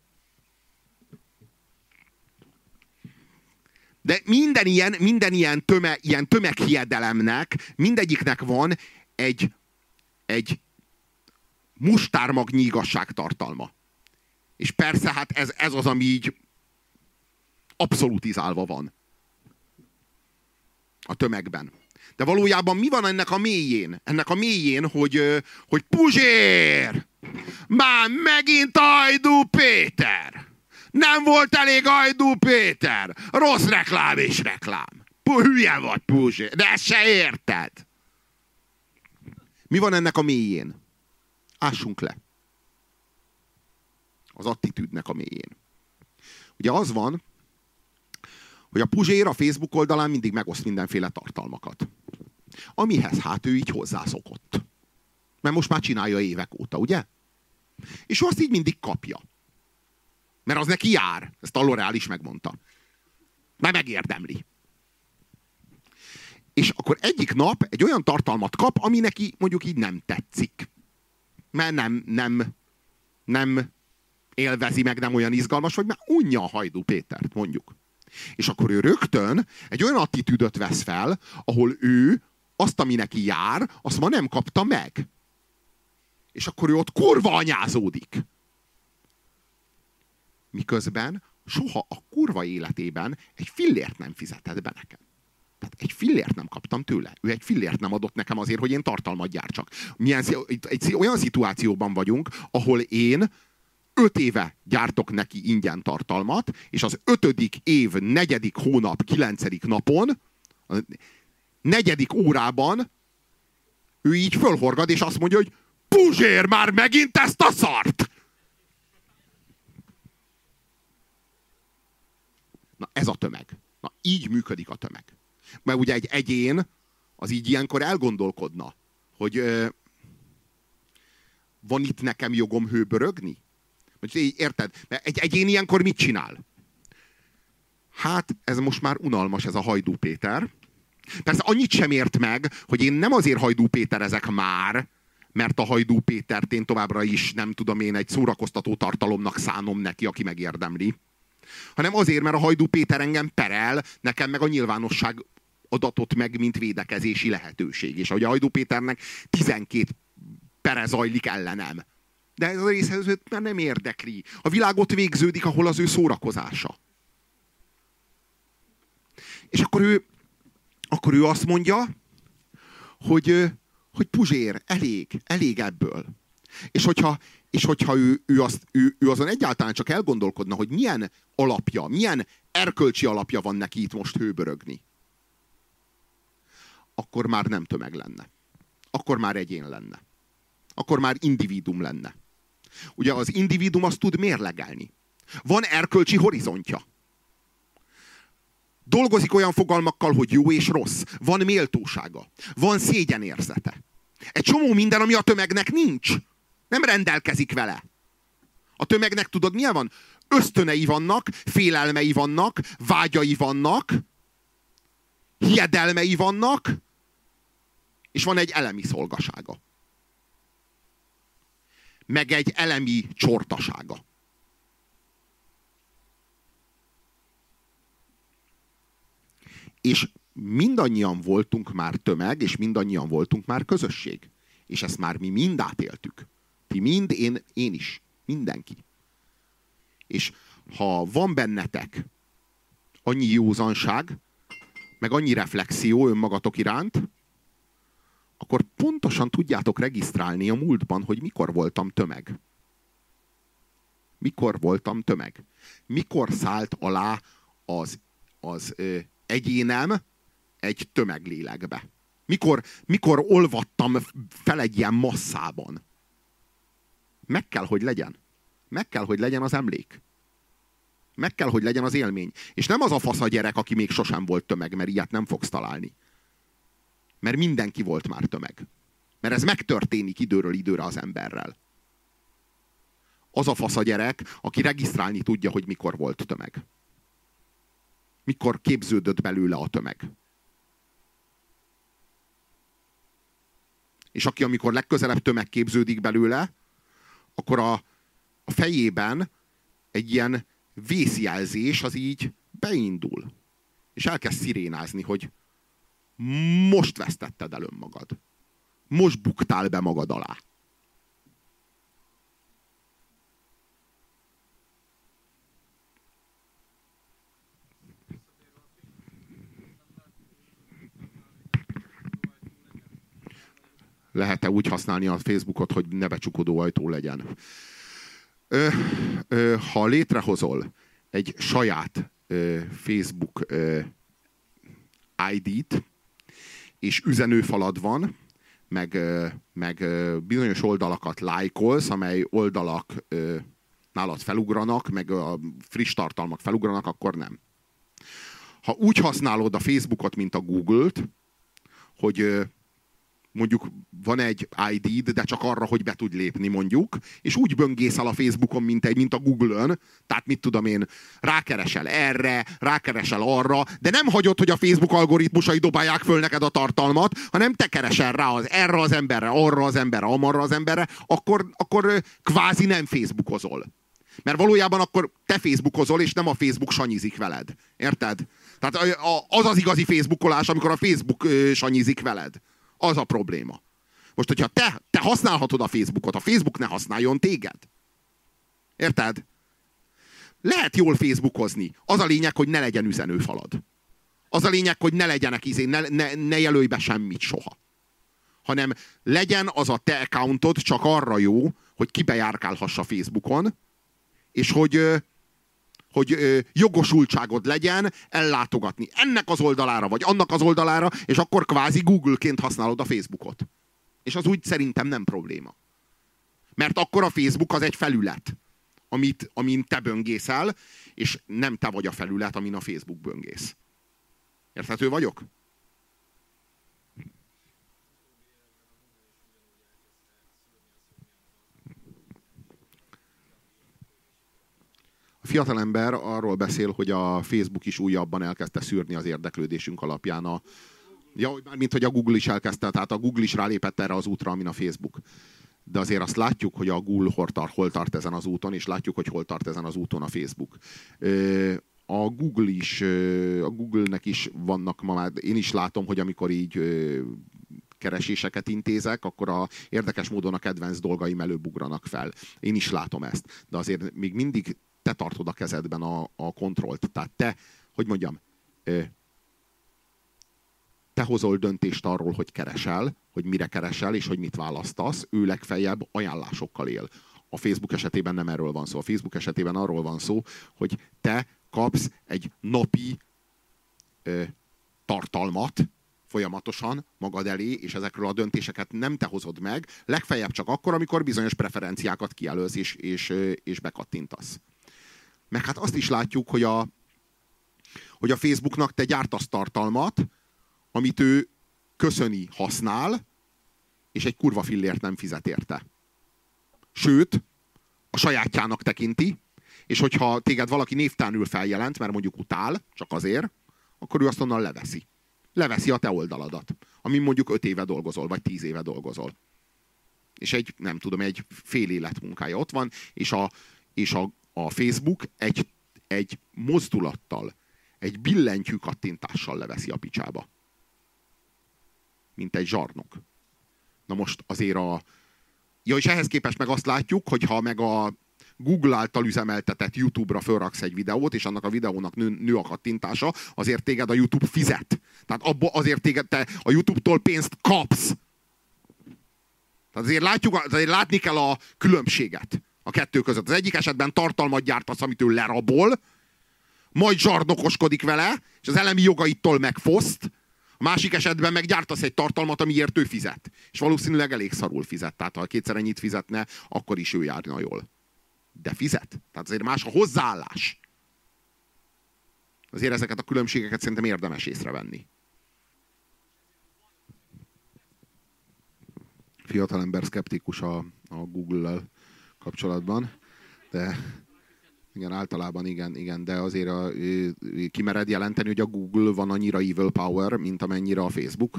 De minden ilyen, minden ilyen, töme, ilyen tömeghiedelemnek, mindegyiknek van egy, egy mustármagnyi igazságtartalma. És persze, hát ez, ez az, ami így abszolutizálva van a tömegben. De valójában mi van ennek a mélyén? Ennek a mélyén, hogy, hogy Puzsér! Már megint Ajdú Péter! Nem volt elég Ajdú Péter! Rossz reklám és reklám. Hülye vagy, Puzsér, de ezt se érted. Mi van ennek a mélyén? Ássunk le. Az attitűdnek a mélyén. Ugye az van, hogy a Puzsér a Facebook oldalán mindig megoszt mindenféle tartalmakat. Amihez hát ő így hozzászokott. Mert most már csinálja évek óta, ugye? És ő azt így mindig kapja. Mert az neki jár. Ezt a L'Oreal is megmondta. Mert megérdemli. És akkor egyik nap egy olyan tartalmat kap, ami neki mondjuk így nem tetszik. Mert nem, nem, nem élvezi meg, nem olyan izgalmas, vagy már unja a Hajdú Pétert, mondjuk. És akkor ő rögtön egy olyan attitűdöt vesz fel, ahol ő azt, ami neki jár, azt ma nem kapta meg. És akkor ő ott kurva anyázódik. Miközben soha a kurva életében egy fillért nem fizetett be nekem. Tehát egy fillért nem kaptam tőle. Ő egy fillért nem adott nekem azért, hogy én tartalmat gyártsak. Milyen, egy olyan szituációban vagyunk, ahol én öt éve gyártok neki ingyen tartalmat, és az ötödik év, negyedik hónap, kilencedik napon, a negyedik órában ő így fölhorgad, és azt mondja, hogy Puzsér már megint ezt a szart! Na ez a tömeg. Na így működik a tömeg. Mert ugye egy egyén az így ilyenkor elgondolkodna, hogy ö, van itt nekem jogom hőbörögni? Így, érted? Mert egy egyén ilyenkor mit csinál? Hát ez most már unalmas ez a Hajdú Péter. Persze annyit sem ért meg, hogy én nem azért Hajdú Péter ezek már, mert a Hajdú Pétert én továbbra is, nem tudom én, egy szórakoztató tartalomnak szánom neki, aki megérdemli. Hanem azért, mert a Hajdú Péter engem perel, nekem meg a nyilvánosság adatot meg, mint védekezési lehetőség. És ahogy a Hajdú Péternek 12 pere zajlik ellenem. De ez a részhez őt már nem érdekli. A világot végződik, ahol az ő szórakozása. És akkor ő, akkor ő azt mondja, hogy, hogy Puzsér, elég, elég ebből. És hogyha, és hogyha ő, ő, azt, ő, ő azon egyáltalán csak elgondolkodna, hogy milyen alapja, milyen erkölcsi alapja van neki itt most hőbörögni, akkor már nem tömeg lenne. Akkor már egyén lenne. Akkor már individum lenne. Ugye az individum azt tud mérlegelni. Van erkölcsi horizontja. Dolgozik olyan fogalmakkal, hogy jó és rossz. Van méltósága. Van szégyenérzete. Egy csomó minden, ami a tömegnek nincs. Nem rendelkezik vele. A tömegnek tudod milyen van? Ösztönei vannak, félelmei vannak, vágyai vannak, hiedelmei vannak, és van egy elemi szolgasága. Meg egy elemi csortasága. És mindannyian voltunk már tömeg, és mindannyian voltunk már közösség. És ezt már mi mind átéltük. Ti mind, én, én is. Mindenki. És ha van bennetek annyi józanság, meg annyi reflexió önmagatok iránt, akkor pontosan tudjátok regisztrálni a múltban, hogy mikor voltam tömeg. Mikor voltam tömeg. Mikor szállt alá az, az ö, egyénem egy tömeglélekbe. Mikor, mikor olvattam fel egy ilyen masszában. Meg kell, hogy legyen. Meg kell, hogy legyen az emlék. Meg kell, hogy legyen az élmény. És nem az a fasz a gyerek, aki még sosem volt tömeg, mert ilyet nem fogsz találni. Mert mindenki volt már tömeg. Mert ez megtörténik időről időre az emberrel. Az a fasz a gyerek, aki regisztrálni tudja, hogy mikor volt tömeg. Mikor képződött belőle a tömeg. És aki amikor legközelebb tömeg képződik belőle, akkor a, a fejében egy ilyen vészjelzés az így beindul. És elkezd szirénázni, hogy most vesztetted el önmagad. Most buktál be magad alá. Lehet-e úgy használni a Facebookot, hogy ne becsukodó ajtó legyen? Ö, ö, ha létrehozol egy saját ö, Facebook ö, ID-t, és üzenőfalad van, meg, meg bizonyos oldalakat lájkolsz, amely oldalak nálad felugranak, meg a friss tartalmak felugranak, akkor nem. Ha úgy használod a Facebookot, mint a Google-t, hogy mondjuk van egy ID-d, de csak arra, hogy be tudj lépni mondjuk, és úgy böngészel a Facebookon, mint, egy, mint a Google-ön, tehát mit tudom én, rákeresel erre, rákeresel arra, de nem hagyod, hogy a Facebook algoritmusai dobálják föl neked a tartalmat, hanem te keresel rá az, erre az emberre, arra az emberre, amarra az emberre, akkor, akkor kvázi nem Facebookozol. Mert valójában akkor te Facebookozol, és nem a Facebook sanyizik veled. Érted? Tehát az az igazi Facebookolás, amikor a Facebook sanyizik veled. Az a probléma. Most, hogyha te, te használhatod a Facebookot, a Facebook ne használjon téged. Érted? Lehet jól Facebookozni. Az a lényeg, hogy ne legyen üzenőfalad. Az a lényeg, hogy ne legyenek izé, ne, ne, ne jelölj be semmit soha. Hanem legyen az a te accountod csak arra jó, hogy kibejárkálhass Facebookon, és hogy, hogy ö, jogosultságod legyen ellátogatni ennek az oldalára, vagy annak az oldalára, és akkor kvázi Google-ként használod a Facebookot. És az úgy szerintem nem probléma. Mert akkor a Facebook az egy felület, amit, amin te böngészel, és nem te vagy a felület, amin a Facebook böngész. Érthető vagyok? Fiatalember arról beszél, hogy a Facebook is újabban elkezdte szűrni az érdeklődésünk alapján a, Ja, mint hogy a Google is elkezdte, tehát a Google is rálépett erre az útra, amin a Facebook. De azért azt látjuk, hogy a Google hol tart, hol tart ezen az úton, és látjuk, hogy hol tart ezen az úton a Facebook. A Google is, a Google-nek is vannak ma már, én is látom, hogy amikor így kereséseket intézek, akkor a érdekes módon a kedvenc dolgaim előbugranak fel. Én is látom ezt. De azért még mindig te tartod a kezedben a, a kontrollt. Tehát te, hogy mondjam, te hozol döntést arról, hogy keresel, hogy mire keresel, és hogy mit választasz, ő legfeljebb ajánlásokkal él. A Facebook esetében nem erről van szó. A Facebook esetében arról van szó, hogy te kapsz egy napi ö, tartalmat folyamatosan magad elé, és ezekről a döntéseket nem te hozod meg, legfeljebb csak akkor, amikor bizonyos preferenciákat kijelölsz és, és, és bekattintasz. Meg hát azt is látjuk, hogy a, hogy a Facebooknak te gyártasz tartalmat, amit ő köszöni, használ, és egy kurva fillért nem fizet érte. Sőt, a sajátjának tekinti, és hogyha téged valaki névtelenül feljelent, mert mondjuk utál, csak azért, akkor ő azt onnan leveszi. Leveszi a te oldaladat, amin mondjuk öt éve dolgozol, vagy tíz éve dolgozol. És egy, nem tudom, egy fél élet munkája ott van, és a, és a, a Facebook egy, egy mozdulattal, egy billentyű kattintással leveszi a picsába. Mint egy zsarnok. Na most azért a... Ja, és ehhez képest meg azt látjuk, hogy ha meg a Google által üzemeltetett YouTube-ra fölraksz egy videót, és annak a videónak nő, nő a kattintása, azért téged a YouTube fizet. Tehát abba azért téged te a YouTube-tól pénzt kapsz. Tehát azért, látjuk, azért látni kell a különbséget a kettő között. Az egyik esetben tartalmat gyártasz, amit ő lerabol, majd zsarnokoskodik vele, és az elemi jogaitól megfoszt, a másik esetben meggyártasz egy tartalmat, amiért ő fizet. És valószínűleg elég szarul fizet. Tehát ha kétszer ennyit fizetne, akkor is ő járna jól. De fizet. Tehát azért más a hozzáállás. Azért ezeket a különbségeket szerintem érdemes észrevenni. Fiatalember szkeptikus a, a Google-lel kapcsolatban, de igen, általában igen, igen, de azért a, kimered jelenteni, hogy a Google van annyira evil power, mint amennyire a Facebook.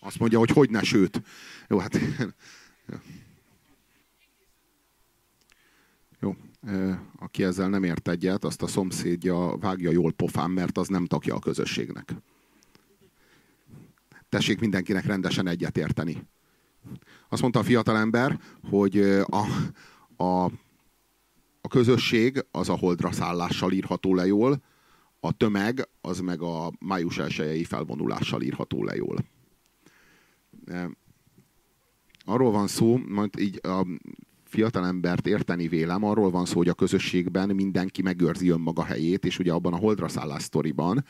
Azt mondja, hogy hogy ne, sőt. Jó, hát... Jó, aki ezzel nem ért egyet, azt a szomszédja vágja jól pofán, mert az nem tagja a közösségnek. Tessék mindenkinek rendesen egyet érteni. Azt mondta a fiatalember, hogy a, a a közösség az a holdra szállással írható le jól, a tömeg az meg a május elsőjei felvonulással írható le jól. Arról van szó, majd így a fiatalembert érteni vélem, arról van szó, hogy a közösségben mindenki megőrzi önmaga helyét, és ugye abban a holdra szállás sztoriban,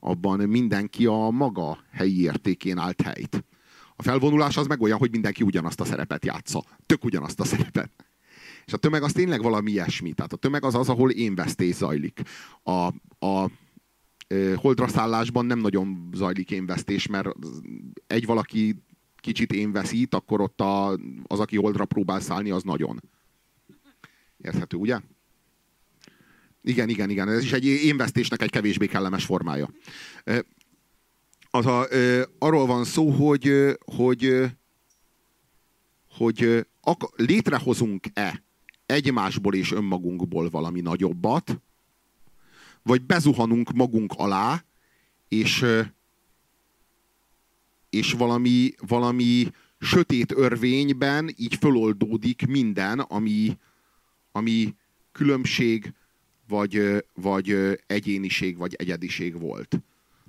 abban mindenki a maga helyi értékén állt helyt. A felvonulás az meg olyan, hogy mindenki ugyanazt a szerepet játsza. Tök ugyanazt a szerepet. És a tömeg az tényleg valami ilyesmi. Tehát a tömeg az az, ahol én vesztés zajlik. A, a holdra szállásban nem nagyon zajlik énvesztés, mert egy valaki kicsit én veszít, akkor ott a, az, aki holdra próbál szállni, az nagyon. Érthető, ugye? Igen, igen, igen. Ez is egy énvesztésnek egy kevésbé kellemes formája. Az a, arról van szó, hogy, hogy, hogy létrehozunk-e egymásból és önmagunkból valami nagyobbat, vagy bezuhanunk magunk alá, és, és valami, valami sötét örvényben így föloldódik minden, ami, ami különbség, vagy, vagy egyéniség, vagy egyediség volt.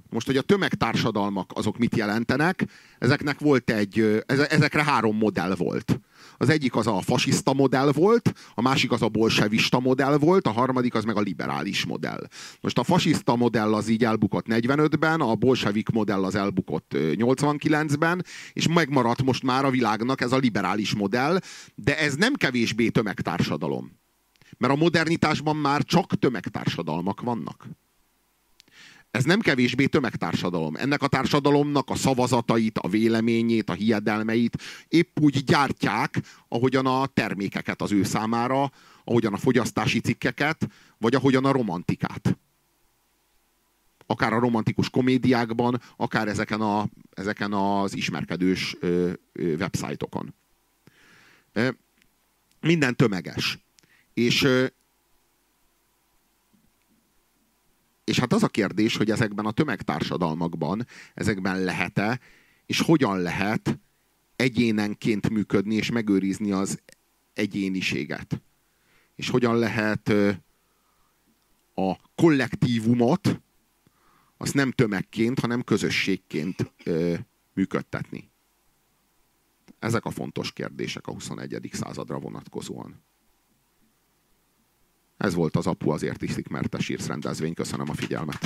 Most, hogy a tömegtársadalmak azok mit jelentenek, ezeknek volt egy, ezekre három modell volt. Az egyik az a fasiszta modell volt, a másik az a bolsevista modell volt, a harmadik az meg a liberális modell. Most a fasiszta modell az így elbukott 45-ben, a bolsevik modell az elbukott 89-ben, és megmaradt most már a világnak ez a liberális modell, de ez nem kevésbé tömegtársadalom. Mert a modernitásban már csak tömegtársadalmak vannak ez nem kevésbé tömegtársadalom. Ennek a társadalomnak a szavazatait, a véleményét, a hiedelmeit épp úgy gyártják, ahogyan a termékeket az ő számára, ahogyan a fogyasztási cikkeket, vagy ahogyan a romantikát. Akár a romantikus komédiákban, akár ezeken, a, ezeken az ismerkedős ö, ö, websájtokon. Minden tömeges. És, és hát az a kérdés, hogy ezekben a tömegtársadalmakban, ezekben lehet-e, és hogyan lehet egyénenként működni, és megőrizni az egyéniséget. És hogyan lehet a kollektívumot, azt nem tömegként, hanem közösségként működtetni. Ezek a fontos kérdések a 21. századra vonatkozóan. Ez volt az Apu azért iszik, mert te sírsz rendezvény. Köszönöm a figyelmet.